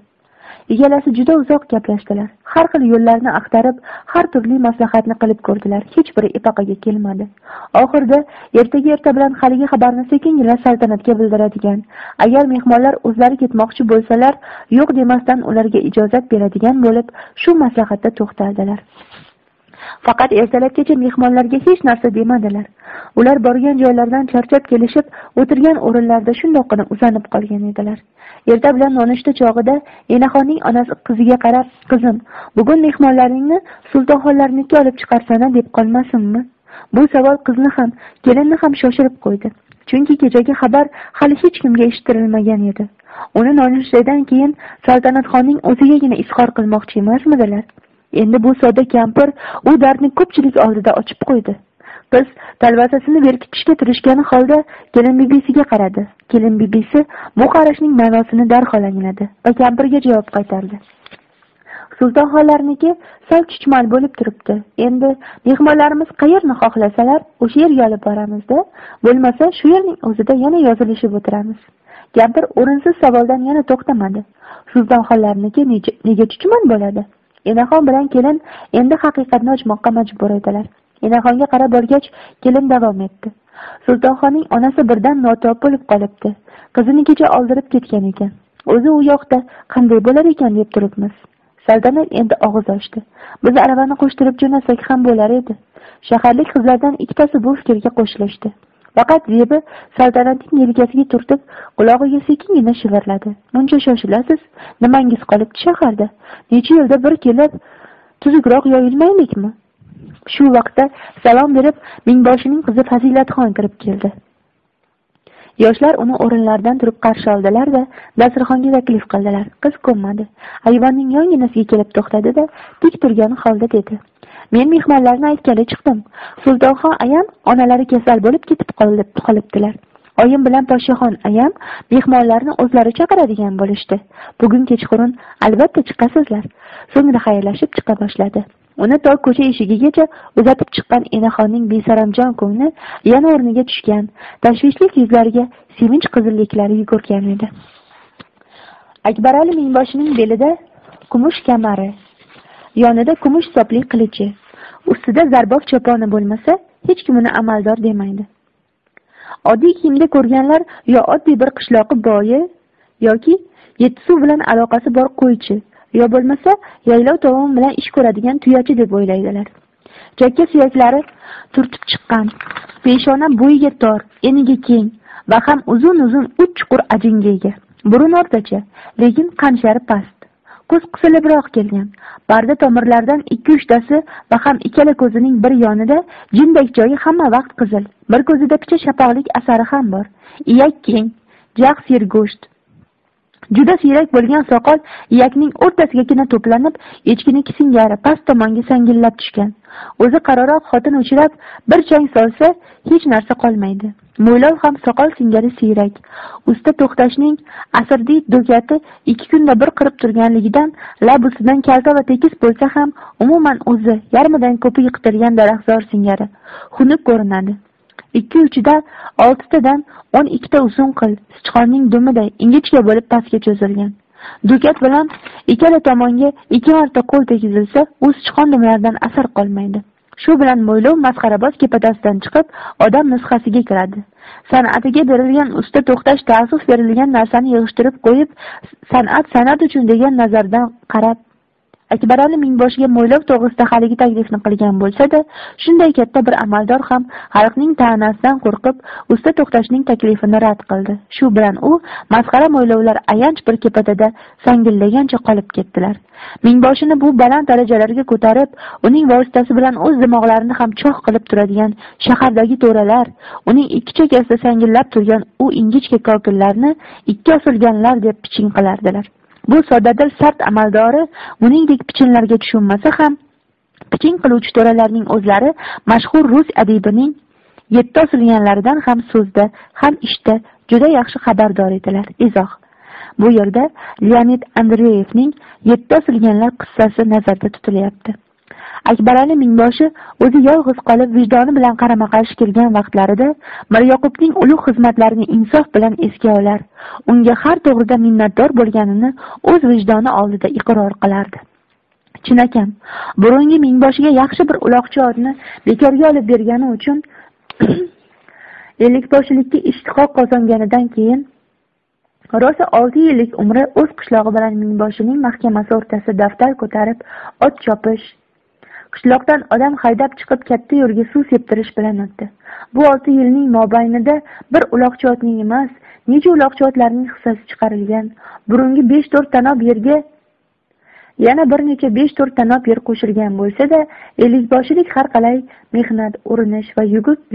Ikkalasi juda uzoq gaplashdilar. Har xil yo'llarni axtarib har turli maslahatni qilib ko'rdilar. Hech biri epaqaga kelmadi. Oxirida ertaga erta bilan haligi xabarni sekingina saltanatga bildiradigan agar mehmonlar o'zlari ketmoqchi bo'lsalar yo'q demasdan ularga ijozat beradigan bo'lib shu maslahatda to'xtaldilar. Faqat ertalabgacha mehmonlarga hech narsa demadilar. Ular borgan joylaridan charchab kelishib o'tirgan o'rinlarida shundoqqina uzanib qolgan edilar. Erta bilan nonushta chog'ida enaxonning onasi qiziga qarab qizim bugun mehmonlaringni sultonxonlarniki olib chiqarsana deb qolmasinmi? Bu savol qizni ham kelinni ham shoshirib qo'ydi. Chunki kechagi xabar hali hech kimga eshittirilmagan edi. Uni nonushtadan keyin saltanatxonning o'zigagina izhor qilmoqchi emasmidilar? Endi bu sodda kampir u dardni ko'pchilik oldida ochib qo'ydi. Qiz talvasasini berkitishga tirishgani holda kelin bibisiga qaradi. Kelin bibisi bu qarashning ma'nosini darhol angladi va kampirga javob qaytardi. Sultonxonlarniki sal chuchmal bo'lib turibdi. Endi mehmonlarimiz qayerni xohlasalar o'sha yerga olib boramizda. Bo'lmasa shu yerning o'zida yana yozilishib o'tiramiz. Kampir o'rinsiz savoldan yana to'xtamadi. Sultonxonlarniki nega chuchmal bo'ladi? Enaxon bilan kelin endi haqiqatni ochmoqqa majbur edilar. Enaxonga qarab borgach kelin davom etdi. Sultonxonning onasi birdan notob bo'lib qolibdi. Qizini kecha oldirib ketgan ekan. O'zi u yoqda qanday bo'lar ekan? deb turibmiz. Saltanat endi og'iz ochdi. Biz aravani qo'shtirib jo'nasak ham bo'lar edi. Shaharlik qizlardan ikkitasi bu fikrga qo'shilishdi. Faqat zebi saltanatning yelkasiga turtib qulog'iga sekingina shivirladi. Muncha shoshilasiz? Nimangiz qolibdi shaharda? Necha yilda bir kelib tuzukroq yoyilmaylikmi? Shu vaqtda salom berib mingboshining qizi fazilatxon kirib keldi. Yoshlar uni o'rinlaridan turib qarshi oldilar da dasturxonga taklif qildilar. Qiz ko'nmadi. Ayvonning yonginasiga kelib to'xtadi da tik turgan holda dedi. Men mehmonlarni aytgani chiqdim. Sultonxon ayam onalari kasal bo'lib ketib qolibdilar. Oyim bilan podshoxon ayam mehmonlarni o'zlari chaqiradigan bo'lishdi. Bugun kechqurun albatta chiqasizlar. So'ngra xayrlashib chiqa boshladi. Uni to ko'cha eshigigacha uzatib chiqqan enaxonning besaramjon ko'ngli yana o'rniga tushgan tashvishli yuzlariga sevinch qizilliklari yugurgan edi. Akbarali mingboshining belida kumush kamari yonida kumush sopli qilichi ustida zarbof choponi bo'lmasa hech kim uni amaldor demaydi. Oddiy kiyimda ko'rganlar yo oddiy bir qishloqi boyi yoki yetti suv bilan aloqasi bor qo'ychi yo bo'lmasa yaylov tovon bilan ish ko'radigan tuyachi deb o'ylaydilar. Chakka suyaklari turtib chiqqan. Peshona bo'yiga tor eniga keng va ham uzun uzun uch chuqur ajinga ega. Burun o'rtacha lekin qamshari past. Ko'z qisilibroq kelgan. Barda tomirlaridan ikki uchtasi va ham ikkala ko'zining bir yonida jindek joyi hamma vaqt qizil. Bir ko'zida picha shapoqlik asari ham bor. Iyak keng jag' sergo'sht juda siyrak bo'lgan soqol iyakning o'rtasigagina to'planib echkiniki singari past tomonga sangillab tushgan. O'zi qaroroq xotin uchrab bir chang solsa hech narsa qolmaydi. Mo'ylov ham soqol singari siyrak. Usta to'xtashning asrdiy do'kati ikki kunda bir qirib turganligidan lab ustidan kalta va tekis bo'lsa ham umuman o'zi yarmidan ko'pi yiqitilgan daraxtzor singari. Xunuk ko'rinadi. Ikki uchida oltitadan o'n ikkita uzun qil sichqonning dumiday ingichka bo'lib pastga cho'zilgan. Dukat bilan ikkala tomonga ikki marta qo'l tegizilsa u sichqon dumlaridan asar qolmaydi. Shu bilan mo'ylov masxaraboz kepatasidan chiqib odam nusxasiga kiradi. San'atiga berilgan usta to'xtash taassuf berilgan narsani yig'ishtirib qo'yib san'at san'at uchun degan nazardan qarab akbarani mingboshiga mo'ylov to'g'risida haligi taklifni qilgan bo'lsa da shunday katta bir amaldor ham xalqning ta'nasidan qo'rqib usta to'xtashning taklifini rad qildi. Shu bilan u masxara mo'ylovlar ayanch bir kepatada sangillagancha qolib ketdilar. Mingboshini bu baland darajalarga ko'tarib uning vositasi bilan o'z dimog'larini ham cho'g' qilib turadigan shahardagi to'ralar uning ikki chekkasida sangillab turgan u ingichka kokillarni ikki osilganlar deb piching qilardilar. Bu soddadil sart amaldori uningdek pichinlarga tushunmasa ham piching qiluvchi to'ralarning o'zlari mashhur rus adibining yetti osilganlaridan ham so'zda ham ishda juda yaxshi xabardor edilar. Izoh. Bu yerda leonid andreyevning yetti osilganlar qissasi nazarda tutilyapti. Akbarali mingboshi o'zi yolg'iz qolib vijdoni bilan qarama qarshi kelgan vaqtlarida miryoqubning ulug' xizmatlarini insof bilan esga olar. Unga har to'g'rida minnatdor bo'lganini o'z vijdoni oldida iqror qilardi. Chinakam burungi mingboshiga yaxshi bir uloqchi otni bekorga olib bergani uchun (clears throat) ellikboshilikka ishtiqoq qozonganidan keyin rosa olti yillik umri o'z qishlog'i bilan mingboshining mahkamasi o'rtasida daftar ko'tarib ot chopish qishloqdan odam haydab chiqib katta yo'lga suv septirish bilan o'tdi. Bu olti yilning mobaynida bir uloqchi otning emas necha uloqchi otlarning hissasi chiqarilgan. Burungi besh to'rt tanob yerga yana bir necha besh to'rt tanob yer qo'shilgan bo'lsa da ellikboshilik har qalay mehnat urinish va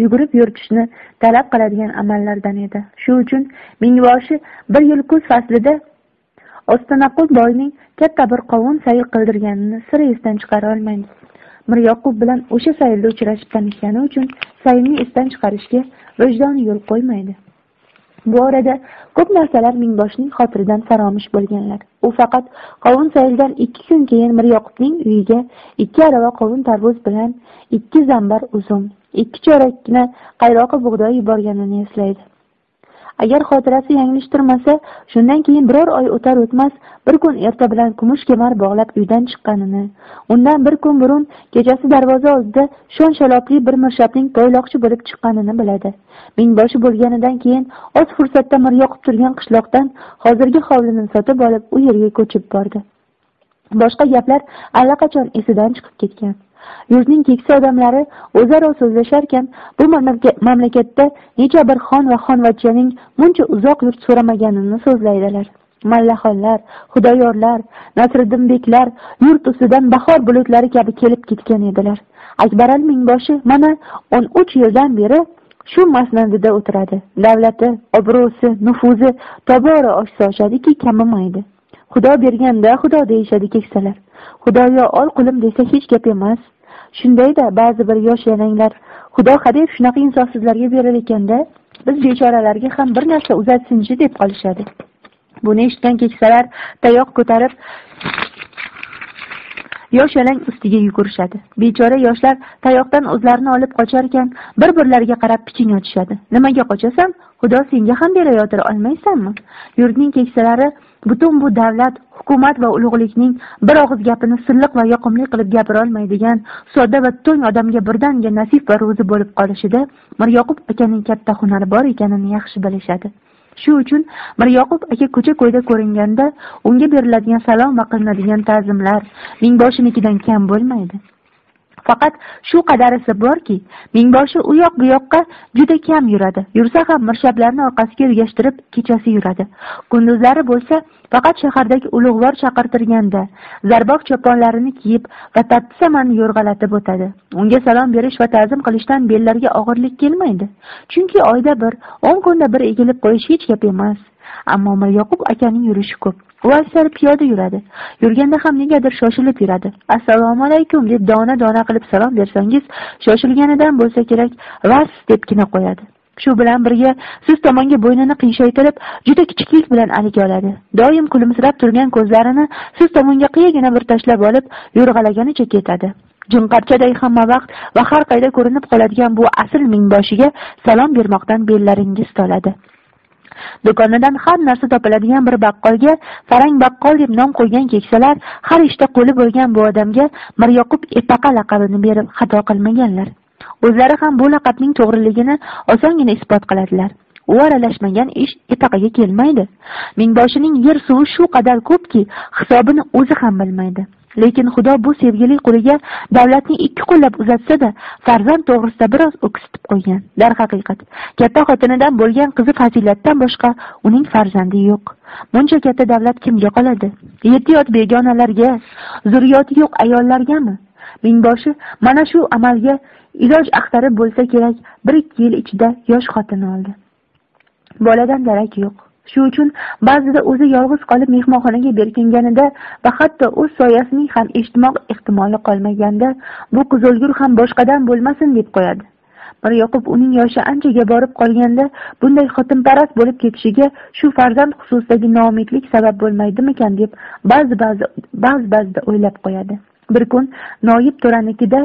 yugurib yuritishni talab qiladigan amallardan edi. Shu uchun mingboshi bir yil kuz faslida ostonaqul boyning katta bir qovun sayr qildirganini sira esdan chiqara olmaymiz. Miryoqub bilan o'sha saylda uchrashib tanishgani uchun saylni esdan chiqarishga vijdoni yo'l qo'ymaydi. Bu orada ko'p narsalar mingboshning xotiridan faromish bo'lganlar. U faqat qovun sayldan ikki kun keyin miryoqubning uyiga ikki arava qovun tarvuz bilan ikki zambar uzum ikki chorakkina qayroqi bug'doy yuborganini eslaydi. Agar xotirasi yanglishtirmasa shundan keyin biror oy o'tar o'tmas bir kun erta bilan kumush kemar bog'lab uydan chiqqanini undan bir kun burun kechasi darvoza oldida shon shalopli bir mirshabning toyloqchi bo'lib chiqqanini biladi. Mingboshi bo'lganidan keyin oz fursatda miryoqib turgan qishloqdan hozirgi hovlini sotib olib u yerga ko'chib bordi. Boshqa gaplar allaqachon esidan chiqib ketgan. Yurtning keksa odamlari o'zaro so'zlasharkan bu mamlakatda necha bir xon va xonvachchaning muncha uzoq yurt so'ramaganini so'zlaydilar. Mallaxonlar xudoyorlar nasriddinbeklar yurt ustidan bahor bulutlari kabi kelib ketgan edilar. Akbarali mingboshi mana o'n uch yildan beri shu masnadida o'tiradi. Davlati obro'si nufuzi tobora oshsa oshadiki kamimaydi xudo berganda xudo deyishadi keksalar. Xudoyo ol qulim desa hech gap emas. Shundayda ba'zi bir yosh yalanglar xudo hadeb shunaqa insofsizlarga berar ekanda biz bechoralarga ham bir narsa uzatsinchi deb qolishadi. Buni eshitgan keksalar tayoq ko'tarib yosh yalang ustiga yugurishadi. Bechora yoshlar tayoqdan o'zlarini olib qocharkan bir birlariga qarab piching otishadi nimaga qochasan? Xudo senga ham berayotir olmaysanmi? Yurtning keksalari butun bu davlat hukumat va ulug'likning bir og'iz gapini silliq va yoqimli qilib gapirolmaydigan sodda va to'ng odamga birdaniga nasib va ro'zi bo'lib qolishida miryoqub akaning katta hunari bor ekanini yaxshi bilishadi. Shu uchun miryoqub aka ko'cha ko'yda ko'ringanda unga beriladigan salom va qilinadigan ta'zimlar mingboshinikidan kam bo'lmaydi. Faqat shu qadarisi borki mingboshi u yoq bu yoqqa juda kam yuradi. Yursa ham mirshablarni orqasiga ergashtirib kechasi yuradi. Kunduzlari bo'lsa faqat shahardagi ulug'vor chaqirtirganda zarboq choponlarini kiyib va tatti samani yo'rg'alatib o'tadi. Unga salom berish va ta'zim qilishdan bellariga og'irlik kelmaydi. Chunki oyda bir o'n kunda bir egilib qo'yish hech gap emas. Ammo miryoqub akaning yurishi ko'p. U aksari piyoda yuradi. Yurganda ham negadir shoshilib yuradi. Assalomu alaykum deb dona dona qilib salom bersangiz shoshilganidan bo'lsa kerak vas debgina qo'yadi. Shu bilan birga siz tomonga bo'ynini qiyshaytirib juda kichiklik bilan alika oladi. Doim kulimsirab turgan ko'zlarini siz tomonga qiyagina bir tashlab olib yo'rg'alaganicha ketadi. Jinqarchaday hamma vaqt va har qayda ko'rinib qoladigan bu asl mingboshiga salom bermoqdan bellaringiz toladi. Do'konidan har narsa topiladigan bir baqqolga farang baqqol deb nom qo'ygan keksalar har ishda qo'li bo'lgan bu odamga miryoqub epaqa laqabini berib xato qilmaganlar. O'zlari ham bu laqabning to'g'riligini osongina isbot qiladilar. U aralashmagan ish epaqaga kelmaydi. Mingboshining yer suvi shu qadar ko'pki hisobini o'zi ham bilmaydi. Lekin xudo bu sevgili quliga davlatni ikki qo'llab uzatsa da farzand to'g'risida biroz o'ksitib qo'ygan. Darhaqiqat katta xotinidan bo'lgan qizi fazilatdan boshqa uning farzandi yo'q. Buncha katta davlat kimga qoladi? Yetti yot begonalarga zurriyoti yo'q ayollargami? Mingboshi mana shu amalga iloj axtarib bo'lsa kerak bir ikki yil ichida yosh xotin oldi. Boladan darak yo'q. Shu uchun ba'zida o'zi yolg'iz qolib mehmonxonaga berkinganida va hatto o'z soyasining ham eshitmoq ehtimoli qolmaganda bu qizilgur ham boshqadan bo'lmasin deb qo'yadi. Miryoqub uning yoshi anchaga borib qolganda bunday xotinparast bo'lib ketishiga shu farzand xususidagi noumidlik sabab bo'lmaydimikan deb ba'zi ba'zi ba'zi ba'zida o'ylab qo'yadi. Bir kun noyib to'ranikida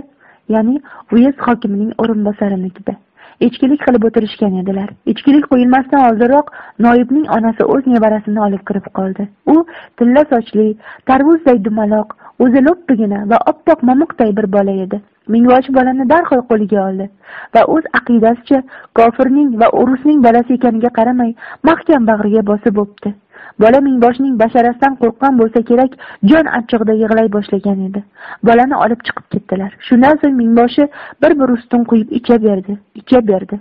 ya'ni uyezd hokimining o'rinbosarinikida. Echkilik qilib o'tirishgan edilar. Echkilik qo'yilmasdan oldinroq noibning onasi o'z nevarasini olib kirib qoldi. U tilla sochli tarvuzday dumaloq o'zi lo'ppigina va oppoq momiqday bir bola edi. Mingboshi bolani darhol qo'liga oldi va o'z aqidasicha kofirning va urusning bolasi ekaniga qaramay mahkam bag'riga bosib o'pdi. Bola mingboshining basharasidan qo'rqqan bo'lsa kerak jon achchig'ida yig'lay boshlagan edi. Bolani olib chiqib ketdilar. Shundan so'ng mingboshi bir bir ustun quyib icha berdi icha berdi.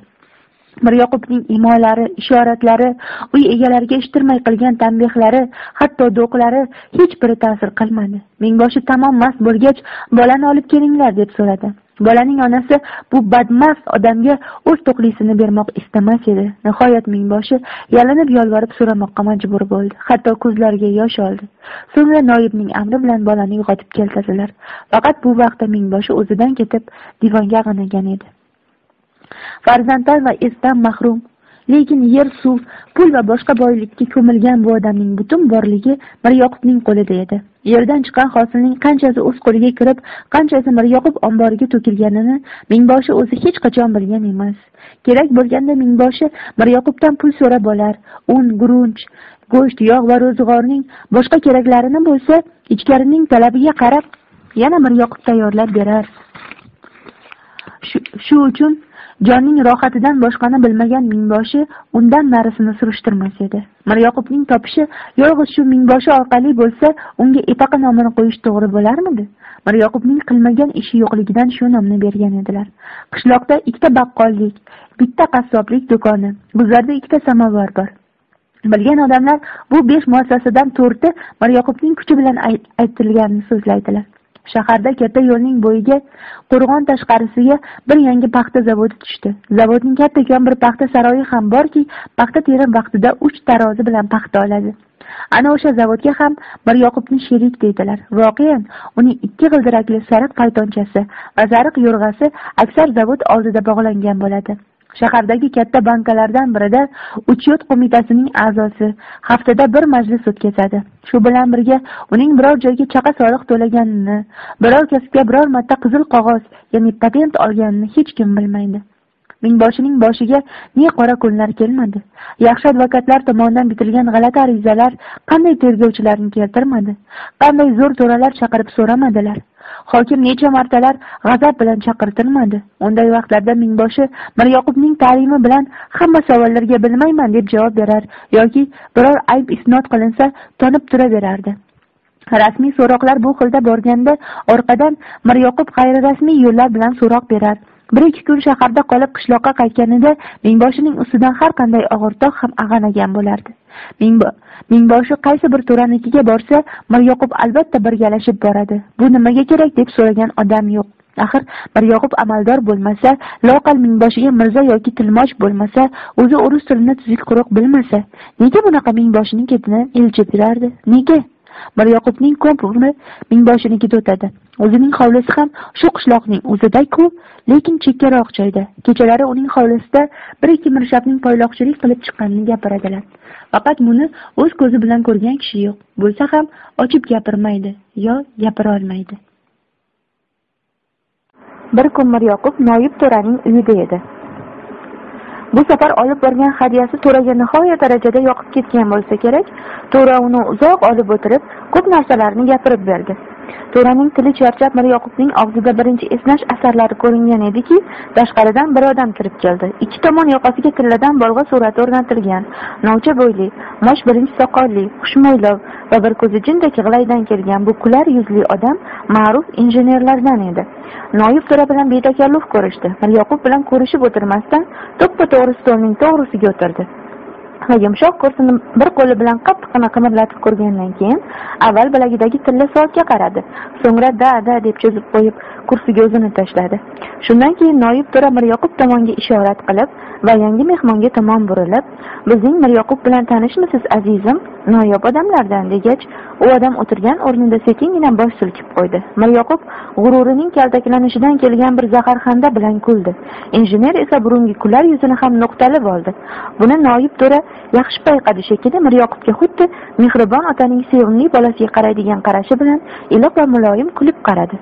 Miryoqubning imolari ishoratlari uy egalariga eshittirmay qilgan tanbehlari hatto do'qlari hech biri ta'sir qilmadi. Mingboshi tamom mast bo'lgach bolani olib kelinglar deb so'radi. Bolaning onasi bu badmast odamga o'z to'qlisini bermoq istamas edi. Nihoyat mingboshi yalinib yolvorib so'ramoqqa majbur bo'ldi. Hatto ko'zlariga yosh oldi. So'ngra noibning amri bilan bolani uyg'otib keltirdilar. Faqat bu vaqtda mingboshi o'zidan ketib divanga ag'anagan edi. Farzandlar va esdan mahrum lekin yer suv pul va boshqa boylikka ko'milgan bu odamning butun borligi miryoqubning qo'lida edi. Yerdan chiqqan hosilning qanchasi o'z qo'liga kirib qanchasi miryoqub omboriga to'kilganini mingboshi o'zi hech qachon bilgan emas. Kerak bo'lganda mingboshi miryoqubdan pul so'rab olar. Un gurunch go'sht yog' va ro'zg'orning boshqa keraklarini bo'lsa ichkarining talabiga qarab yana miryoqub tayyorlab berar. Shu uchun jonning rohatidan boshqani bilmagan mingboshi undan narisini surishtirmas edi. Miryoqubning topishi yolg'iz shu mingboshi orqali bo'lsa unga epaqa nomini qo'yish to'g'ri bo'larmidi? Miryoqubning qilmagan ishi yo'qligidan shu nomni bergan edilar. Qishloqda ikkita baqqollik bitta qassoblik do'koni guzarda ikkita samovar bor. Bilgan odamlar bu besh muassasadan to'rtti miryoqubning kuchi bilan aytilganini so'zlaydilar. Shaharda katta yo'lning bo'yiga qo'rg'on tashqarisiga bir yangi paxta zavodi tushdi. Zavodning kattakon bir paxta saroyi ham borki paxta terim vaqtida uch tarozi bilan paxta oladi. Ana o'sha zavodga ham bir yoqubni sherik deydilar. Voqean uning ikki g'ildirakli sariq paytonchasi va sariq yo'rg'asi aksar zavod oldida bog'langan bo'ladi. Shahardagi katta bankalardan birida uchyot qo'mitasining a'zosi haftada bir majlis o'tkazadi. Shu bilan birga uning biror joyga chaqa soliq to'laganini biror kasbga biror marta qizil qog'oz ya'ni patent olganini hech kim bilmaydi. Mingboshining boshiga ne qora kunlar kelmadi? Yaxshi advokatlar tomonidan bitilgan g'alati arizalar qanday tergovchilarni keltirmadi? Qanday zo'r to'ralar chaqirib so'ramadilar? Hokim necha martalar g'azab bilan chaqirtirmadi unday vaqtlarda mingboshi miryoqubning ta'limi bilan hamma savollarga bilmayman deb javob berar yoki biror ayb isnot qilinsa tonib turaverardi. Rasmiy so'roqlar bu xilda borganda orqadan miryoqub g'ayrirasmiy yo'llar bilan so'roq berar. Bir ikki kun shaharda qolib qishloqqa qaytganida mingboshining ustidan har qanday og'ir tog' ham ag'anagan bo'lardi. Mingboshi qaysi bir to'ranikiga borsa miryoqub albatta birgalashib boradi. Bu nimaga kerak deb so'ragan odam yo'q. Axir miryoqub amaldor bo'lmasa loaqal mingboshiga mirzo yoki tilmoch bo'lmasa o'zi o'ris tilini tuzuk quruq bilmasa nega bunaqa mingboshining ketidan iljib yurardi? Nega? Miryoqubning ko'p umri mingboshinikida o'tadi o'zining hovlisi ham shu qishloqning o'zida ku lekin chekkaroq joyda. Kechalari uning hovlisida bir ikki mirshabning poyloqchilik qilib chiqqanini gapiradilar. Faqat buni o'z ko'zi bilan ko'rgan kishi yo'q. Bo'lsa ham ochib gapirmaydi yo gapirolmaydi. Bir kun miryoqub noyib to'raning uyida edi. Bu safar olib borgan hadyasi to'raga nihoyat darajada yoqib ketgan bo'lsa kerak. To'ra uni uzoq olib o'tirib ko'p narsalarni gapirib berdi. To'raning tili charchab miryoqubning og'zida birinchi esnash asarlari ko'ringan ediki tashqaridan bir odam kirib keldi. Ikki tomon yoqasiga tilladan bolg'a surati o'rnatilgan. Novcha bo'yli mosh birinchi soqolli xushmo'ylov va bir ko'zi jindek g'ilaydan kelgan bu kular yuzli odam ma'ruf injenerlardan edi. Noyib to'ra bilan betakalluf ko'rishdi. Miryoqub bilan ko'rishib o'tirmasdan to'ppa to'g'ri stolning to'g'risiga o'tirdi. Va yumshoq kursini bir qo'li bilan qattiqqina qimirlatib ko'rgandan keyin avval bilagidagi tilla soatga qaradi. So'ngra da da deb cho'zib qo'yib kursiga o'zini tashladi. Shundan keyin noib to'ra miryoqub tomonga ishorat qilib va yangi mehmonga tomon burilib bizning miryoqub bilan tanishmisiz azizim? Noyob odamlardan degach u odam o'tirgan o'rnida sekingina bosh silkib qo'ydi. Miryoqub g'ururining kaltaklanishidan kelgan bir zaharxanda bilan kuldi. Injener esa burungi kular yuzini ham nuqtalib oldi. Buni noib to'ra yaxshi payqadi shekilli miryoqubga xuddi mehribon otaning sevimli bolasiga qaraydigan qarashi bilan iliq va muloyim kulib qaradi.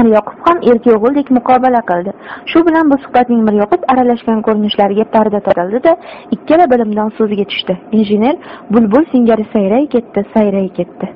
Miryoqub ham erka o'g'ildek muqobala qildi. Shu bilan bu suhbatning miryoqub aralashgan ko'rinishlariga parda tortildi da ikkala bilimdon so'ziga tushdi. Injener bulbul singari sayray ketdi sayray ketdi.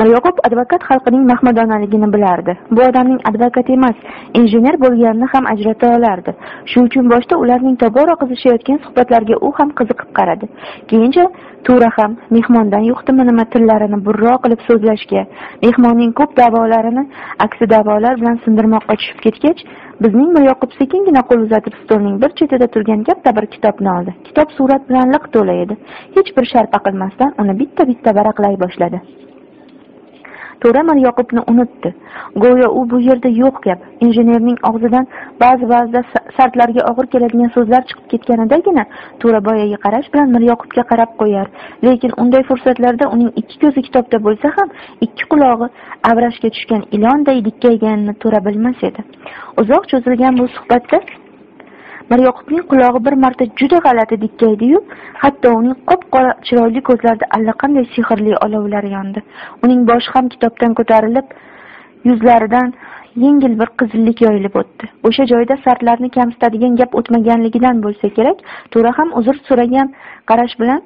Miryoqub advokat xalqining mahmadonaligini bilardi. Bu odamning advokat emas injener bo'lganini ham ajrata olardi. Shu uchun boshda ularning tobora qizishayotgan suhbatlariga u ham qiziqib qaradi. Keyincha to'ra ham mehmondan yuqdimi nima tillarini burro qilib so'zlashga mehmonning ko'p da'volarini aksi da'volar bilan sindirmoqqa tushib ketgach bizning miryoqub sekingina qo'l uzatib stolning bir chetida turgan katta bir kitobni oldi. Kitob surat bilan liq to'la edi. Hech bir sharpa qilmasdan uni bitta bitta varaqlay boshladi. To'ra miryoqubni unutdi. Go'yo u bu yerda yo'q gap. Injenerning og'zidan ba'zi ba'zida sartlarga og'ir keladigan so'zlar chiqib ketganidagina to'ra boyagi qarash bilan miryoqubga qarab qo'yar. Lekin unday fursatlarda uning ikki ko'zi kitobda bo'lsa ham ikki qulog'i avrashga tushgan ilonday dikkayganini to'ra bilmas edi. Uzoq cho'zilgan bu suhbatda miryoqubning qulog'i bir marta juda g'alati dikkaydiyu hatto uning qop qora chiroyli ko'zlarida allaqanday sehrli olovlar yondi. Uning boshi ham kitobdan ko'tarilib yuzlaridan yengil bir qizillik yoyilib o'tdi. O'sha joyda sartlarni kamsitadigan gap o'tmaganligidan bo'lsa kerak to'ra ham uzr so'ragan qarash bilan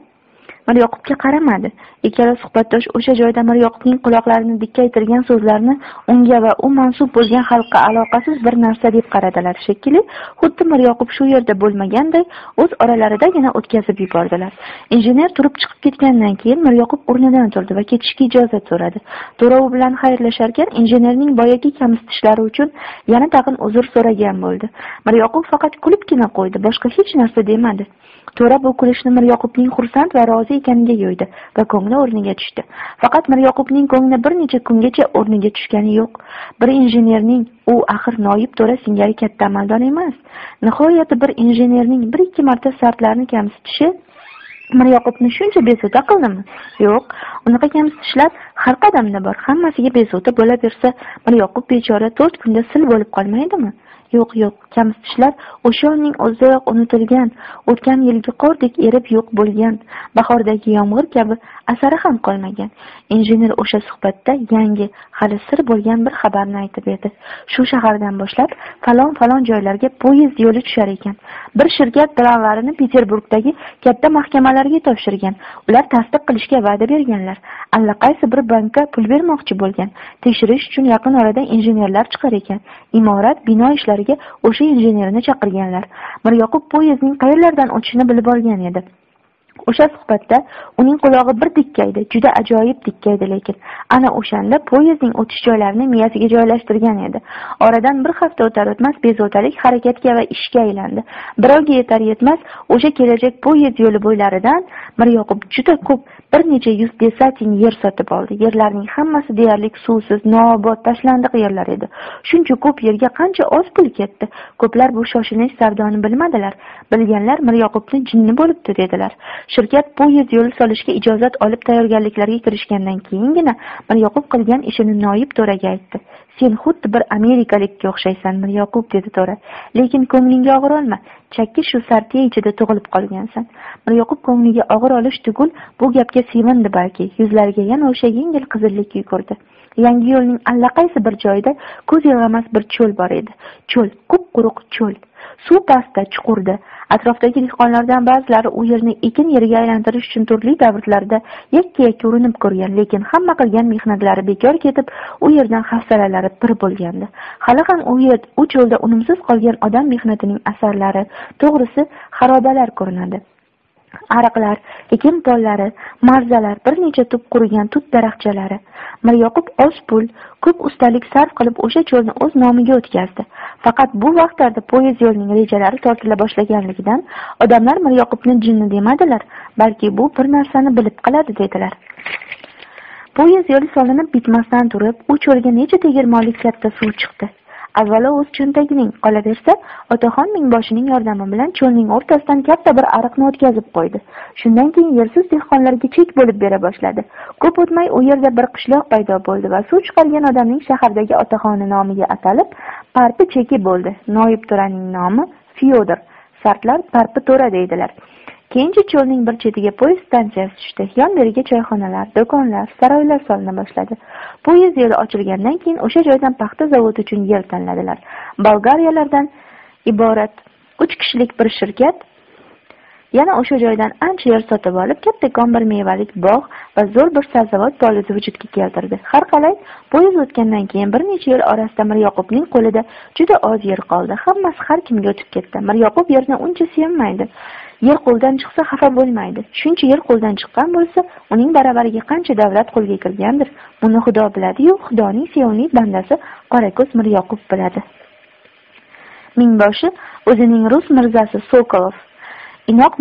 miryoqubga qaramadi. Ikkala suhbatdosh o'sha joyda miryoqubning quloqlarini dikkaytirgan so'zlarni unga va u mansub bo'lgan xalqqa aloqasiz bir narsa deb qaradilar. Shekilli xuddi miryoqub shu yerda bo'lmaganday o'z oralaridagina o'tkazib yubordilar. Injener turib chiqib ketgandan keyin miryoqub o'rnidan turdi va ketishga ijozat so'radi. To'rovi bilan xayrlasharkan injenerning boyagi kamsitishlari uchun yana tag'in uzr so'ragan bo'ldi. Miryoqub faqat kulibgina qo'ydi boshqa hech narsa demadi. To'ra bu kulishni miryoqubning xursand va rozi ekaniga yo'ydi va ko'ngli o'rniga tushdi. Faqat miryoqubning ko'ngli bir necha kungacha o'rniga tushgani yo'q. Bir injenerning u axir noyib to'ra singari katta amaldor emas. Nihoyat bir injenerning bir ikki marta sartlarni kamsitishi miryoqubni shuncha bezovta qildimi? Yo'q unaqa kamsitishlar har qadamda bor hammasiga bezovta bo'laversa miryoqub bechora to'rt kunda sil bo'lib qolmaydimi? Yo'q yo'q. Kamsitishlar o'sha onning o'zidayoq unutilgan o'tgan yilgi qordek erib yo'q bo'lgan bahordagi yomg'ir kabi asari ham qolmagan. Injener o'sha suhbatda yangi hali sir bo'lgan bir xabarni aytib berdi. Shu shahardan boshlab falon falon joylarga poyezd yo'li tushar ekan. Bir shirkat tramvayini peterburgdagi katta mahkamalarga topshirgan. Ular tasdiq qilishga va'da berganlar. Allaqaysi bir bankka pul bermoqchi bo'lgan. Tekshirish uchun yaqin orada injenerlar chiqar ekan. Imorat bino ishlariga o'sha injenerni chaqirganlar. Miryoqub poyezdning qayerlardan o'tishini bilib olgan edi. O'sha suhbatda uning qulog'i bir dikkaydi juda ajoyib dikkaydi lekin ana o'shanda poyezdning o'tish joylarini miyasiga joylashtirgan edi. Oradan bir hafta o'tar o'tmas bezovtalik harakatga va ishga aylandi. Birovga yetar yetmas o'sha kelajak poyezd yo'li bo'ylaridan miryoqub juda ko'p bir necha yuz desatin yer sotib oldi. Yerlarning hammasi deyarli suvsiz noobod tashlandiq yerlar edi. Shuncha ko'p yerga qancha oz pul ketdi. Ko'plar bu shoshilinch savdoni bilmadilar. Bilganlar miryoqubni jinni bo'libdi dedilar. Shirkat poyezd yo'l solishga ijozat olib tayyorgarliklarga kirishgandan keyingina miryoqub qilgan ishini noib to'raga aytdi. Sen xuddi bir amerikalikka o'xshaysan miryoqub dedi to'ra. Lekin ko'nglingga og'ir olma. Chakki shu sartiya ichida tug'ilib qolgansan. Miryoqub ko'ngliga og'ir olish tugul bu gapga sevindi balki. Yuzlariga yana o'sha yengil qizillik yugurdi. Yangi yo'lning allaqaysi bir joyida ko'z ilg'amas bir cho'l bor edi. Cho'l qup quruq cho'l. Suv pastda chuqurda. Atrofdagi dehqonlardan ba'zilari u yerni ekin yeriga aylantirish uchun turli davrlarda yakka yakka urinib ko'rgan lekin hamma qilgan mehnatlari bekor ketib u yerdan hafsalalari pir bo'lgandi. Hali ham u yer u cho'lda unumsiz qolgan odam mehnatining asarlari to'g'risi xarobalar ko'rinadi. Ariqlar ekin pollari marzalar bir necha tup qurigan tut daraxtchalari. Miryoqub oz pul ko'p ustalik sarf qilib o'sha cho'lni o'z nomiga o'tkazdi. Faqat bu vaqtlarda poyezd yo'lining rejalari tortila boshlaganligidan odamlar miryoqubni jinni demadilar balki bu bir narsani bilib qiladi dedilar. Poyezd yo'li solinib bitmasdan turib u cho'lga necha tegirmonlik katta suv chiqdi. Avvalo o'z cho'ntagining qolaversa otaxon mingboshining yordami bilan cho'lning o'rtasidan katta bir ariqni o'tkazib qo'ydi. Shundan keyin yersiz dehqonlarga chek bo'lib bera boshladi. Ko'p o'tmay u yerda bir qishloq paydo bo'ldi va suv chiqargan odamning shahardagi otaxoni nomiga atalib parpi cheki bo'ldi. Noib to'raning nomi fyodor. Sartlar parpi to'ra deydilar. Keyincha cho'lning bir chetiga poyezd stansiyasi tushdi. Yon beriga choyxonalar do'konlar saroylar solina boshladi. Poyezd yo'li ochilgandan keyin o'sha joydan paxta zavodi uchun yer tanladilar. Bolgariyalardan iborat uch kishilik bir shirkat yana o'sha joydan ancha yer sotib olib kattakon bir mevalik bog' va zo'r bir sabzavot polizi vujudga keltirdi. Har qalay poyezd o'tgandan keyin bir necha yil orasida miryoqubning qo'lida juda oz yer qoldi. Hammasi har kimga o'tib ketdi. Miryoqub yerni uncha sevmaydi. Yer qo'ldan chiqsa xafa bo'lmaydi. Shuncha yer qo'ldan chiqqan bo'lsa uning baravariga qancha davlat qo'lga kirgandir. Buni xudo biladiyu xudoning sevimli bandasi qorako'z miryoqub biladi. Mingboshi o'zining rus mirzasi sokolov inoq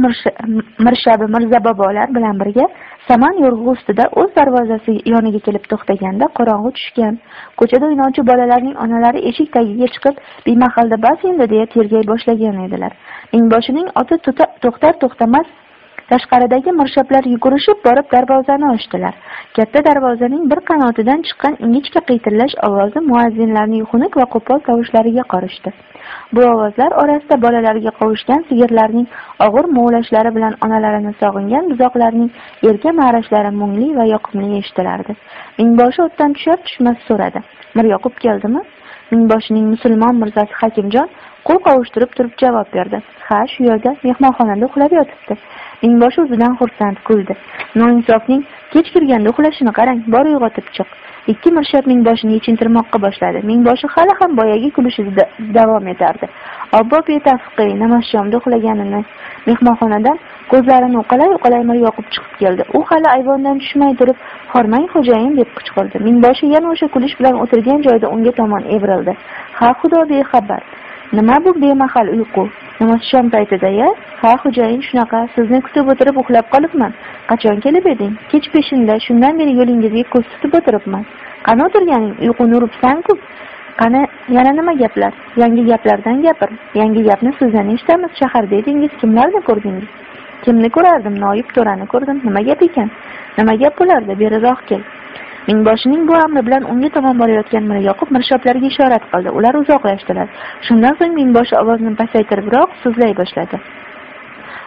mirshabi mirza bobolar bilan birga saman yo'rg'u ustida o'z darvozasi yoniga kelib to'xtaganda qorong'i tushgan. Ko'chada o'ynovchi bolalarning onalari eshik tagiga chiqib bemahalda bas endi deya tergay boshlagan edilar. Mingboshining oti to'xtar to'xtamas tashqaridagi mirshablar yugurishib borib darvozani ochdilar. Katta darvozaning bir qanotidan chiqqan ingichka qiytillash ovozi muazzinlarning xunuk va qo'pol tovushlariga qorishdi. Bu ovozlar orasida bolalarga qovushgan sigirlarning og'ir muvlashlari bilan onalarini sog'ingan buzoqlarning erka ma'rashlari mungli va yoqimli eshitilardi. Mingboshi otdan tushar tushmas so'radi miryoqub keldimi? Mingboshining musulmon mirzasi hakimjon qo'l qovushtirib turib javob berdi. Ha shu yerda mehmonxonada uxlab yotibdi. Mingboshi o'zidan xursand kuldi. Noinsofning kech kirganda uxlashini qarang bor uyg'otib chiq. Ikki mirshab mingboshini yechintirmoqqa boshladi. Mingboshi hali ham boyagi kulishida davom etardi. Obbo betafqi namozshomda uxlaganini mehmonxonadan ko'zlarini uqalay uqalay yoqib chiqib keldi. U hali ayvondan tushmay turib hormang xo'jayin deb qichqirdi. Mingboshi yana o'sha kulish bilan o'tirgan joyida unga tomon evrildi. Ha xudo bexabar. Nima bu bemahal uyqu? Nima shom paytida ya? Ha xo'jayin shunaqa sizni kutib o'tirib uxlab qolibman. Qachon kelib eding? Kech peshinda shundan beri yo'lingizga ko'z tutib o'tiribman. Qani o'tirganing? Uyquni uribsanku qani yana nima gaplar? Yangi gaplardan gapir. Yangi gapni sizdan eshitamiz. Shaharda edingiz kimlarni ko'rdingiz? Kimni ko'rardim? Noyib to'rani ko'rdim. Nima gap ekan? Nima gap bo'lardi? Beriroq kel. Mingboshining bu amri bilan unga tomon borayotgan miryoqub mirshoblarga ishorat qildi. Ular uzoqlashdilar. Shundan so'ng mingboshi ovozni pasaytiribroq so'zlay boshladi.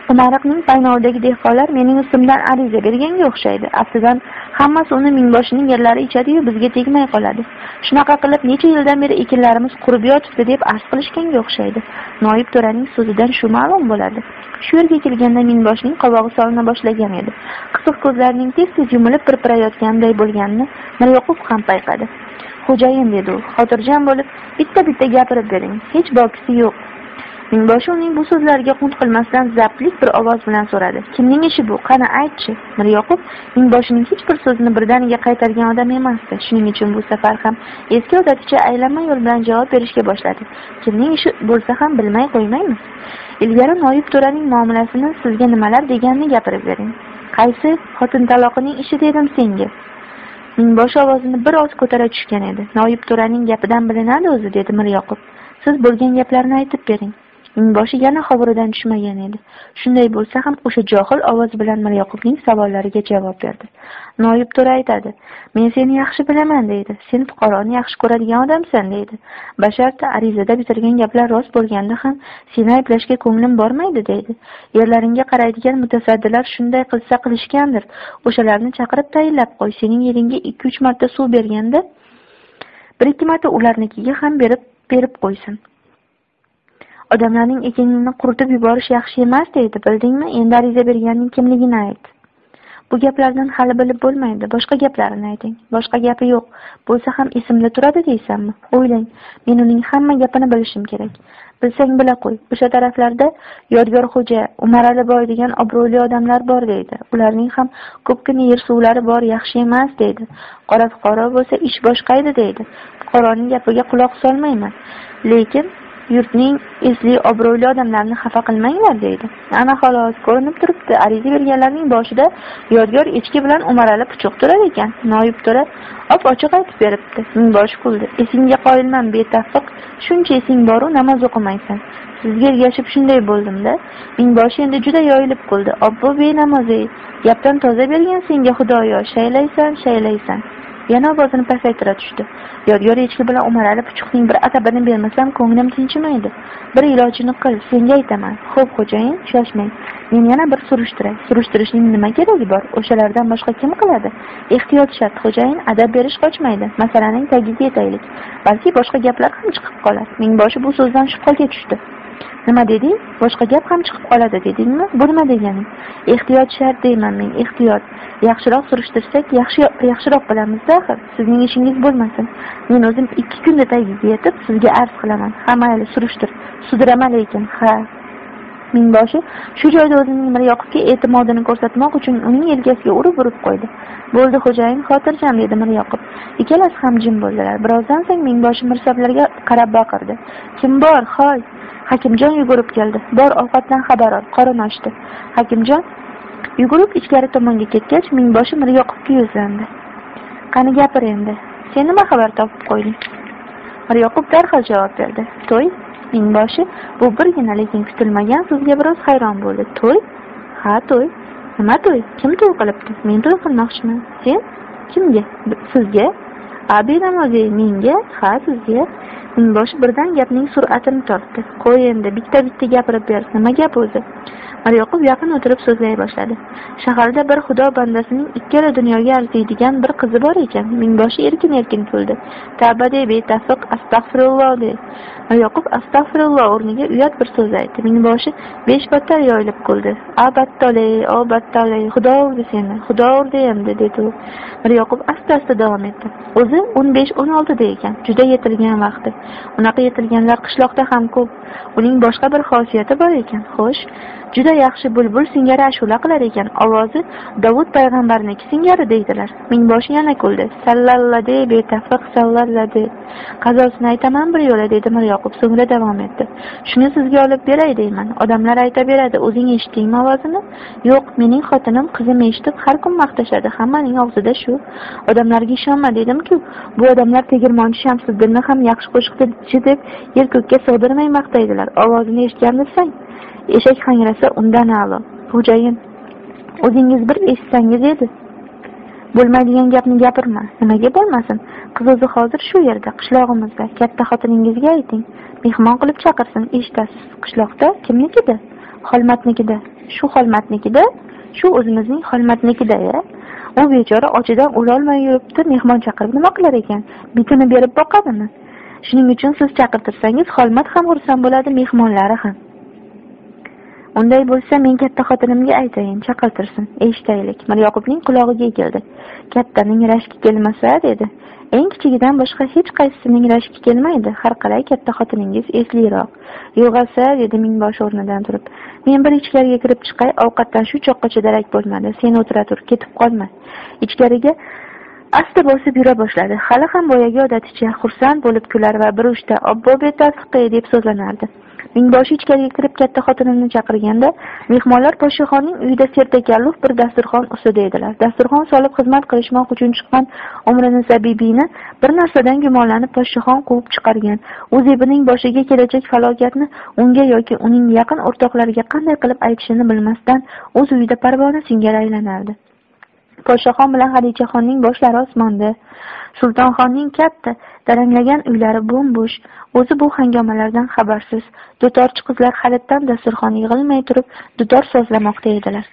Qumariqning paynovidagi dehqonlar mening ustimdan ariza berganga o'xshaydi. Aftidan hammasi uni mingboshining yerlari ichadi-yu bizga tegmay qoladi. Shunaqa qilib necha yildan beri ekinlarimiz qurib yotibdi deb arz qilishganga o'xshaydi. Noyib to'raning so'zidan shu ma'lum bo'ladi. Shu yerga kelganda mingboshining qovog'i solina boshlagan edi. Qisiq ko'zlarining tez tez yumilib pirpirayotganday bo'lganini miryoqub ham payqadi. Xo'jayin dedi u xotirjam bo'lib bitta bitta gapirib bering. Hech bokisi yo'q. Mingboshi uning bu so'zlariga qunt qilmasdan zabtlik bir ovoz bilan so'radi. Kimning ishi bu? Qani aytchi? Miryoqub mingboshining hech bir so'zini birdaniga qaytargan odam emasdi. Shuning uchun bu safar ham eski odaticha aylanma yo'l bilan javob berishga boshladi. Kimning ishi bo'lsa ham bilmay qo'ymaymiz ilgari noyib to'raning muomalasini sizga nimalar deganini gapirib bering. Qaysi xotin taloqining ishi dedim senga? Mingboshi ovozini bir oz ko'tara tushgan edi. Noyib to'raning gapidan bilinadi o'zi dedi miryoqub siz bo'lgan gaplarni aytib bering. Mingboshi yana hovuridan tushmagan edi. Shunday bo'lsa ham o'sha johil ovoz bilan miryoqubning savollariga javob berdi. Noyib to'ra aytadi men seni yaxshi bilaman deydi. Sen fuqaroni yaxshi ko'radigan odamsan deydi. Basharta arizada bitirgan gaplar rost bo'lganda ham seni ayblashga ko'nglim bormaydi deydi. Yerlaringga qaraydigan mutasaddilar shunday qilsa qilishgandir. O'shalarni chaqirib tayinlab qo'y sening yeringga ikki uch marta suv berganda bir ikki marta ularnikiga ham berib berib qo'ysin. Odamlarning ekinini quritib yuborish yaxshi emas deydi bildingmi? Endi ariza berganning kimligini ayt. Bu gaplardan hali bilib bo'lmaydi boshqa gaplarini ayting. Boshqa gapi yo'q. Bo'lsa ham esimda turadi deysanmi? O'ylang men uning hamma gapini bilishim kerak. Bilsang bila qo'y. O'sha taraflarda yodgorxo'ja umaraliboy degan obro'li odamlar bor deydi. Ularning ham ko'pgina yer suvlari bor yaxshi emas deydi. Qora fuqaro bo'lsa ish boshqa edi deydi. Fuqaroning gapiga quloq solmayman. Lekin yurtning esli obro'li odamlarini xafa qilmanglar deydi. Ana xolos ko'rinib turibdi. Ariza berganlarning boshida yodgor echki bilan umarali puchuq turar ekan. Noyib to'ra op ochiq aytib beribdi. Mingboshi kuldi esingga qoyilman betaffiq shuncha esing boru namoz o'qimaysan. Sizga ergashib shunday bo'ldimda. Mingboshi endi juda yoyilib kuldi obbo benamoz ey. Gapdan toza bergin senga xudoyo. Shaylaysan shaylaysan. Yana ovozini pasaytira tushdi. Yodgor echki bilan umarali puchuqning bir atabini bermasam ko'nglim tinchimaydi. Bir ilojini qil senga aytaman. Xo'p xo'jayin shoshmang. Men yana bir surishtiray. Surishtirishning nima keragi bor? O'shalardan boshqa kim qiladi? Ehtiyot shart xo'jayin adab berish qochmaydi. Masalaning tagiga yetaylik. Balki boshqa gaplar ham chiqib qolar. Mingboshi bu so'zdan shubhaga tushdi. Nima deding? Boshqa gap ham chiqib qoladi dedingmi? Bu nima deganing ehtiyot shart deyman men ehtiyot. Yaxshiroq surishtirsak yaxshi yaxshiroq bilamizda axir. Sizning ishingiz bo'lmasin. Men o'zim ikki kunda tagiga yetib sizga arz qilaman. Ha mayli surishtir. Sudiraman lekin ha. Mingboshi shu joyda o'zining miryoqubga e'timodini ko'rsatmoq uchun uning yelkasiga urib urib qo'ydi. Bo'ldi xo'jayin xotirjam dedi miryoqub ikkalasi ham jim bo'ldilar. Birozdan so'ng mingboshi mirsablarga qarab baqirdi kim bor? Hoy hakimjon yugurib keldi. Bor ovqatdan xabar ol. Qorin ochdi. Hakimjon yugurib ichkari tomonga ketgach mingboshi miryoqubga yuzlandi. Qani gapir endi? Sen nima xabar topib qo'yding? Miryoqub darhol javob berdi. To'y mingboshi bu birgina lekin kutilmagan so'zga biroz hayron bo'ldi. To'y? Ha to'y. Nima to'y? Kim to'y qilibdi? Men to'y qilmoqchiman. Sen? Kimga? Sizga? A benamoz menga? Ha sizga? Mingboshi birdan gapning sur'atini tortdi. Qo'y endi bitta bitta gapirib ber. Nima gap o'zi? Miryoqub yaqin o'tirib so'zlay boshladi. Shaharda bir xudo bandasining ikkala dunyoga arziydigan bir qizi bor ekan. Mingboshi erkin erkin kuldi. Tavba de betaffiq astag'firulloh de. Miryoqub astag'firulloh o'rniga uyat bir so'z aytdi. Mingboshi beshbattar yoyilib kuldi. A battoley o battoley xudo urdi seni xudo urdi endi dedi u. Miryoqub asta asta davom etdi. O'zi o'n besh o'n oltida ekan juda yetilgan vaqti. Unaqa yetilganlar qishloqda ham ko'p. Uning boshqa bir xosiyati bor ekan. Xo'sh juda yaxshi bulbul singari ashula qilar ekan. Ovozi dovud payg'ambarniki singari deydilar. Mingboshi yana kuldi. Sallallade betafiq sallallade qazosini aytaman bir yo'la dedi miryoqub so'ngra davom etdi. Shuni sizga olib beray deyman. Odamlar aytaveradi o'zing eshitdingmi ovozini? Yo'q mening xotinim qizim eshitib har kun maqtashadi. Hammaning og'zida shu. Odamlarga ishonma dedimku. Bu odamlar tegirmonchi shamsiddinni ham yaxshi qo'shiqchi deb yer ko'kka sig'dirmay maqtaydilar. Ovozini eshitganmisan? Eshak hangrasa undan a'lo. Xo'jayin o'zingiz bir eshitsangiz edi. Bo'lmaydigan gapni gapirma nimaga bo'lmasin? Qiz o'zi hozir shu yerda qishlog'imizda. Katta xotiningizga ayting mehmon qilib chaqirsin eshitasiz. Qishloqda kimnikida? Xolmatnikida shu xolmatnikida shu o'zimizning xolmatnikida ya e? u bechora ochidan o'lolmay yuribdi mehmon chaqirib nima qilar ekan? Bitini berib boqadimi? Shuning uchun siz chaqirtirsangiz xolmat ham xursand bo'ladi mehmonlari ham. Unday bo'lsa men katta xotinimga aytayin chaqirtirsin. Eshitaylik miryoqubning qulog'iga egildi. Kattaning rashki kelmasa dedi. Eng kichigidan boshqa hech qaysisining rashki kelmaydi. Har qalay katta xotiningiz esliroq. Yo'g'asa dedi mingboshi o'rnidan turib. Men bir ichkariga kirib chiqay ovqatdan shu choqqacha darak bo'lmadi. Sen o'tira tur ketib qolma. Ichkariga asta bosib yura boshladi. Hali ham boyagi odaticha xursand bo'lib kular va bir uchta obbo betavfiqi deb so'zlanardi. Mingboshi ichkariga kirib katta xotinini chaqirganda mehmonlar podshohning uyida sertakalluf bir dasturxon ustida edilar. Dasturxon solib xizmat qilishmoq uchun chiqqan umrini bibini bir narsadan gumonlanib podshohon quvib chiqargan. U zebining boshiga kelajak falokatni unga yoki uning yaqin o'rtoqlariga qanday qilib aytishini bilmasdan o'z uyida parvona singari aylanardi. Podshohon bilan xadichaxonning boshlari osmonda. Sultonxonning katta daranglagan uylari bo'm bo'sh o'zi bu hangomalardan xabarsiz. Dutorchi qizlar halitdan dasturxon yig'ilmay turib dutor sozlamoqda edilar.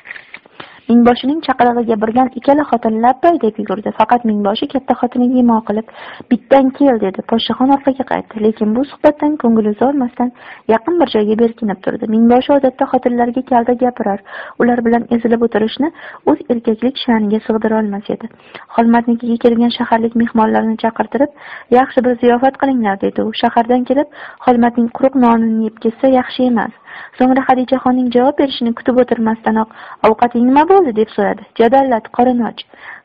Mingboshining chaqirig'iga birgan ikkala xotin labbay deb yugurdi. Faqat mingboshi katta xotiniga imo qilib "Bittang kel dedi. Podshohon orqaga qaytdi. Lekin bu suhbatdan ko'ngli uzolmasdan yaqin bir joyga berkinib turdi. Mingboshi odatda xotinlarga kalda gapirar. Ular bilan ezilib o'tirishni o'z erkaklik sha'niga sig'dirolmas edi. Xolmatnikiga kelgan shaharlik mehmonlarni chaqirtirib yaxshi bir ziyofat qilinglar dedi u. Shahardan kelib xolmatning quruq nonini yeb ketsa yaxshi emas. So'ngra xadichaxonning javob berishini kutib o'tirmasdanoq ovqating nima bo'ldi? deb so'radi. Jadallat qorin och.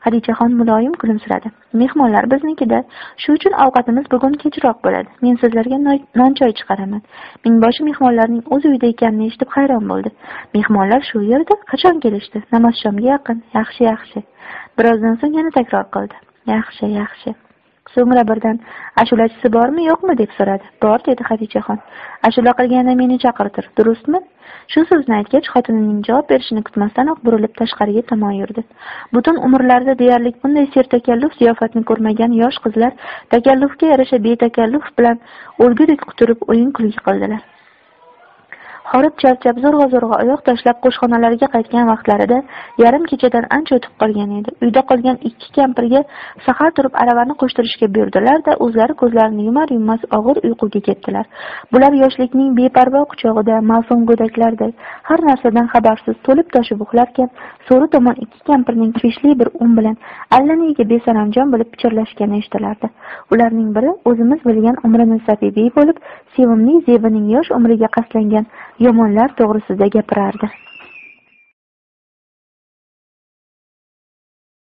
Xadichaxon muloyim kulimsiradi. Mehmonlar biznikida shu uchun ovqatimiz bugun kechroq bo'ladi. Men sizlarga non choy chiqaraman. Mingboshi mehmonlarning o'z uyida ekanini eshitib hayron bo'ldi. Mehmonlar shu yerda qachon kelishdi? Namozshomga yaqin. Yaxshi yaxshi. Birozdan so'ng yana takror qildi. Yaxshi yaxshi. So'ngra birdan ashulachisi bormi yo'qmi? deb so'radi. Bor dedi xadichaxon. Ashula qilganda meni chaqirtir durustmi? Shu so'zni aytgach xotinining javob berishini kutmasdanoq burilib tashqariga tomon yurdi. Butun umrlarida deyarli bunday sertakalluf ziyofatni ko'rmagan yosh qizlar takallufga yarasha betakalluf bilan o'lgudek quturib o'yin kulgi qildilar. Horib charchab zo'rg'a zo'rg'a oyoq tashlab qo'shxonalariga qaytgan vaqtlarida yarim kechadan ancha o'tib qolgan edi. Uyda qolgan ikki kampirga sahar turib aravani qo'shtirishga buyurdilar da o'zlari ko'zlarini yumar yummas og'ir uyquga ketdilar. Bular yoshlikning beparvo quchog'ida mavsum go'daklarday har narsadan xabarsiz to'lib toshib uxlarkan so'ri tomon ikki kampirning teshli bir un bilan allanega besaranjom bo'lib pichirlashgani eshitilardi. Ularning biri o'zimiz bilgan umrini sabibiy bo'lib sevimli zebining yosh umriga qasdlangan yomonlar to'g'risida gapirardi.